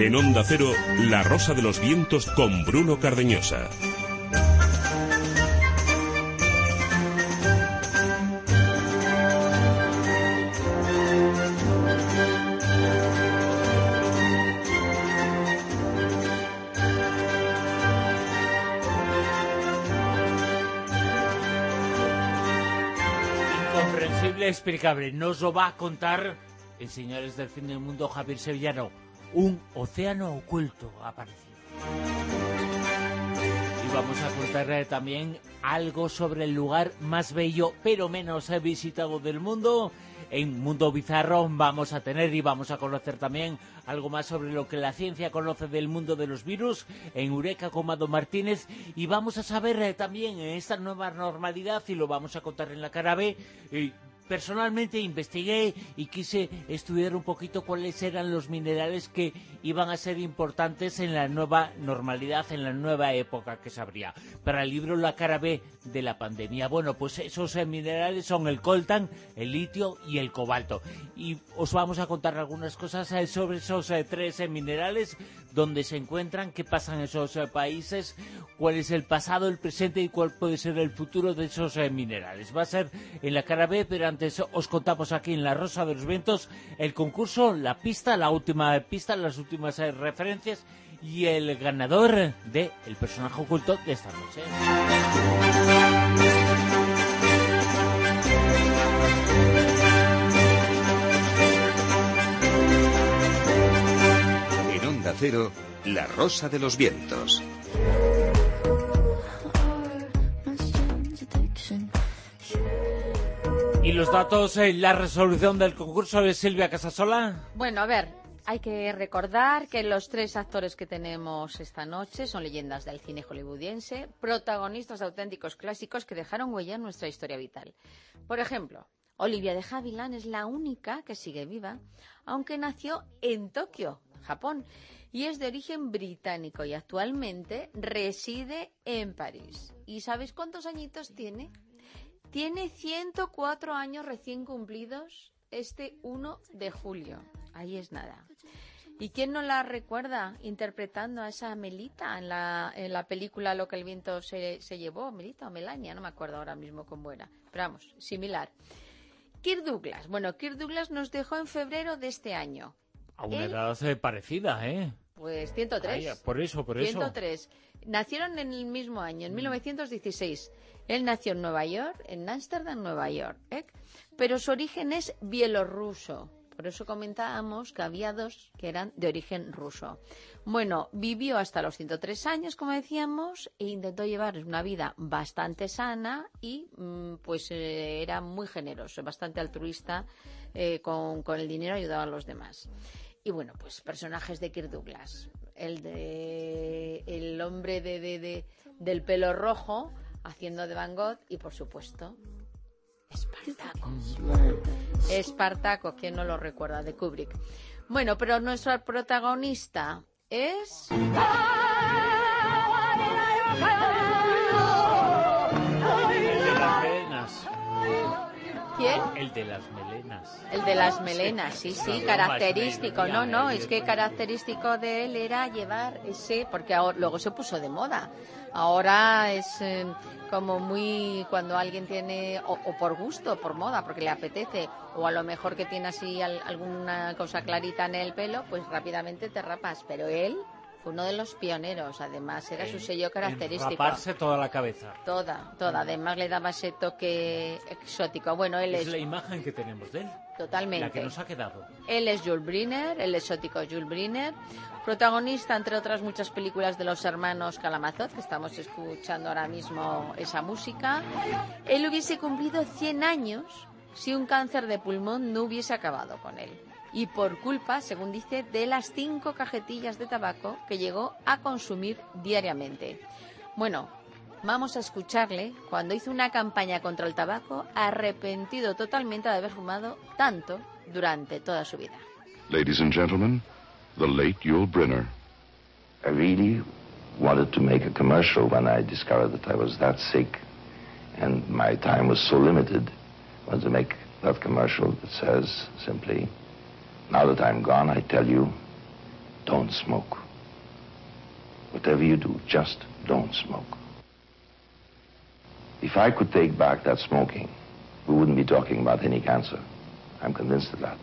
En Onda Cero, La Rosa de los Vientos con Bruno Cardeñosa. Incomprensible, explicable. Nos lo va a contar en Señales del Fin del Mundo Javier Sevillano. Un océano oculto ha aparecido. Y vamos a contarle también algo sobre el lugar más bello pero menos visitado del mundo. En Mundo Bizarro vamos a tener y vamos a conocer también algo más sobre lo que la ciencia conoce del mundo de los virus en Eureka con Mado Martínez y vamos a saber eh, también en esta nueva normalidad y lo vamos a contar en la cara B eh, personalmente investigué y quise estudiar un poquito cuáles eran los minerales que iban a ser importantes en la nueva normalidad, en la nueva época que se abría. Para el libro La cara B de la pandemia. Bueno, pues esos eh, minerales son el coltan, el litio y el cobalto. Y os vamos a contar algunas cosas eh, sobre esos eh, tres minerales, dónde se encuentran, qué pasa en esos países, cuál es el pasado, el presente y cuál puede ser el futuro de esos minerales. Va a ser en la cara pero os contamos aquí en La Rosa de los Vientos el concurso, la pista, la última pista, las últimas eh, referencias y el ganador de personaje oculto de esta noche. En Onda Cero, La Rosa de los Vientos. Y los datos, eh, la resolución del concurso de Silvia Casasola. Bueno, a ver, hay que recordar que los tres actores que tenemos esta noche son leyendas del cine hollywoodiense, protagonistas de auténticos clásicos que dejaron huella en nuestra historia vital. Por ejemplo, Olivia de Havilland es la única que sigue viva, aunque nació en Tokio, Japón, y es de origen británico y actualmente reside en París. ¿Y sabéis cuántos añitos tiene? Tiene 104 años recién cumplidos este 1 de julio. Ahí es nada. ¿Y quién no la recuerda interpretando a esa Melita en la, en la película Lo que el viento se, se llevó? ¿Melita o Melania? No me acuerdo ahora mismo cómo era. Pero vamos, similar. Kirk Douglas. Bueno, Kirk Douglas nos dejó en febrero de este año. A una Él- edad parecida, ¿eh? Pues 103. Vaya, por eso, por eso. 103. Nacieron en el mismo año, en 1916. Él nació en Nueva York, en Ámsterdam, Nueva York. ¿eh? Pero su origen es bielorruso. Por eso comentábamos que había dos que eran de origen ruso. Bueno, vivió hasta los 103 años, como decíamos, e intentó llevar una vida bastante sana y mm, pues eh, era muy generoso, bastante altruista eh, con, con el dinero, ayudaba a los demás. Y bueno, pues personajes de Kirk Douglas. El de el hombre de, de- de- del pelo rojo haciendo de Van Gogh y por supuesto Espartaco. Espartaco, ¿quién no lo recuerda? De Kubrick. Bueno, pero nuestro protagonista es... ¿Quién? El de las melenas. El de las melenas, sí, sí, característico. No, no, es que característico de él era llevar ese, porque ahora, luego se puso de moda. Ahora es eh, como muy cuando alguien tiene, o, o por gusto, por moda, porque le apetece, o a lo mejor que tiene así al- alguna cosa clarita en el pelo, pues rápidamente te rapas. Pero él fue uno de los pioneros, además, era su sello característico. Raparse toda la cabeza. Toda, toda. Además le daba ese toque exótico. Bueno, él Es es la imagen que tenemos de él. totalmente. La que nos ha quedado. Él es Jules Briner, el exótico Jules Briner, protagonista, entre otras muchas películas de los hermanos Kalamazov, que estamos escuchando ahora mismo esa música. Él hubiese cumplido 100 años si un cáncer de pulmón no hubiese acabado con él. Y por culpa, según dice, de las cinco cajetillas de tabaco que llegó a consumir diariamente. Bueno, vamos a escucharle cuando hizo una campaña contra el tabaco, arrepentido totalmente de haber fumado tanto durante toda su vida. Ladies and gentlemen, the late Yul Brynner. I really wanted to make a commercial when I discovered that I was that sick and my time was so limited. I wanted to make that commercial that says simply, now that I'm gone, I tell you, don't smoke. Whatever you do, just don't smoke. If I could take back that smoking, we wouldn't be talking about any cancer. I'm convinced of that.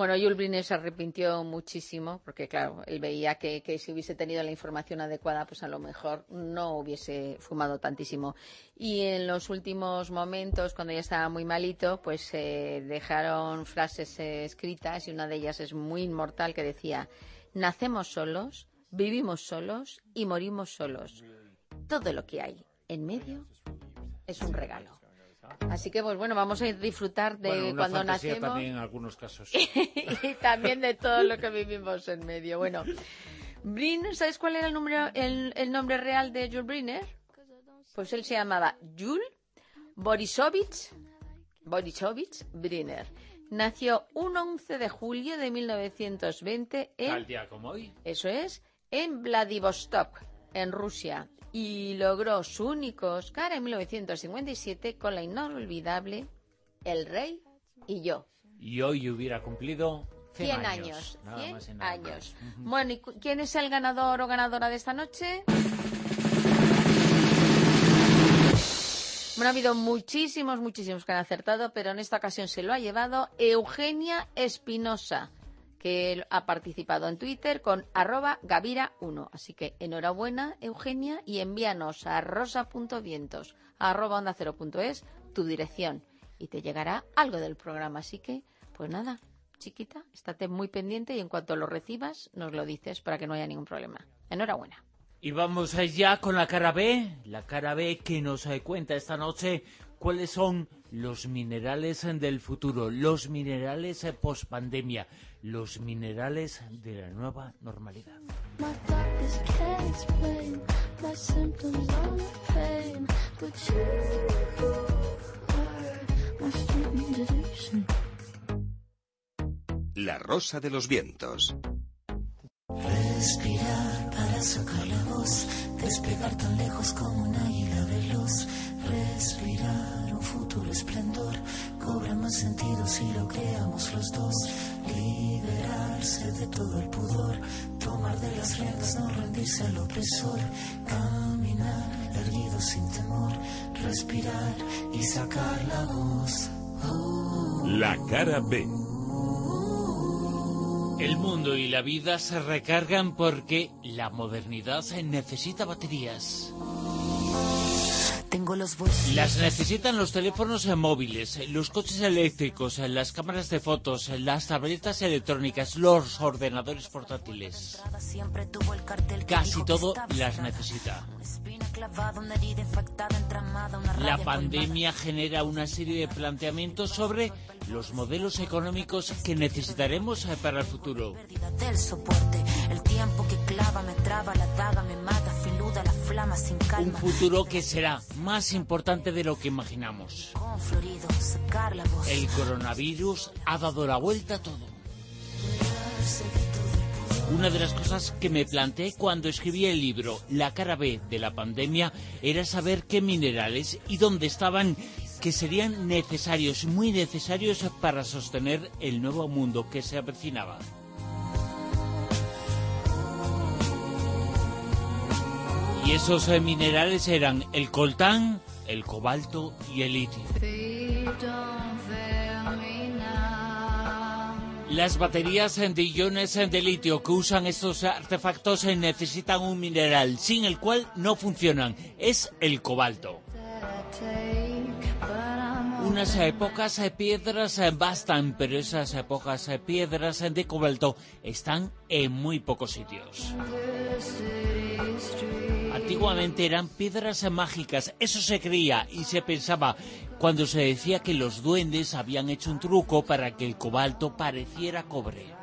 Bueno, Jules Briner se arrepintió muchísimo porque, claro, él veía que, que si hubiese tenido la información adecuada, pues a lo mejor no hubiese fumado tantísimo. Y en los últimos momentos, cuando ya estaba muy malito, pues eh, dejaron frases eh, escritas y una de ellas es muy inmortal que decía, nacemos solos, vivimos solos y morimos solos. Todo lo que hay en medio es un regalo. Así que, pues bueno, vamos a disfrutar de Bueno, una cuando nacemos también en algunos casos. y también de todo lo que vivimos en medio. Bueno, Briner, ¿sabes cuál era el nombre, el, el nombre real de Jules Briner? Pues él se llamaba Jules Borisovich Borisovich Briner. Nació un 11 de julio de 1920 en... Tal día como hoy. Eso es, en Vladivostok, en Rusia, y logró su único Oscar en 1957 con la inolvidable El Rey y yo. Y hoy hubiera cumplido 100, 100 años. nada 100 más y nada años. Bueno, ¿y quién es el ganador o ganadora de esta noche? Bueno, ha habido muchísimos, muchísimos que han acertado, pero en esta ocasión se lo ha llevado Eugenia Espinosa, que ha participado en Twitter con arroba Gavira1. Así que enhorabuena, Eugenia, y envíanos a rosa.vientos arroba onda es tu dirección y te llegará algo del programa. Así que, pues nada, chiquita, estate muy pendiente y en cuanto lo recibas nos lo dices para que no haya ningún problema. Enhorabuena. Y vamos ya con la cara B, la cara B que nos eh, cuenta esta noche cuáles son los minerales eh, del futuro, los minerales post pandemia, los minerales de la nueva normalidad. La Rosa de los Vientos. Respirar para sacar la voz, despegar tan lejos como un águila Respirar un futuro esplendor, cobra más sentido si lo creamos los dos. Liberarse de todo el pudor, tomar de las riendas, no rendirse al opresor. Caminar erguido sin temor, respirar y sacar la voz. La cara B. El mundo y la vida se recargan porque la modernidad necesita baterías. Tengo los bolsillos. Las necesitan los teléfonos móviles, los coches eléctricos, las cámaras de fotos, las tabletas electrónicas, los ordenadores portátiles. Casi todo las necesita. La pandemia genera una serie de planteamientos sobre los modelos económicos que necesitaremos para el futuro. El tiempo que clava me traba, la daga me mata, filuda la flama sin Un futuro que será más importante de lo que imaginamos. El coronavirus ha dado la vuelta a todo. Una de las cosas que me planteé cuando escribí el libro La cara B de la pandemia era saber qué minerales y dónde estaban que serían necesarios, muy necesarios para sostener el nuevo mundo que se avecinaba. Y esos eh, minerales eran el coltán, el cobalto y el litio. Las baterías de iones de litio que usan estos artefactos eh, necesitan un mineral sin el cual no funcionan. Es el cobalto. Unas pocas piedras eh, bastan, pero esas pocas piedras eh, de cobalto están en muy pocos sitios. Antiguamente eran piedras mágicas, eso se creía y se pensaba cuando se decía que los duendes habían hecho un truco para que el cobalto pareciera cobre.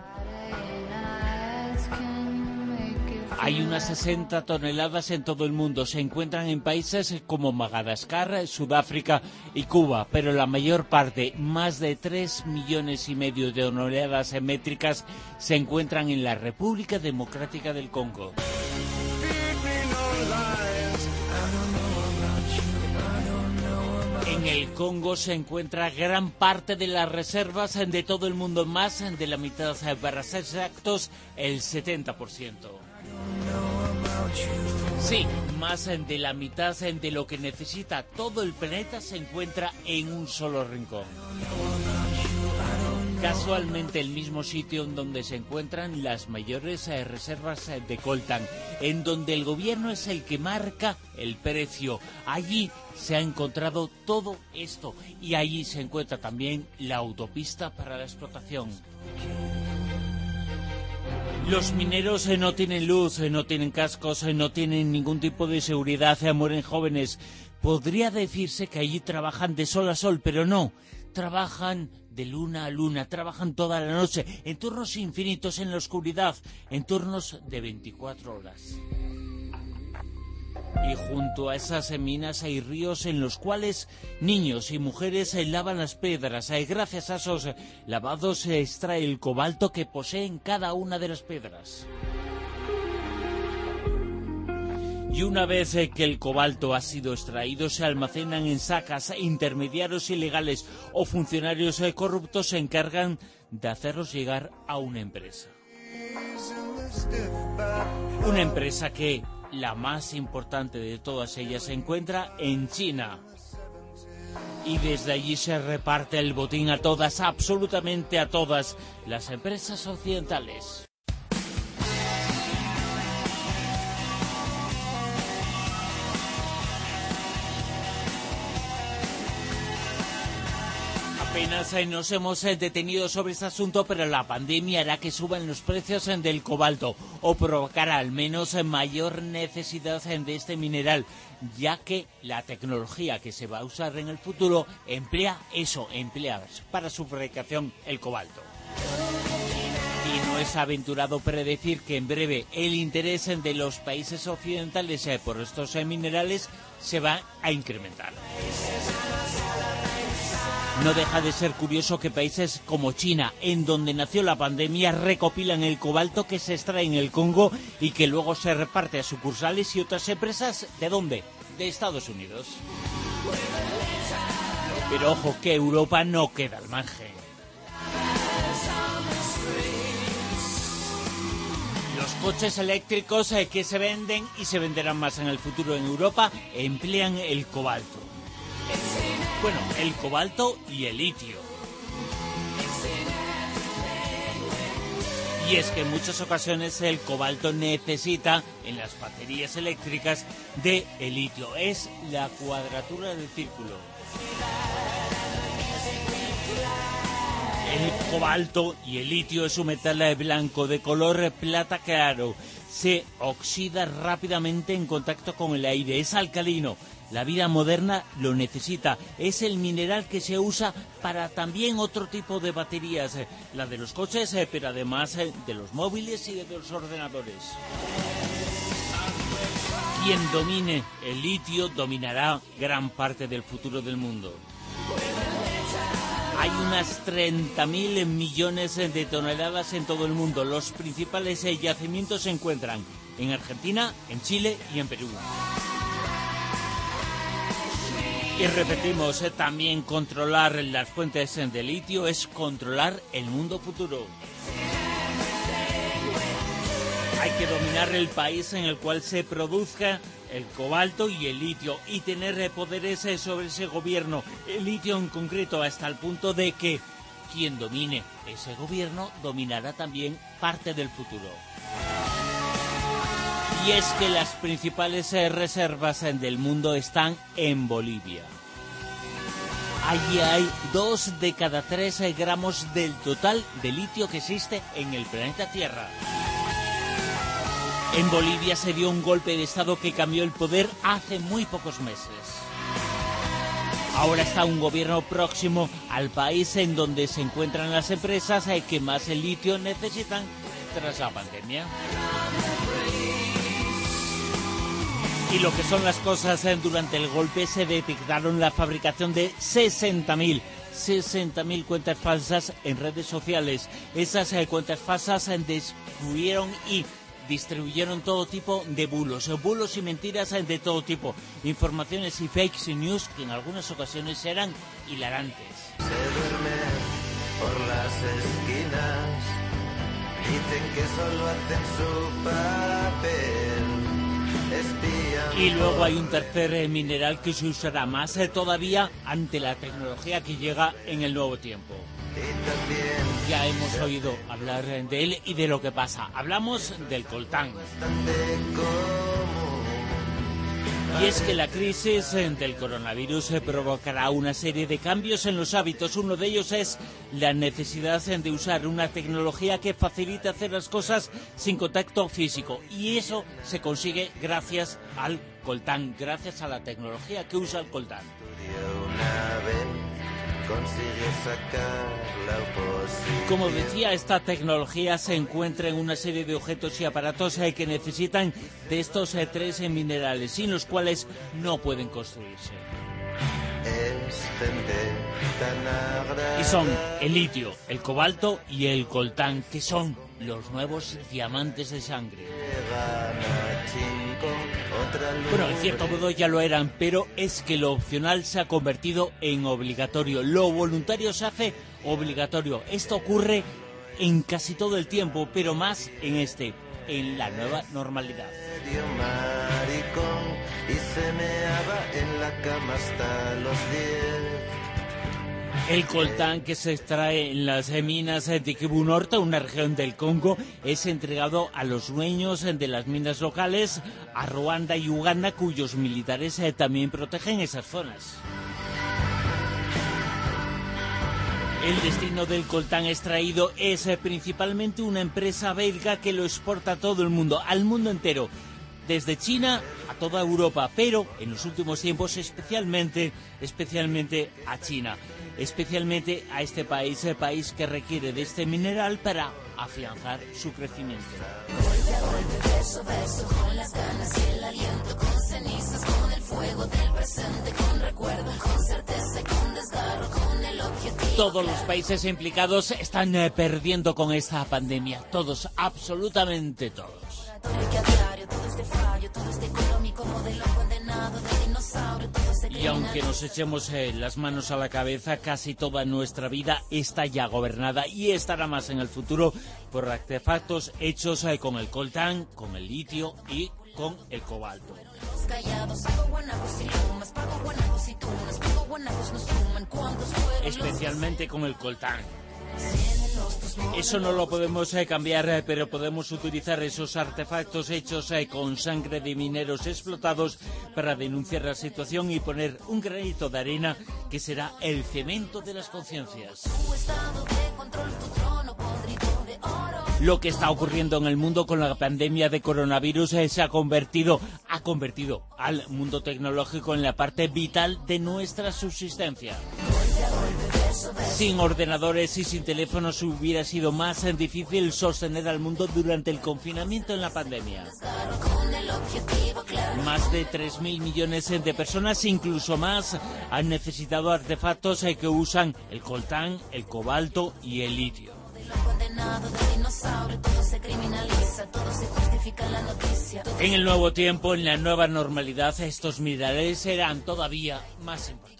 Hay unas 60 toneladas en todo el mundo. Se encuentran en países como Madagascar, Sudáfrica y Cuba, pero la mayor parte, más de 3 millones y medio de toneladas métricas, se encuentran en la República Democrática del Congo. En el Congo se encuentra gran parte de las reservas de todo el mundo, más de la mitad, para ser exactos, el 70%. Sí, más de la mitad de lo que necesita todo el planeta se encuentra en un solo rincón. Casualmente el mismo sitio en donde se encuentran las mayores eh, reservas eh, de coltan, en donde el gobierno es el que marca el precio. Allí se ha encontrado todo esto y allí se encuentra también la autopista para la explotación. Los mineros eh, no tienen luz, eh, no tienen cascos, eh, no tienen ningún tipo de seguridad, mueren jóvenes. Podría decirse que allí trabajan de sol a sol, pero no. Trabajan de luna a luna, trabajan toda la noche, en turnos infinitos en la oscuridad, en turnos de 24 horas. Y junto a esas minas hay ríos en los cuales niños y mujeres lavan las piedras. Eh, Gracias a esos lavados se extrae el cobalto que poseen cada una de las piedras. Y una vez eh, que el cobalto ha sido extraído, se almacenan en sacas. Intermediarios ilegales o funcionarios eh, corruptos se encargan de hacerlos llegar a una empresa. Una empresa que, la más importante de todas ellas, se encuentra en China. Y desde allí se reparte el botín a todas, absolutamente a todas, las empresas occidentales. Apenas eh, nos hemos eh, detenido sobre este asunto, pero la pandemia hará que suban los precios eh, del cobalto o provocará al menos mayor necesidad de este mineral, ya que la tecnología que se va a usar en el futuro emplea eso, emplea para su fabricación el cobalto. Y no es aventurado predecir que en breve el interés de los países occidentales por estos minerales se va a incrementar. No deja de ser curioso que países como China, en donde nació la pandemia, recopilan el cobalto que se extrae en el Congo y que luego se reparte a sucursales y otras empresas. ¿De dónde? De Estados Unidos. Pero ojo que Europa no queda al margen. Los coches eléctricos eh, que se venden y se venderán más en el futuro en Europa emplean el cobalto. Bueno, el cobalto y el litio. Y es que en muchas ocasiones el cobalto necesita en las baterías eléctricas de el litio. Es la cuadratura del círculo. El cobalto y el litio es un metal blanco de color plata claro. Se oxida rápidamente en contacto con el aire. Es alcalino. La vida moderna lo necesita. Es el mineral que se usa para también otro tipo de baterías. eh, La de los coches, eh, pero además eh, de los móviles y de los ordenadores. Quien domine el litio dominará gran parte del futuro del mundo. Hay unas 30.000 millones de toneladas en todo el mundo. Los principales yacimientos se encuentran en Argentina, en Chile y en Perú. Y repetimos, eh, también controlar las fuentes de litio es controlar el mundo futuro. Hay que dominar el país en el cual se produzca el cobalto y el litio y tener eh, poderes eh, sobre ese gobierno, el litio en concreto, hasta el punto de que quien domine ese gobierno dominará también parte del futuro. Y es que las principales eh, reservas eh, del mundo están en Bolivia. Allí hay dos de cada tres eh, gramos del total de litio que existe en el planeta Tierra. En Bolivia se dio un golpe de Estado que cambió el poder hace muy pocos meses. Ahora está un gobierno próximo al país en donde se encuentran las empresas que más el litio necesitan tras la pandemia. Y lo que son las cosas, eh, durante el golpe se detectaron la fabricación de 60.000 60.000 cuentas falsas en redes sociales. Esas eh, cuentas falsas eh, destruyeron y distribuyeron todo tipo de bulos, bulos y mentiras de todo tipo, informaciones y fake news que en algunas ocasiones eran hilarantes. por las esquinas. Dicen que solo hacen su papel. Y luego hay un tercer eh, mineral que se usará más eh, todavía ante la tecnología que llega en el nuevo tiempo. Ya hemos oído hablar eh, de él y de lo que pasa. Hablamos del coltán. Y es que la crisis eh, del coronavirus eh, provocará una serie de cambios en los hábitos. Uno de ellos es la necesidad eh, de usar una tecnología que facilite hacer las cosas sin contacto físico. Y eso se consigue gracias al coltán, gracias a la tecnología que usa el coltán. Consiguió sacar la oposición. Como decía, esta tecnología se encuentra en una serie de objetos y aparatos eh, que necesitan de estos eh, tres eh, minerales, sin los cuales no pueden construirse. Y son el litio, el cobalto y el coltán, que son los nuevos diamantes de sangre. Bueno, en cierto modo ya lo eran, pero es que lo opcional se ha convertido en obligatorio. Lo voluntario se hace obligatorio. Esto ocurre en casi todo el tiempo, pero más en este, en la nueva normalidad. y se meaba en la cama hasta los diez. El coltán que se extrae en las minas de Kivu Norte, una región del Congo, es entregado a los dueños de las minas locales, a Ruanda y Uganda, cuyos militares eh, también protegen esas zonas. El destino del coltán extraído es eh, principalmente una empresa belga que lo exporta a todo el mundo, al mundo entero, desde China a toda Europa, pero en los últimos tiempos especialmente, especialmente a China, especialmente a este país, el país que requiere de este mineral para afianzar su crecimiento. Todos los países implicados están eh, perdiendo con esta pandemia, todos, absolutamente todos. Y aunque nos echemos eh, las manos a la cabeza, casi toda nuestra vida está ya gobernada y estará más en el futuro por artefactos hechos eh, con el coltán, con el litio y con el cobalto. Los callados, pago guanacos y lumas, pago guanacos y tunas, pago guanacos nos suman, ¿cuántos fueron los especialmente con el coltán. Eso no lo podemos eh, cambiar, eh, pero podemos utilizar esos artefactos hechos eh, con sangre de mineros explotados para denunciar la situación y poner un granito de arena que será el cemento de las conciencias. Lo que está ocurriendo en el mundo con la pandemia de coronavirus eh, se ha convertido, ha convertido al mundo tecnológico en la parte vital de nuestra subsistencia. Sin ordenadores y sin teléfonos hubiera sido más eh, difícil sostener al mundo durante el confinamiento en la pandemia. Más de 3.000 millones de personas, incluso más, han necesitado artefactos eh, que usan el coltán, el cobalto y el litio. En el nuevo tiempo, en la nueva normalidad, estos minerales serán todavía más importantes.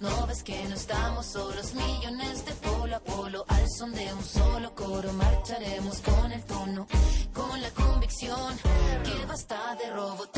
No ves que no estamos solos, millones de polo a polo. Son de un solo coro, marcharemos con el tono, con la convicción que basta de robo.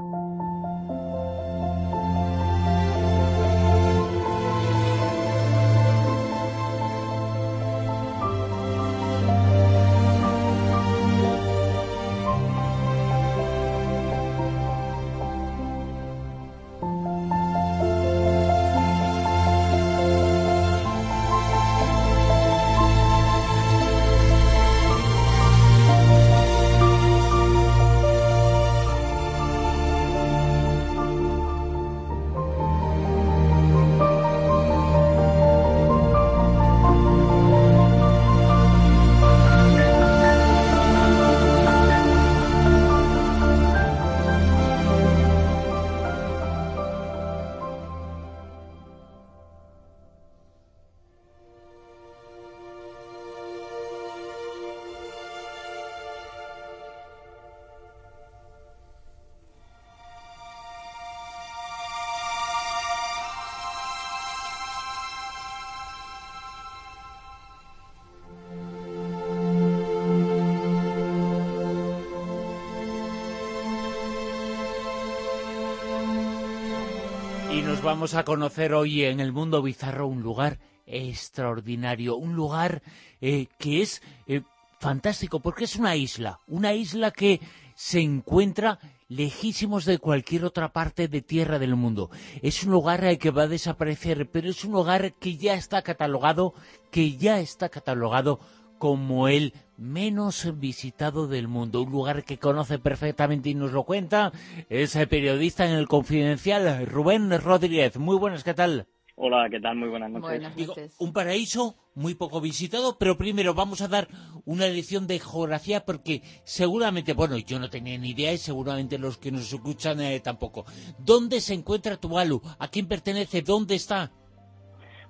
Vamos a conocer hoy en el mundo bizarro un lugar extraordinario, un lugar eh, que es eh, fantástico porque es una isla, una isla que se encuentra lejísimos de cualquier otra parte de tierra del mundo. Es un lugar que va a desaparecer, pero es un lugar que ya está catalogado, que ya está catalogado como el menos visitado del mundo, un lugar que conoce perfectamente y nos lo cuenta, es el periodista en el Confidencial, Rubén Rodríguez. Muy buenas, ¿qué tal? Hola, ¿qué tal? Muy buenas noches. Buenas Digo, noches. un paraíso muy poco visitado, pero primero vamos a dar una lección de geografía porque seguramente, bueno, yo no tenía ni idea y seguramente los que nos escuchan eh, tampoco. ¿Dónde se encuentra Tuvalu? ¿A quién pertenece? ¿Dónde está?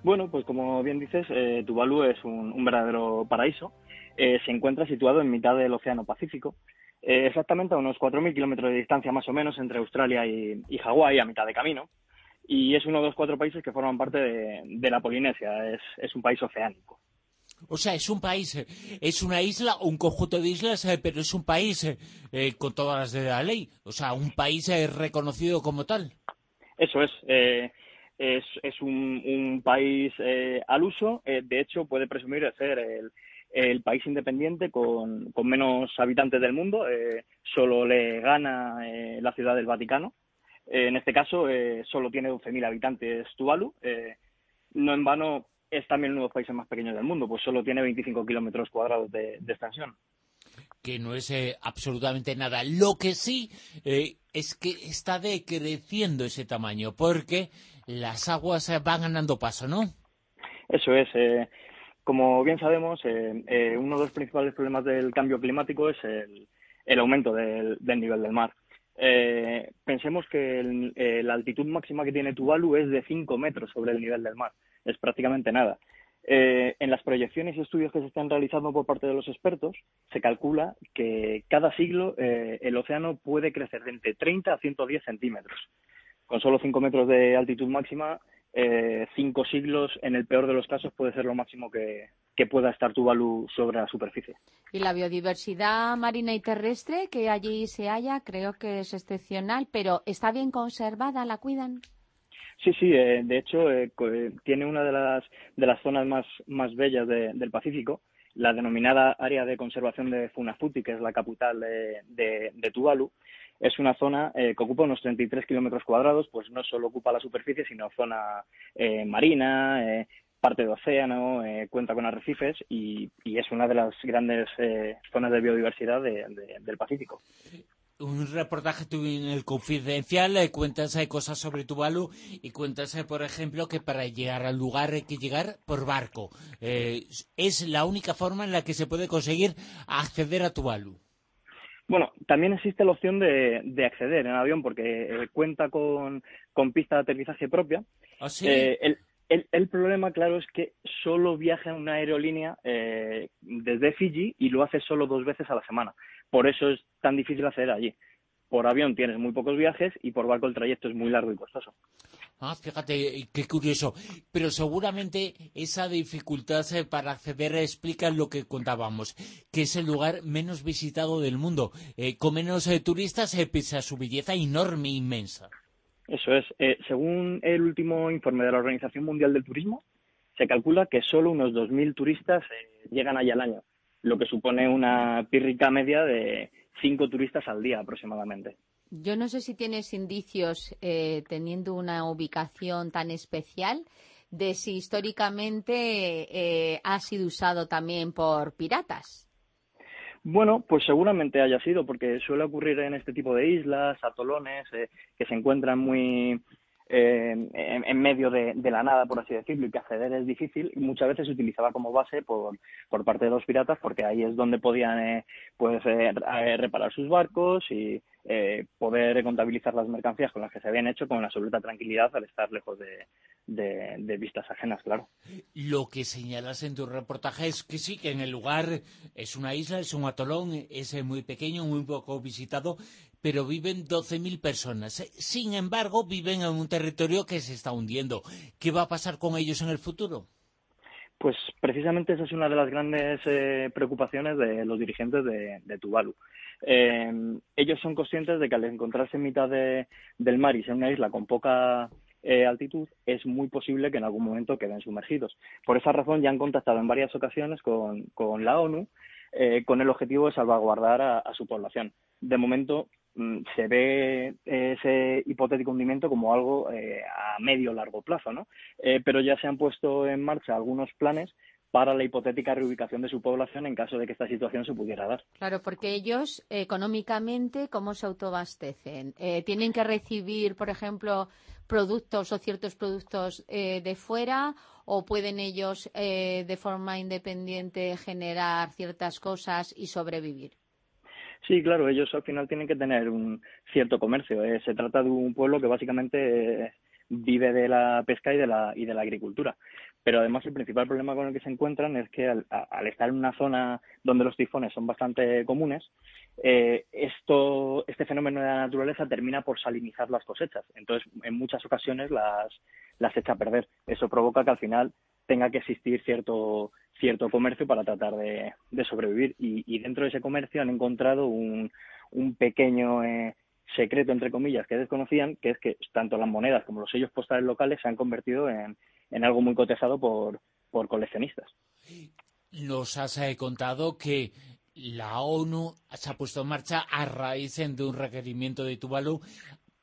Bueno, pues como bien dices, eh, Tuvalu es un, un verdadero paraíso. Eh, se encuentra situado en mitad del Océano Pacífico, eh, exactamente a unos 4.000 kilómetros de distancia más o menos entre Australia y, y Hawái, a mitad de camino. Y es uno de los cuatro países que forman parte de, de la Polinesia. Es, es un país oceánico. O sea, es un país, eh, es una isla, un conjunto de islas, eh, pero es un país eh, con todas las de la ley. O sea, un país reconocido como tal. Eso es. eh, es, es un, un país eh, al uso. eh, de hecho, puede presumir de ser el, país independiente con, menos habitantes del mundo. eh, solo le gana eh, la ciudad del Vaticano. Eh, en este caso, solo tiene 12.000 habitantes Tuvalu. no en vano es también uno de los países más pequeños del mundo, pues solo tiene 25 kilómetros cuadrados de, extensión. que no es absolutamente nada. Lo que sí es que está decreciendo ese tamaño, porque las aguas eh, van ganando paso, ¿no? Eso es. eh, como bien sabemos, eh, eh, uno de los principales problemas del cambio climático es el, aumento del, nivel del mar. Eh, pensemos que la altitud máxima que tiene Tuvalu es de 5 metros sobre el nivel del mar. Es prácticamente nada. Eh, en las proyecciones y estudios que se están realizando por parte de los expertos, se calcula que cada siglo el océano puede crecer de entre 30 a 110 centímetros. Con solo 5 metros de altitud máxima, eh, cinco siglos, en el peor de los casos, puede ser lo máximo que, que pueda estar Tuvalu sobre la superficie. Y la biodiversidad marina y terrestre que allí se halla, creo que es excepcional, pero ¿está bien conservada? ¿La cuidan? Sí, sí, eh, de hecho eh, eh, tiene una de las, de las zonas más, más bellas de- del Pacífico, la denominada Área de Conservación de Funafuti, que es la capital de, de- de Tuvalu. Es una zona eh, que ocupa unos 33 kilómetros cuadrados, pues no solo ocupa la superficie, sino zona eh, marina, eh, parte de océano, cuenta con arrecifes y, es una de las grandes zonas de biodiversidad de- de- del Pacífico. Un reportaje en el Confidencial, eh, cuentas eh, cosas sobre Tuvalu y cuentas, eh, por ejemplo, que para llegar al lugar hay que llegar por barco. Es la única forma en la que se puede conseguir acceder a Tuvalu. Bueno, también existe la opción de, de acceder en avión porque eh, cuenta con, con pista de aterrizaje propia. ¿Ah, sí? Eh, el, el- el problema, claro, es que solo viaja una aerolínea eh, desde Fiji y lo hace solo dos veces a la semana. Por eso es tan difícil acceder allí. Por avión tienes muy pocos viajes y por barco el trayecto es muy largo y costoso. Ah, fíjate, qué curioso. Pero seguramente esa dificultad eh, para acceder explica lo que contábamos, que es el lugar menos visitado del mundo, eh, con menos eh, turistas pese a su belleza enorme e inmensa. Eso es. Según el último informe de la Organización Mundial del Turismo, se calcula que solo unos 2.000 turistas llegan allá al año, lo que supone una pírrica media de 5 turistas al día aproximadamente. Yo no sé si tienes indicios, eh, teniendo una ubicación tan especial, de si históricamente eh, ha sido usado también por piratas. Bueno, pues seguramente haya sido, porque suele ocurrir en este tipo de islas, atolones, eh, que se encuentran muy eh, en, medio de, la nada, por así decirlo, y que acceder es difícil. Y muchas veces se utilizaba como base por, por parte de los piratas, porque ahí es donde podían pues, reparar sus barcos y eh, poder contabilizar las mercancías con las que se habían hecho con la absoluta tranquilidad al estar lejos de, de- de vistas ajenas, claro. Lo que señalas en tu reportaje es que sí, que en el lugar es una isla, es un atolón, es eh, muy pequeño, muy poco visitado, pero viven 12.000 personas. Sin embargo, viven en un territorio que se está hundiendo. ¿Qué va a pasar con ellos en el futuro? Pues precisamente esa es una de las grandes eh, preocupaciones de los dirigentes de, de Tuvalu. Eh, ellos son conscientes de que al encontrarse en mitad de- del mar y ser una isla con poca eh, altitud, es muy posible que en algún momento queden sumergidos. Por esa razón ya han contactado en varias ocasiones con, la ONU eh, con el objetivo de salvaguardar a, su población. De momento mm, se ve ese hipotético hundimiento como algo eh, a medio largo plazo, ¿no? Eh, pero ya se han puesto en marcha algunos planes para la hipotética reubicación de su población en caso de que esta situación se pudiera dar. Claro, porque ellos económicamente, ¿cómo se autoabastecen? Eh, ¿Tienen que recibir, por ejemplo, productos o ciertos productos eh, de fuera o pueden ellos eh, de forma independiente generar ciertas cosas y sobrevivir? Sí, claro, ellos al final tienen que tener un cierto comercio. Eh, se trata de un pueblo que básicamente eh, vive de la pesca y de la, y de la agricultura. Pero además el principal problema con el que se encuentran es que al, estar en una zona donde los tifones son bastante comunes, eh, este fenómeno de la naturaleza termina por salinizar las cosechas. Entonces, en muchas ocasiones las, las echa a perder. Eso provoca que al final tenga que existir cierto, cierto comercio para tratar de, de sobrevivir. Y, y, dentro de ese comercio han encontrado un, un pequeño eh, secreto, entre comillas, que desconocían, que es que tanto las monedas como los sellos postales locales se han convertido en, en algo muy cotejado por, por coleccionistas. Nos has eh, contado que la ONU se ha puesto en marcha a raíz de un requerimiento de Tuvalu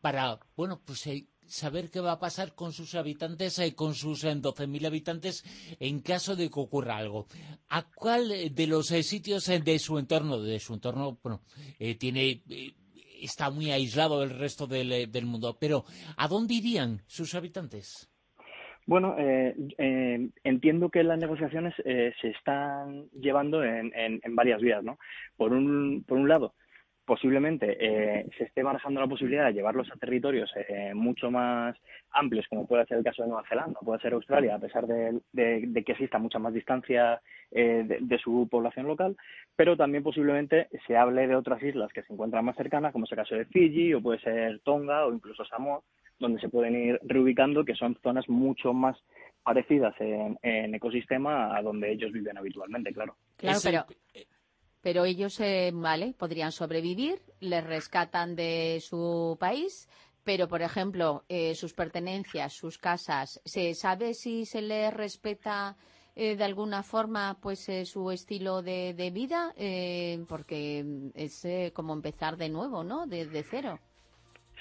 para, bueno, pues eh, saber qué va a pasar con sus habitantes, eh, con sus eh, 12.000 habitantes, en caso de que ocurra algo. ¿A cuál de los sitios de su entorno, de su entorno, bueno, eh, tiene, eh, está muy aislado del resto del, del mundo, pero ¿a dónde irían sus habitantes? Bueno, eh, eh, entiendo que las negociaciones eh, se están llevando en, en, varias vías, ¿no? Por un, por un lado, posiblemente eh, se esté barajando la posibilidad de llevarlos a territorios eh, mucho más amplios, como puede ser el caso de Nueva Zelanda, puede ser Australia, a pesar de que exista mucha más distancia eh, de, de, su población local, pero también posiblemente se hable de otras islas que se encuentran más cercanas, como es el caso de Fiji, o puede ser Tonga, o incluso Samoa, donde se pueden ir reubicando, que son zonas mucho más parecidas en, en ecosistema a donde ellos viven habitualmente, claro. Claro, pero, pero ellos, eh, vale, podrían sobrevivir, les rescatan de su país, pero, por ejemplo, eh, sus pertenencias, sus casas, ¿se sabe si se les respeta eh, de alguna forma pues eh, su estilo de, de vida? Eh, porque es eh, como empezar de nuevo, ¿no? Desde de cero.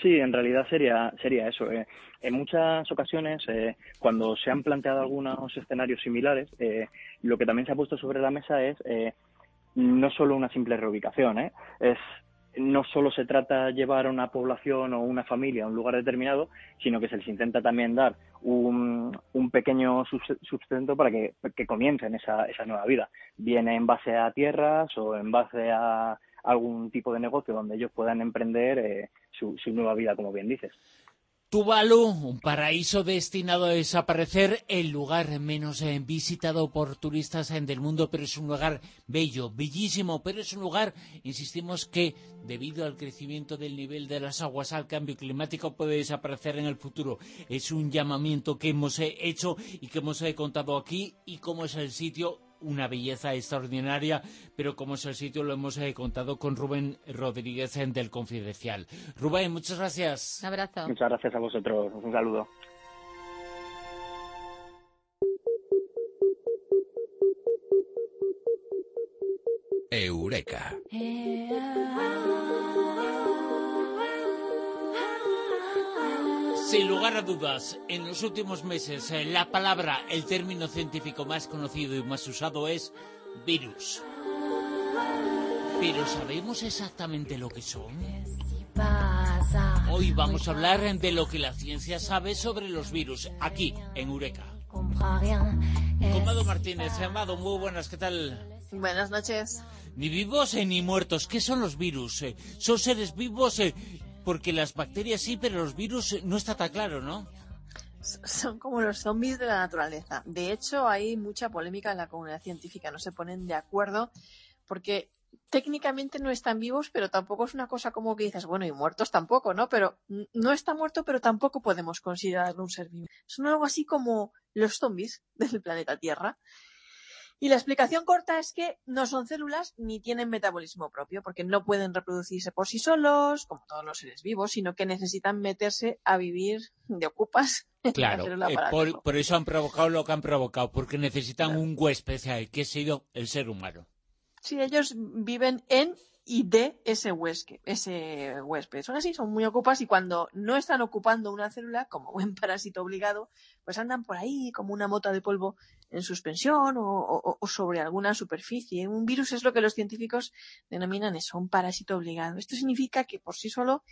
Sí, en realidad sería, sería eso. Eh. En muchas ocasiones, eh, cuando se han planteado algunos escenarios similares, eh, lo que también se ha puesto sobre la mesa es eh, no solo una simple reubicación, ¿eh? es no solo se trata de llevar a una población o una familia a un lugar determinado, sino que se les intenta también dar un, un pequeño sustento para que, que comiencen esa, esa nueva vida, bien en base a tierras o en base a algún tipo de negocio donde ellos puedan emprender eh, su, su nueva vida, como bien dices. Tuvalu, un paraíso destinado a desaparecer, el lugar menos eh, visitado por turistas eh, del mundo, pero es un lugar bello, bellísimo, pero es un lugar, insistimos, que debido al crecimiento del nivel de las aguas, al cambio climático, puede desaparecer en el futuro. Es un llamamiento que hemos eh, hecho y que hemos contado aquí y cómo es el sitio una belleza extraordinaria, pero como es el sitio lo hemos eh, contado con Rubén Rodríguez en del Confidencial. Rubén, muchas gracias. Un abrazo. Muchas gracias a vosotros. Un saludo. Eureka. Sin lugar a dudas, en los últimos meses eh, la palabra, el término científico más conocido y más usado es virus. Pero ¿sabemos exactamente lo que son? Hoy vamos a hablar de lo que la ciencia sabe sobre los virus, aquí, en Eureka. Con Mado Martínez. Amado, muy buenas, ¿qué tal? Buenas noches. Ni vivos eh, ni muertos. ¿Qué son los virus? Eh, ¿Son seres vivos? Eh, porque las bacterias sí, pero los virus no está tan claro, ¿no? Son como los zombies de la naturaleza. De hecho, hay mucha polémica en la comunidad científica. No se ponen de acuerdo porque técnicamente no están vivos, pero tampoco es una cosa como que dices, bueno, y muertos tampoco, ¿no? Pero no está muerto, pero tampoco podemos considerarlo un ser vivo. Son algo así como los zombies del planeta Tierra. Y la explicación corta es que no son células ni tienen metabolismo propio, porque no pueden reproducirse por sí solos, como todos los seres vivos, sino que necesitan meterse a vivir de ocupas. Claro, eh, por, eso han provocado lo que han provocado, porque necesitan un huésped, que ha sido el ser humano. Sí, ellos viven en y de ese huésped, ese huésped. Son así, son muy ocupas y cuando no están ocupando una célula, como buen parásito obligado, pues andan por ahí como una mota de polvo en suspensión o, sobre alguna superficie. Un virus es lo que los científicos denominan eso, un parásito obligado. Esto significa que por sí solo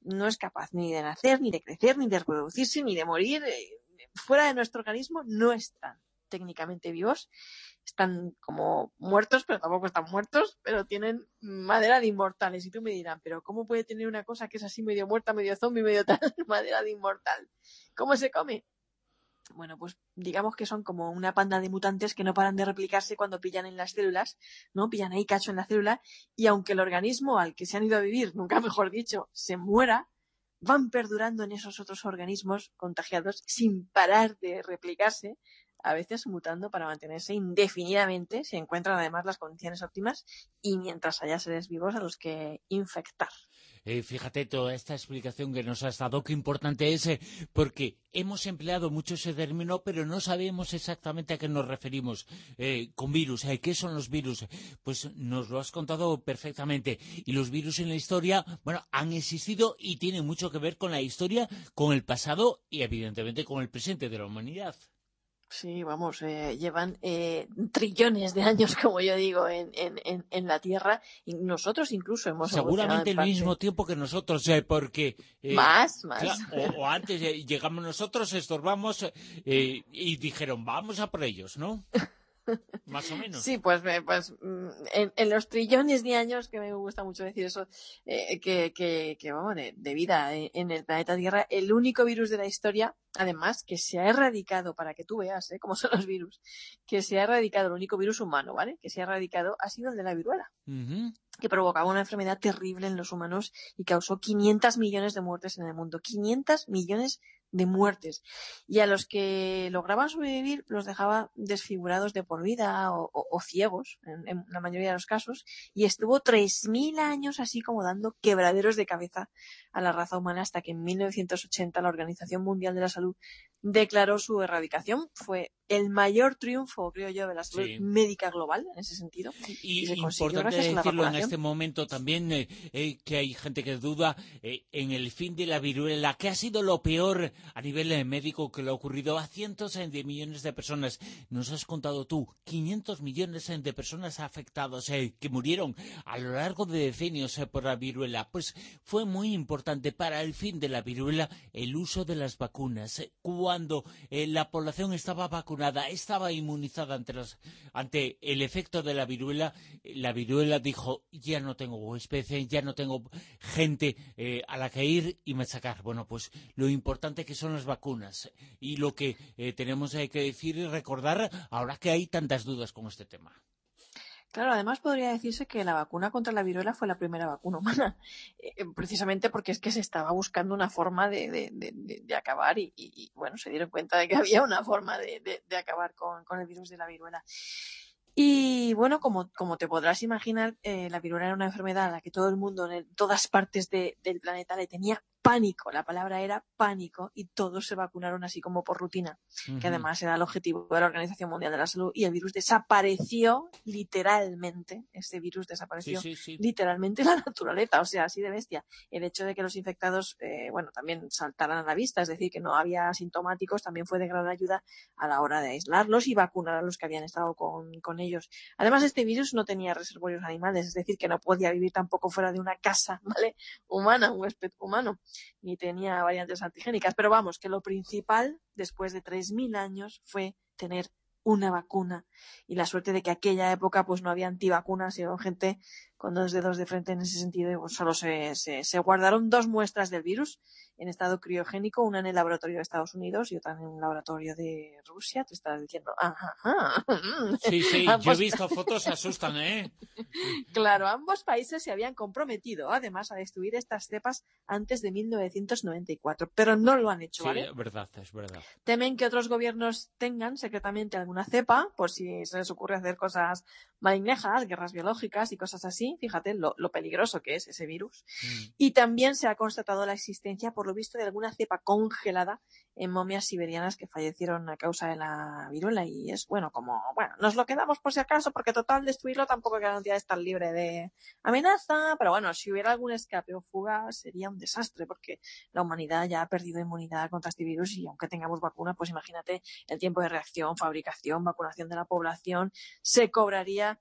no es capaz ni de nacer, ni de crecer, ni de reproducirse, ni de morir. Eh, Fuera de nuestro organismo no están técnicamente vivos están como muertos, pero tampoco están muertos, pero tienen madera de inmortales. Y tú me dirás, pero ¿cómo puede tener una cosa que es así medio muerta, medio zombie, medio tal, madera de inmortal? ¿Cómo se come? Bueno, pues digamos que son como una panda de mutantes que no paran de replicarse cuando pillan en las células, ¿no? Pillan ahí cacho en la célula y aunque el organismo al que se han ido a vivir, nunca mejor dicho, se muera, van perdurando en esos otros organismos contagiados sin parar de replicarse, a veces mutando para mantenerse indefinidamente si encuentran además las condiciones óptimas y mientras haya seres vivos a los que infectar. Eh, fíjate toda esta explicación que nos has dado, qué importante es, eh, porque hemos empleado mucho ese término, pero no sabemos exactamente a qué nos referimos eh, con virus. eh, ¿Qué son los virus? Pues nos lo has contado perfectamente. Y los virus en la historia, bueno, han existido y tienen mucho que ver con la historia, con el pasado y evidentemente con el presente de la humanidad. Sí, vamos, eh, llevan eh, trillones de años, como yo digo, en, en, en, la Tierra y nosotros incluso hemos Seguramente el parte. mismo tiempo que nosotros, eh, porque... eh, Más, más. O, o antes eh, llegamos nosotros, estorbamos y dijeron, vamos a por ellos, ¿no? Más o menos. Sí, pues, pues mm, en, en los trillones de años, que me gusta mucho decir eso, eh, que, que, que, vamos, de, de vida en, el planeta Tierra, el único virus de la historia, además, que se ha erradicado, para que tú veas ¿eh? cómo son los virus, que se ha erradicado, el único virus humano, ¿vale? Que se ha erradicado ha sido el de la viruela. Que provocaba una enfermedad terrible en los humanos y causó 500 millones de muertes en el mundo. 500 millones de muertes. Y a los que lograban sobrevivir los dejaba desfigurados de por vida o, ciegos, en, en la mayoría de los casos. Y estuvo 3.000 años así como dando quebraderos de cabeza a la raza humana hasta que en 1980 la Organización Mundial de la Salud declaró su erradicación. Fue el mayor triunfo, creo yo, de la salud Sí. médica global en ese sentido. Y, se consiguió importante decirlo en este momento también, eh, eh, que hay gente que duda eh, en el fin de la viruela, que ha sido lo peor a nivel médico que le ha ocurrido a cientos de millones de personas. Nos has contado tú, 500 millones de personas afectadas que murieron a lo largo de decenios por la viruela. Pues fue muy importante para el fin de la viruela el uso de las vacunas. Cuando eh, la población estaba vacunada, estaba inmunizada ante, las- ante el efecto de la viruela, eh, la viruela dijo, ya no tengo eh, ya no tengo gente eh, a la que ir y machacar. Bueno, pues lo importante que son las vacunas y lo que tenemos que decir y recordar ahora que hay tantas dudas con este tema. Claro, además podría decirse que la vacuna contra la viruela fue la primera vacuna humana, eh, precisamente porque es que se estaba buscando una forma de, acabar y, bueno, se dieron cuenta de que había una forma de, acabar con, con el virus de la viruela. Y bueno, como, como te podrás imaginar, eh, la viruela era una enfermedad a la que todo el mundo en todas partes de- del planeta le tenía pánico. La palabra era pánico y todos se vacunaron así como por rutina, que además era el objetivo de la Organización Mundial de la Salud y el virus desapareció literalmente. Este virus desapareció Sí, sí, sí. literalmente en la naturaleza, o sea, así de bestia. El hecho de que los infectados, eh, bueno, también saltaran a la vista, es decir, que no había asintomáticos, también fue de gran ayuda a la hora de aislarlos y vacunar a los que habían estado con, con ellos. Además, este virus no tenía reservorios animales, es decir, que no podía vivir tampoco fuera de una casa, ¿vale? Humana, un huésped humano, ni tenía variantes antigénicas. Pero vamos, que lo principal, después de 3.000 años, fue tener una vacuna y la suerte de que aquella época pues no había antivacunas y gente con dos dedos de frente en ese sentido y pues, solo se, se, se guardaron dos muestras del virus en estado criogénico, una en el laboratorio de Estados Unidos y otra en un laboratorio de Rusia. Te estás diciendo, ajá, ajá. Sí, sí, yo he visto fotos, se asustan, ¿eh? Claro, ambos países se habían comprometido, además, a destruir estas cepas antes de 1994, pero no lo han hecho, Sí, ¿vale? es verdad, es verdad. Temen que otros gobiernos tengan secretamente alguna cepa, por si se les ocurre hacer cosas malignejas, guerras biológicas y cosas así. Fíjate lo, lo peligroso que es ese virus. Y también se ha constatado la existencia, por visto, de alguna cepa congelada en momias siberianas que fallecieron a causa de la viruela. Y es, bueno, como, bueno, nos lo quedamos por si acaso, porque total, destruirlo tampoco garantía estar libre de amenaza. Pero bueno, si hubiera algún escape o fuga, sería un desastre, porque la humanidad ya ha perdido inmunidad contra este virus y aunque tengamos vacuna, pues imagínate el tiempo de reacción, fabricación, vacunación de la población, se cobraría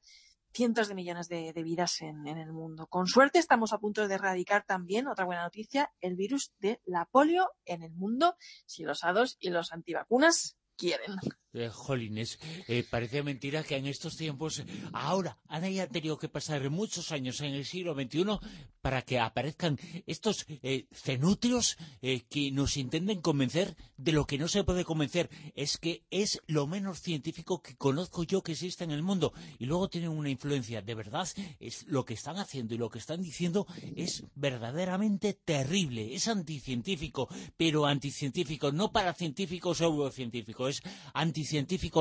cientos de millones de, vidas en, en el mundo. Con suerte estamos a punto de erradicar también, otra buena noticia, el virus de la polio en el mundo, si los hados y los antivacunas quieren. Eh, jolines, eh, parece mentira que en estos tiempos, ahora, han tenido que pasar muchos años en el siglo XXI para que aparezcan estos eh, cenutrios eh, que nos intenten convencer de lo que no se puede convencer. Es que es lo menos científico que conozco yo que existe en el mundo. Y luego tienen una influencia, de verdad, es lo que están haciendo y lo que están diciendo es verdaderamente terrible. Es anticientífico, pero anticientífico, no para científico o pseudocientífico, es anticientífico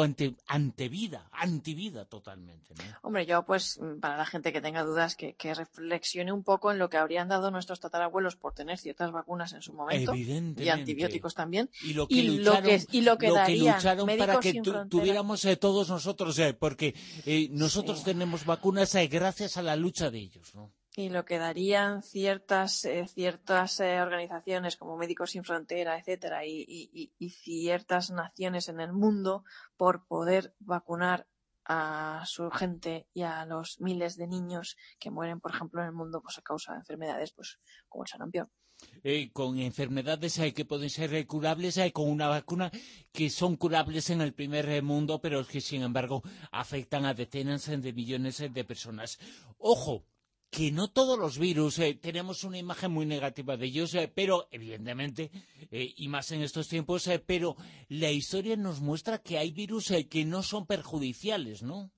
ante, ante vida, antivida totalmente. ¿no? Hombre, yo pues para la gente que tenga dudas que, que reflexione un poco en lo que habrían dado nuestros tatarabuelos por tener ciertas vacunas en su momento y antibióticos también Y lo que y lo que, y lo que darían lucharon para que tu- tuviéramos eh, todos nosotros, eh, porque eh, nosotros tenemos vacunas gracias a la lucha de ellos. ¿no? Y lo que darían ciertas eh, ciertas eh, organizaciones como Médicos Sin Frontera, etcétera, y, ciertas naciones en el mundo por poder vacunar a su gente y a los miles de niños que mueren, por ejemplo, en el mundo pues, a causa de enfermedades pues, como el sarampión. Eh, con enfermedades que pueden ser curables, con una vacuna que son curables en el primer mundo, pero que sin embargo afectan a decenas de millones de personas. Ojo, que no todos los virus eh, tenemos una imagen muy negativa de ellos, eh, pero evidentemente, eh, y más en estos tiempos, pero la historia nos muestra que hay virus que no son perjudiciales, ¿no?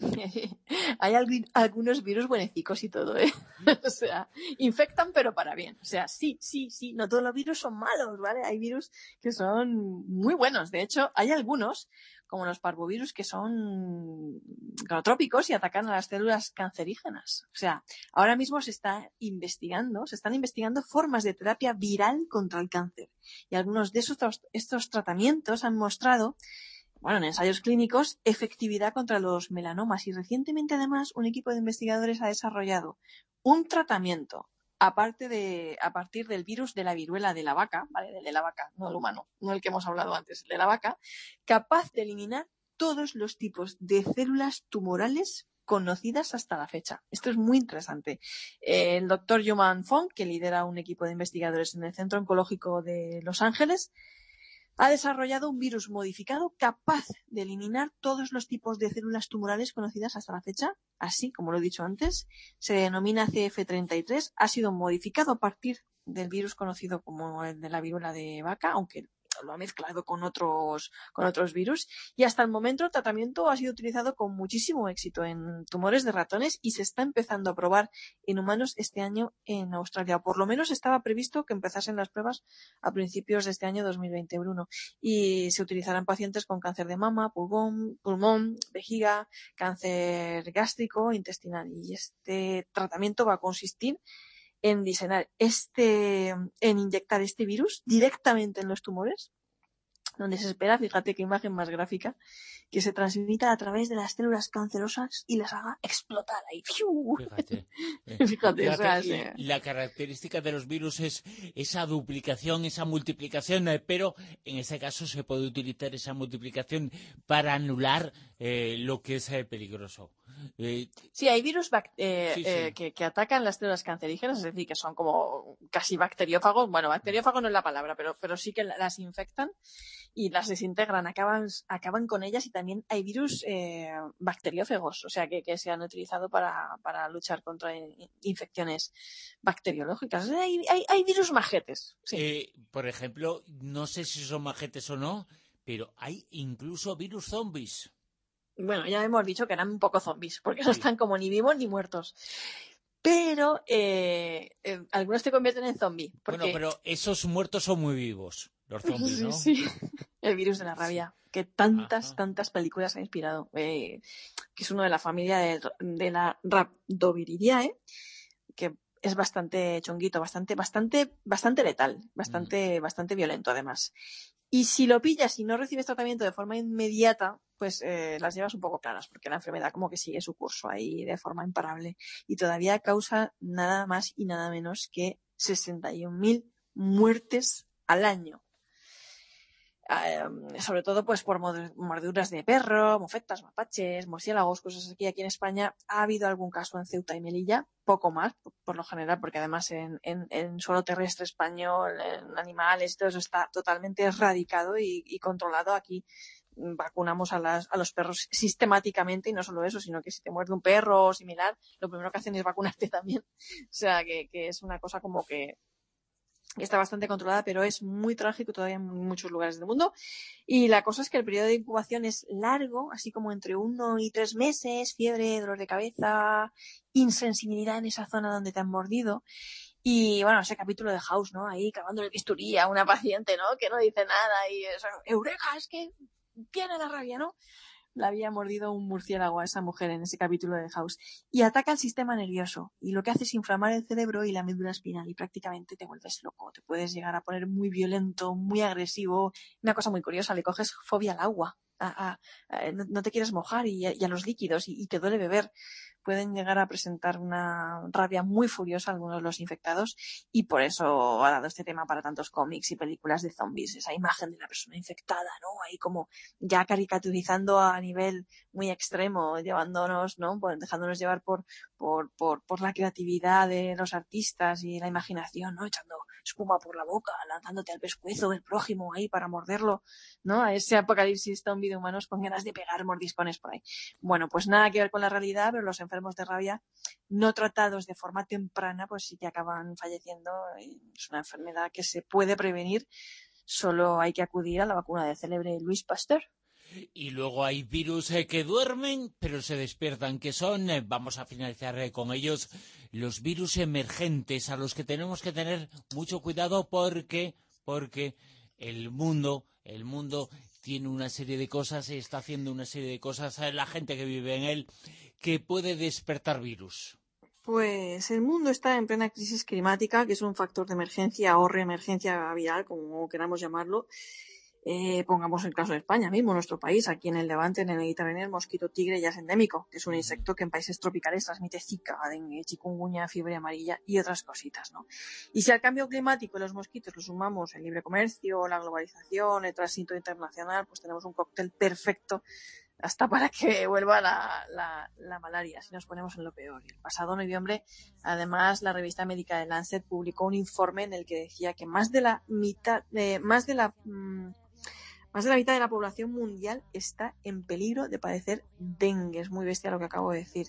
Hay algu- algunos virus buenecicos y todo, ¿eh? o sea, infectan pero para bien. O sea, sí, sí, sí, no todos los virus son malos, ¿vale? Hay virus que son muy buenos. De hecho, hay algunos, como los parvovirus, que son y atacan a las células cancerígenas. O sea, ahora mismo se está investigando, se están investigando formas de terapia viral contra el cáncer. Y algunos de esos, estos tratamientos han mostrado bueno, en ensayos clínicos, efectividad contra los melanomas. Y recientemente, además, un equipo de investigadores ha desarrollado un tratamiento aparte de, a partir del virus de la viruela de la vaca, ¿vale? Del de la vaca, no el humano, no el que hemos hablado antes, el de la vaca, capaz de eliminar todos los tipos de células tumorales conocidas hasta la fecha. Esto es muy interesante. El doctor Joman Fong, que lidera un equipo de investigadores en el Centro Oncológico de Los Ángeles, ha desarrollado un virus modificado capaz de eliminar todos los tipos de células tumorales conocidas hasta la fecha. Así, como lo he dicho antes, se denomina CF33, ha sido modificado a partir del virus conocido como el de la viruela de vaca, aunque lo ha mezclado con otros, con otros virus. Y hasta el momento el tratamiento ha sido utilizado con muchísimo éxito en tumores de ratones y se está empezando a probar en humanos este año en Australia. Por lo menos estaba previsto que empezasen las pruebas a principios de este año 2021 y se utilizará en pacientes con cáncer de mama, pulmón, pulmón, vejiga, cáncer gástrico, intestinal. Y este tratamiento va a consistir en diseñar este, en inyectar este virus directamente en los tumores, donde se espera, fíjate qué imagen más gráfica, que se transmita a través de las células cancerosas y las haga explotar ahí. ¡Fiu! Fíjate. eh, Fíjate, la, o sea, ca- sí. la característica de los virus es esa duplicación, esa multiplicación, eh, pero en este caso se puede utilizar esa multiplicación para anular eh, lo que es eh, peligroso. Eh, Sí, hay virus eh, Sí, sí. eh, que, que atacan las células cancerígenas, es decir, que son como casi bacteriófagos. Bueno, bacteriófago no es la palabra, pero, pero sí que la- las infectan. y las desintegran, acaban, acaban con ellas y también hay virus eh, bacteriófagos, o sea, que, que, se han utilizado para, para luchar contra infecciones bacteriológicas. Hay, hay, hay virus majetes. Sí. Por ejemplo, no sé si son majetes o no, pero hay incluso virus zombies. Bueno, ya hemos dicho que eran un poco zombies, porque no están como ni vivos ni muertos. Pero eh, eh, algunos te convierten en zombie. Porque... Bueno, pero esos muertos son muy vivos, los zombies, ¿no? Sí, sí. El virus de la rabia, que tantas, Ajá. tantas películas ha inspirado. Eh, que es uno de la familia de, de la Rhabdoviridae, que es bastante chonguito, bastante, bastante, bastante letal, bastante, mm. bastante violento además. Y si lo pillas y no recibes tratamiento de forma inmediata, pues eh, las llevas un poco claras, porque la enfermedad como que sigue su curso ahí de forma imparable y todavía causa nada más y nada menos que 61.000 muertes al año. Uh, sobre todo pues por mordeduras de perro, mofetas, mapaches, murciélagos, cosas aquí. Aquí en España ha habido algún caso en Ceuta y Melilla, poco más, por, lo general, porque además en, suelo terrestre español, en animales, todo eso está totalmente erradicado y, y controlado. Aquí vacunamos a, las, a los perros sistemáticamente y no solo eso, sino que si te muerde un perro o similar, lo primero que hacen es vacunarte también. O sea, que, que es una cosa como que está bastante controlada, pero es muy trágico todavía en muchos lugares del mundo. Y la cosa es que el periodo de incubación es largo, así como entre uno y tres meses, fiebre, dolor de cabeza, insensibilidad en esa zona donde te han mordido. Y bueno, ese capítulo de House, ¿no? Ahí clavando el bisturí a una paciente, ¿no? Que no dice nada y eso, Eureka, es que tiene la rabia, ¿no? la había mordido un murciélago a esa mujer en ese capítulo de House. Y ataca el sistema nervioso. Y lo que hace es inflamar el cerebro y la médula espinal. Y prácticamente te vuelves loco. Te puedes llegar a poner muy violento, muy agresivo. Una cosa muy curiosa, le coges fobia al agua. A, no te quieres mojar y, a, los líquidos y te duele beber pueden llegar a presentar una rabia muy furiosa algunos de los infectados y por eso ha dado este tema para tantos cómics y películas de zombies, esa imagen de la persona infectada, ¿no? Ahí como ya caricaturizando a nivel muy extremo, llevándonos, ¿no? Dejándonos llevar por, por, por, por la creatividad de los artistas y la imaginación, ¿no? Echando espuma por la boca, lanzándote al pescuezo del prójimo ahí para morderlo, ¿no? A ese apocalipsis zombie de humanos con ganas de pegar mordiscones por ahí. Bueno, pues nada que ver con la realidad, pero los enfermos de rabia no tratados de forma temprana, pues sí que acaban falleciendo. Es una enfermedad que se puede prevenir. Solo hay que acudir a la vacuna del célebre Luis Pasteur. Y luego hay virus eh, que duermen, pero se despiertan, que son, eh, vamos a finalizar eh, con ellos, los virus emergentes, a los que tenemos que tener mucho cuidado porque, porque el mundo, el mundo tiene una serie de cosas, está haciendo una serie de cosas, la gente que vive en él, que puede despertar virus. Pues el mundo está en plena crisis climática, que es un factor de emergencia o reemergencia viral, como queramos llamarlo. Eh, pongamos el caso de España mismo, nuestro país, aquí en el Levante, en el Mediterráneo, el mosquito tigre ya es endémico, que es un insecto que en países tropicales transmite zika, dengue, fiebre amarilla y otras cositas, ¿no? Y si al cambio climático los mosquitos lo sumamos el libre comercio, la globalización, el tránsito internacional, pues tenemos un cóctel perfecto hasta para que vuelva la, la, la, malaria, si nos ponemos en lo peor. El pasado noviembre, además, la revista médica de Lancet publicó un informe en el que decía que más de la mitad, eh, más de la, mmm, más de la mitad de la población mundial está en peligro de padecer dengue. Es muy bestia lo que acabo de decir.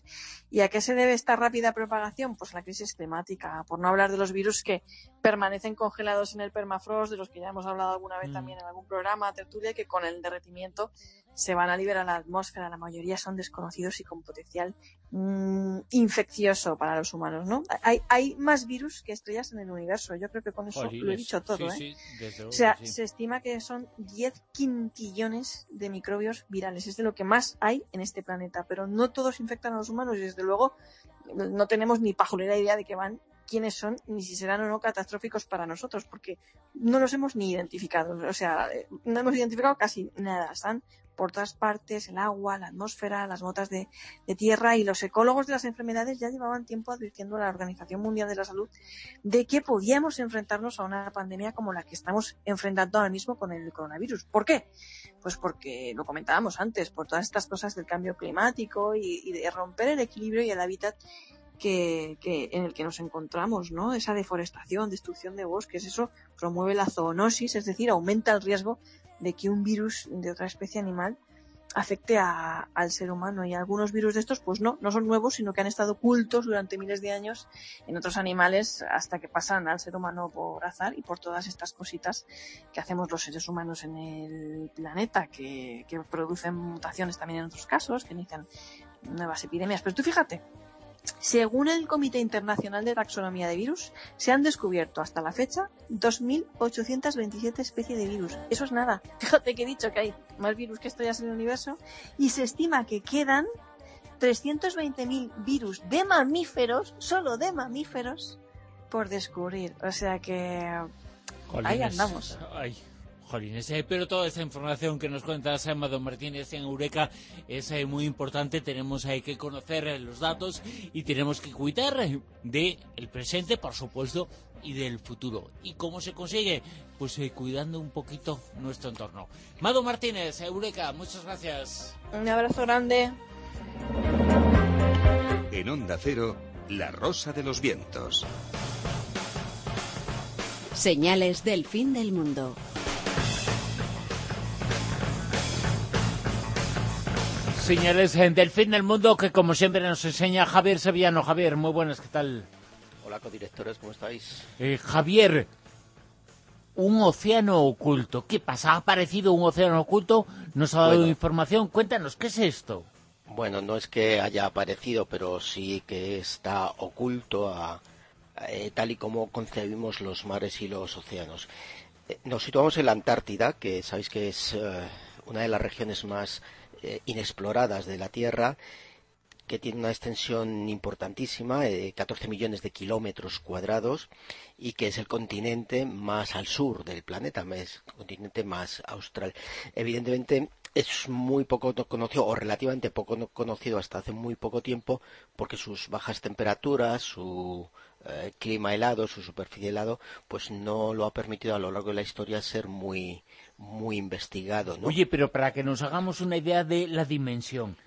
¿Y a qué se debe esta rápida propagación? Pues a la crisis climática, por no hablar de los virus que permanecen congelados en el permafrost, de los que ya hemos hablado alguna vez mm. también en algún programa, tertulia, que con el derretimiento se van a liberar a la atmósfera. La mayoría son desconocidos y con potencial mmm, infeccioso para los humanos, ¿no? Hay, hay, más virus que estrellas en el universo. Yo creo que con eso lo he dicho todo, sí, ¿eh? Sí, o sea, sí. se estima que son 10 quintillones de microbios virales. Es de lo que más hay en este planeta. Pero no todos infectan a los humanos y desde luego no tenemos ni pajolera idea de que van quiénes son ni si serán o no catastróficos para nosotros, porque no los hemos ni identificado. O sea, no hemos identificado casi nada. Están por todas partes, el agua, la atmósfera, las motas de, de, tierra y los ecólogos de las enfermedades ya llevaban tiempo advirtiendo a la Organización Mundial de la Salud de que podíamos enfrentarnos a una pandemia como la que estamos enfrentando ahora mismo con el coronavirus. ¿Por qué? Pues porque lo comentábamos antes, por todas estas cosas del cambio climático y de romper el equilibrio y el hábitat que, en el que nos encontramos, ¿no? Esa deforestación, destrucción de bosques, eso promueve la zoonosis, es decir, aumenta el riesgo de que un virus de otra especie animal afecte a, al ser humano y algunos virus de estos pues no, no son nuevos sino que han estado ocultos durante miles de años en otros animales hasta que pasan al ser humano por azar y por todas estas cositas que hacemos los seres humanos en el planeta que, que producen mutaciones también en otros casos que inician nuevas epidemias pero tú fíjate según el Comité Internacional de Taxonomía de Virus, se han descubierto hasta la fecha 2.827 especies de virus. Eso es nada. Fíjate que he dicho que hay más virus que estrellas en el universo y se estima que quedan 320.000 virus de mamíferos, solo de mamíferos, por descubrir. O sea que ahí andamos. Ay. Jolines, eh, pero toda esta información que nos cuenta Amado Martínez en Eureka es eh, muy importante. Tenemos eh, que conocer eh, los datos y tenemos que cuidar eh, del el presente, por supuesto, y del futuro. ¿Y cómo se consigue? Pues eh, cuidando un poquito nuestro entorno. Mado Martínez, Eureka, muchas gracias. Un abrazo grande. En Onda Cero, La Rosa de los Vientos. Señales del fin del mundo. Señales del fin del mundo que como siempre nos enseña Javier Sevillano. Javier, muy buenas, ¿qué tal? Hola, codirectores, ¿cómo estáis? Eh, Javier, un océano oculto. ¿Qué pasa? ¿Ha aparecido un océano oculto? ¿Nos ha dado Bueno. información? Cuéntanos, ¿qué es esto? Bueno, no es que haya aparecido, pero sí que está oculto a, eh, tal y como concebimos los mares y los océanos. Eh, nos situamos en la Antártida, que sabéis que es eh, una de las regiones más eh, inexploradas de la Tierra, que tiene una extensión importantísima, eh, 14 millones de kilómetros cuadrados, y que es el continente más al sur del planeta, es el continente más austral. Evidentemente es muy poco no- conocido, o relativamente poco no- conocido hasta hace muy poco tiempo, porque sus bajas temperaturas, su eh, clima helado, su superficie helado, pues no lo ha permitido a lo largo de la historia ser muy, muy investigado, ¿no? Oye, pero para que nos hagamos una idea de la dimensión.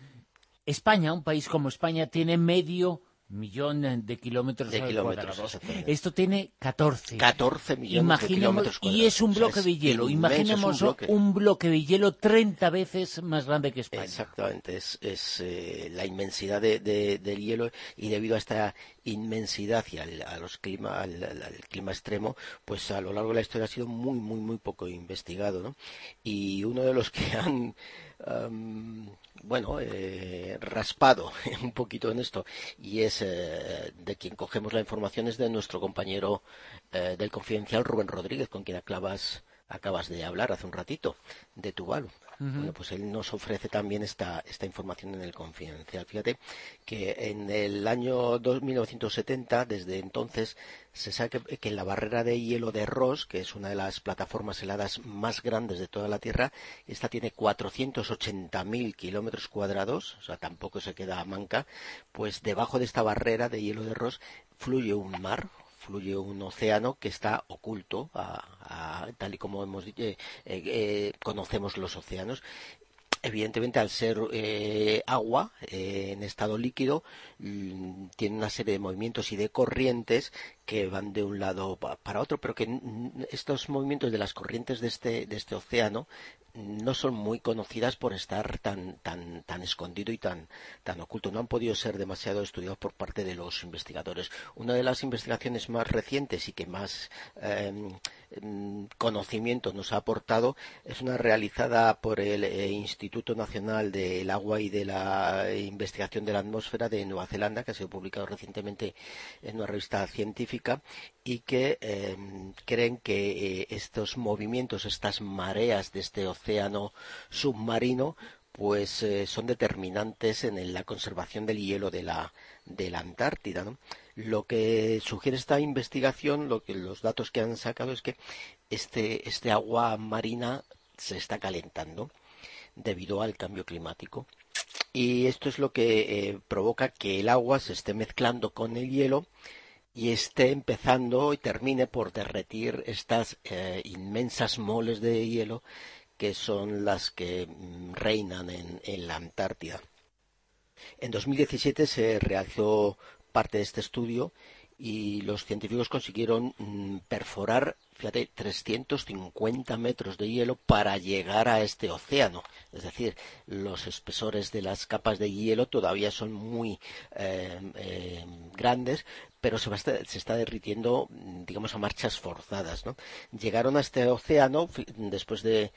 España, un país como España, tiene medio millón de kilómetros, De kilómetros, cuadrados. Esto tiene 14. 14 millones de kilómetros Y es un O sea, bloque de hielo. un Imaginemos bloque. un bloque de hielo 30 veces más grande que España. Exactamente, es, es, eh, la inmensidad de- de- del hielo y debido a esta inmensidad y al, a los clima, al, al- al clima extremo, pues a lo largo de la historia ha sido muy, muy, muy poco investigado, ¿no? Y uno de los que han, am, bueno, eh, raspado un poquito en esto y es eh, de quien cogemos la información es de nuestro compañero eh, del Confidencial, Rubén Rodríguez, con quien acabas, acabas de hablar hace un ratito, de Tuvalu. Bueno, pues él nos ofrece también esta, esta información en el confidencial. Fíjate que en el año 1970, desde entonces, se sabe que, que la barrera de hielo de Ross, que es una de las plataformas heladas más grandes de toda la Tierra, esta tiene 480.000 kilómetros cuadrados, o sea, tampoco se queda manca, pues debajo de esta barrera de hielo de Ross fluye un mar, fluye un océano que está oculto, a- tal y como eh, eh, eh, conocemos los océanos. Evidentemente, al ser eh, agua eh, en estado líquido, mm, tiene una serie de movimientos y de corrientes que van de un lado pa- para otro, pero que estos movimientos de las corrientes de este, de este océano no son muy conocidas por estar tan, tan, tan escondido y tan, tan oculto. No han podido ser demasiado estudiados por parte de los investigadores. Una de las investigaciones más recientes y que más eh, conocimiento nos ha aportado es una realizada por el eh, Instituto Nacional del Agua y de la Investigación de la Atmósfera de Nueva Zelanda, que ha sido publicado recientemente en una revista científica y que eh, creen que eh, estos movimientos, estas mareas de este océano submarino, pues eh, son determinantes en la conservación del hielo de la, de la Antártida. ¿no? Lo que sugiere esta investigación, lo que los datos que han sacado es que este, este agua marina se está calentando debido al cambio climático. Y esto es lo que eh, provoca que el agua se esté mezclando con el hielo y esté empezando y termine por derretir estas eh, inmensas moles de hielo que son las que mm, reinan en, en la Antártida. En 2017 se realizó parte de este estudio y los científicos consiguieron mm, perforar fíjate, 350 metros de hielo para llegar a este océano. Es decir, los espesores de las capas de hielo todavía son muy eh, eh, grandes, pero se, se, está derritiendo, digamos, a marchas forzadas. ¿no? Llegaron a este océano después de,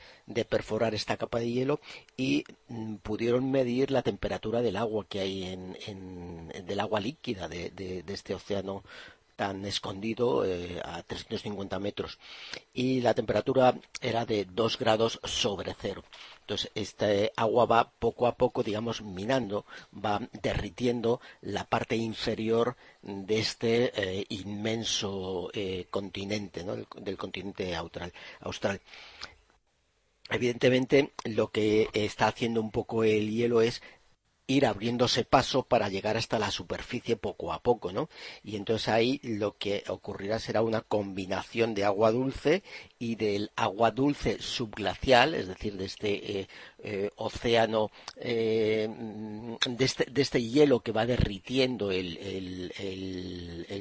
perforar esta capa de hielo y mm, pudieron medir la temperatura del agua que hay en, del agua líquida de este océano tan escondido eh, a 350 metros y la temperatura era de 2 grados sobre cero. Entonces, este agua va poco a poco, digamos, minando, va derritiendo la parte inferior de este eh, inmenso eh, continente, del, continente austral. Evidentemente, lo que está haciendo un poco el hielo es ir abriéndose paso para llegar hasta la superficie poco a poco, ¿no? Y entonces ahí lo que ocurrirá será una combinación de agua dulce y del agua dulce subglacial, es decir, de este eh, eh, océano, eh, de, este, de, este, hielo que va derritiendo el,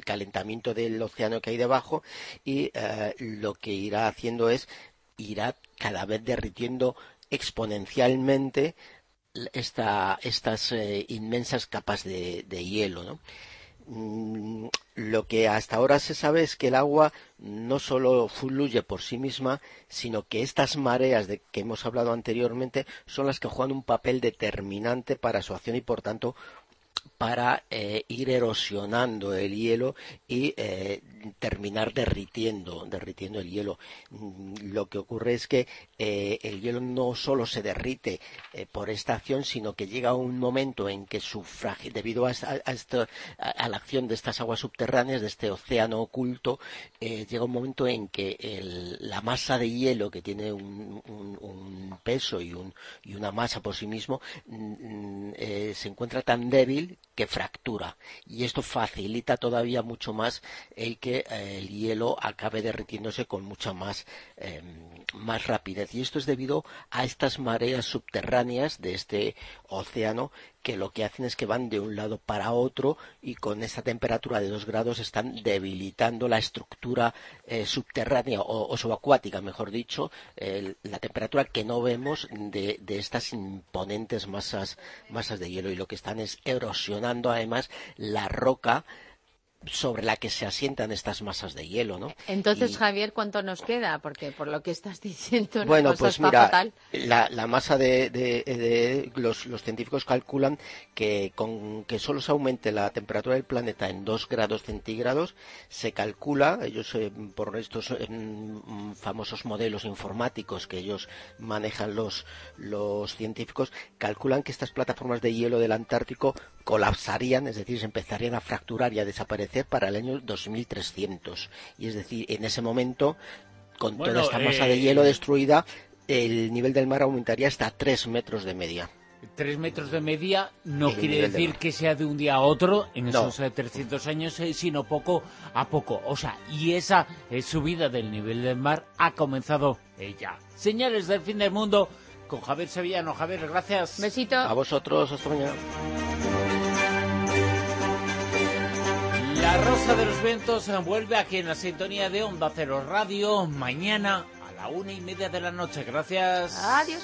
calentamiento del océano que hay debajo y lo que irá haciendo es irá cada vez derritiendo exponencialmente esta, estas eh, inmensas capas de, hielo. Mm, lo que hasta ahora se sabe es que el agua no solo fluye por sí misma, sino que estas mareas de que hemos hablado anteriormente son las que juegan un papel determinante para su acción y por tanto para eh, ir erosionando el hielo y eh, terminar derritiendo, derritiendo el hielo. Mm, lo que ocurre es que eh, el hielo no solo se derrite eh, por esta acción, sino que llega un momento en que su debido a, a, la acción de estas aguas subterráneas, de este océano oculto, eh, llega un momento en que la masa de hielo, que tiene un, un, peso y, un, y, una masa por sí mismo, mm, se encuentra tan débil que fractura. Y esto facilita todavía mucho más el que eh, el hielo acabe derritiéndose con mucha más, eh, más rapidez. Y esto es debido a estas mareas subterráneas de este océano que lo que hacen es que van de un lado para otro y con esa temperatura de 2 grados están debilitando la estructura eh, subterránea o, subacuática, mejor dicho, la temperatura que no vemos de, de, estas imponentes masas, masas de hielo y lo que están es erosionando además la roca sobre la que se asientan estas masas de hielo, ¿no? Entonces, y... Javier, ¿cuánto nos queda? Porque por lo que estás diciendo, bueno, cosa pues está mira, fatal. La, la masa de, de, de los, los, científicos calculan que con que solo se aumente la temperatura del planeta en 2 grados centígrados, se calcula, ellos eh, por estos eh, famosos modelos informáticos que ellos manejan los, los científicos, calculan que estas plataformas de hielo del Antártico colapsarían, es decir, se empezarían a fracturar y a desaparecer para el año 2300. Y es decir, en ese momento, con bueno, toda esta masa eh... de hielo destruida, el nivel del mar aumentaría hasta 3 metros de media. Tres metros de media no El quiere decir mar. que sea de un día a otro en No. esos eh, 300 años, eh, sino poco a poco. O sea, y esa eh, subida del nivel del mar ha comenzado eh, ya. Señales del fin del mundo con Javier Sevillano. Javier, gracias. Besito. A vosotros, hasta mañana. La Rosa de los Vientos vuelve aquí en la sintonía de Onda Cero Radio mañana a la una y media de la noche. Gracias. Adiós.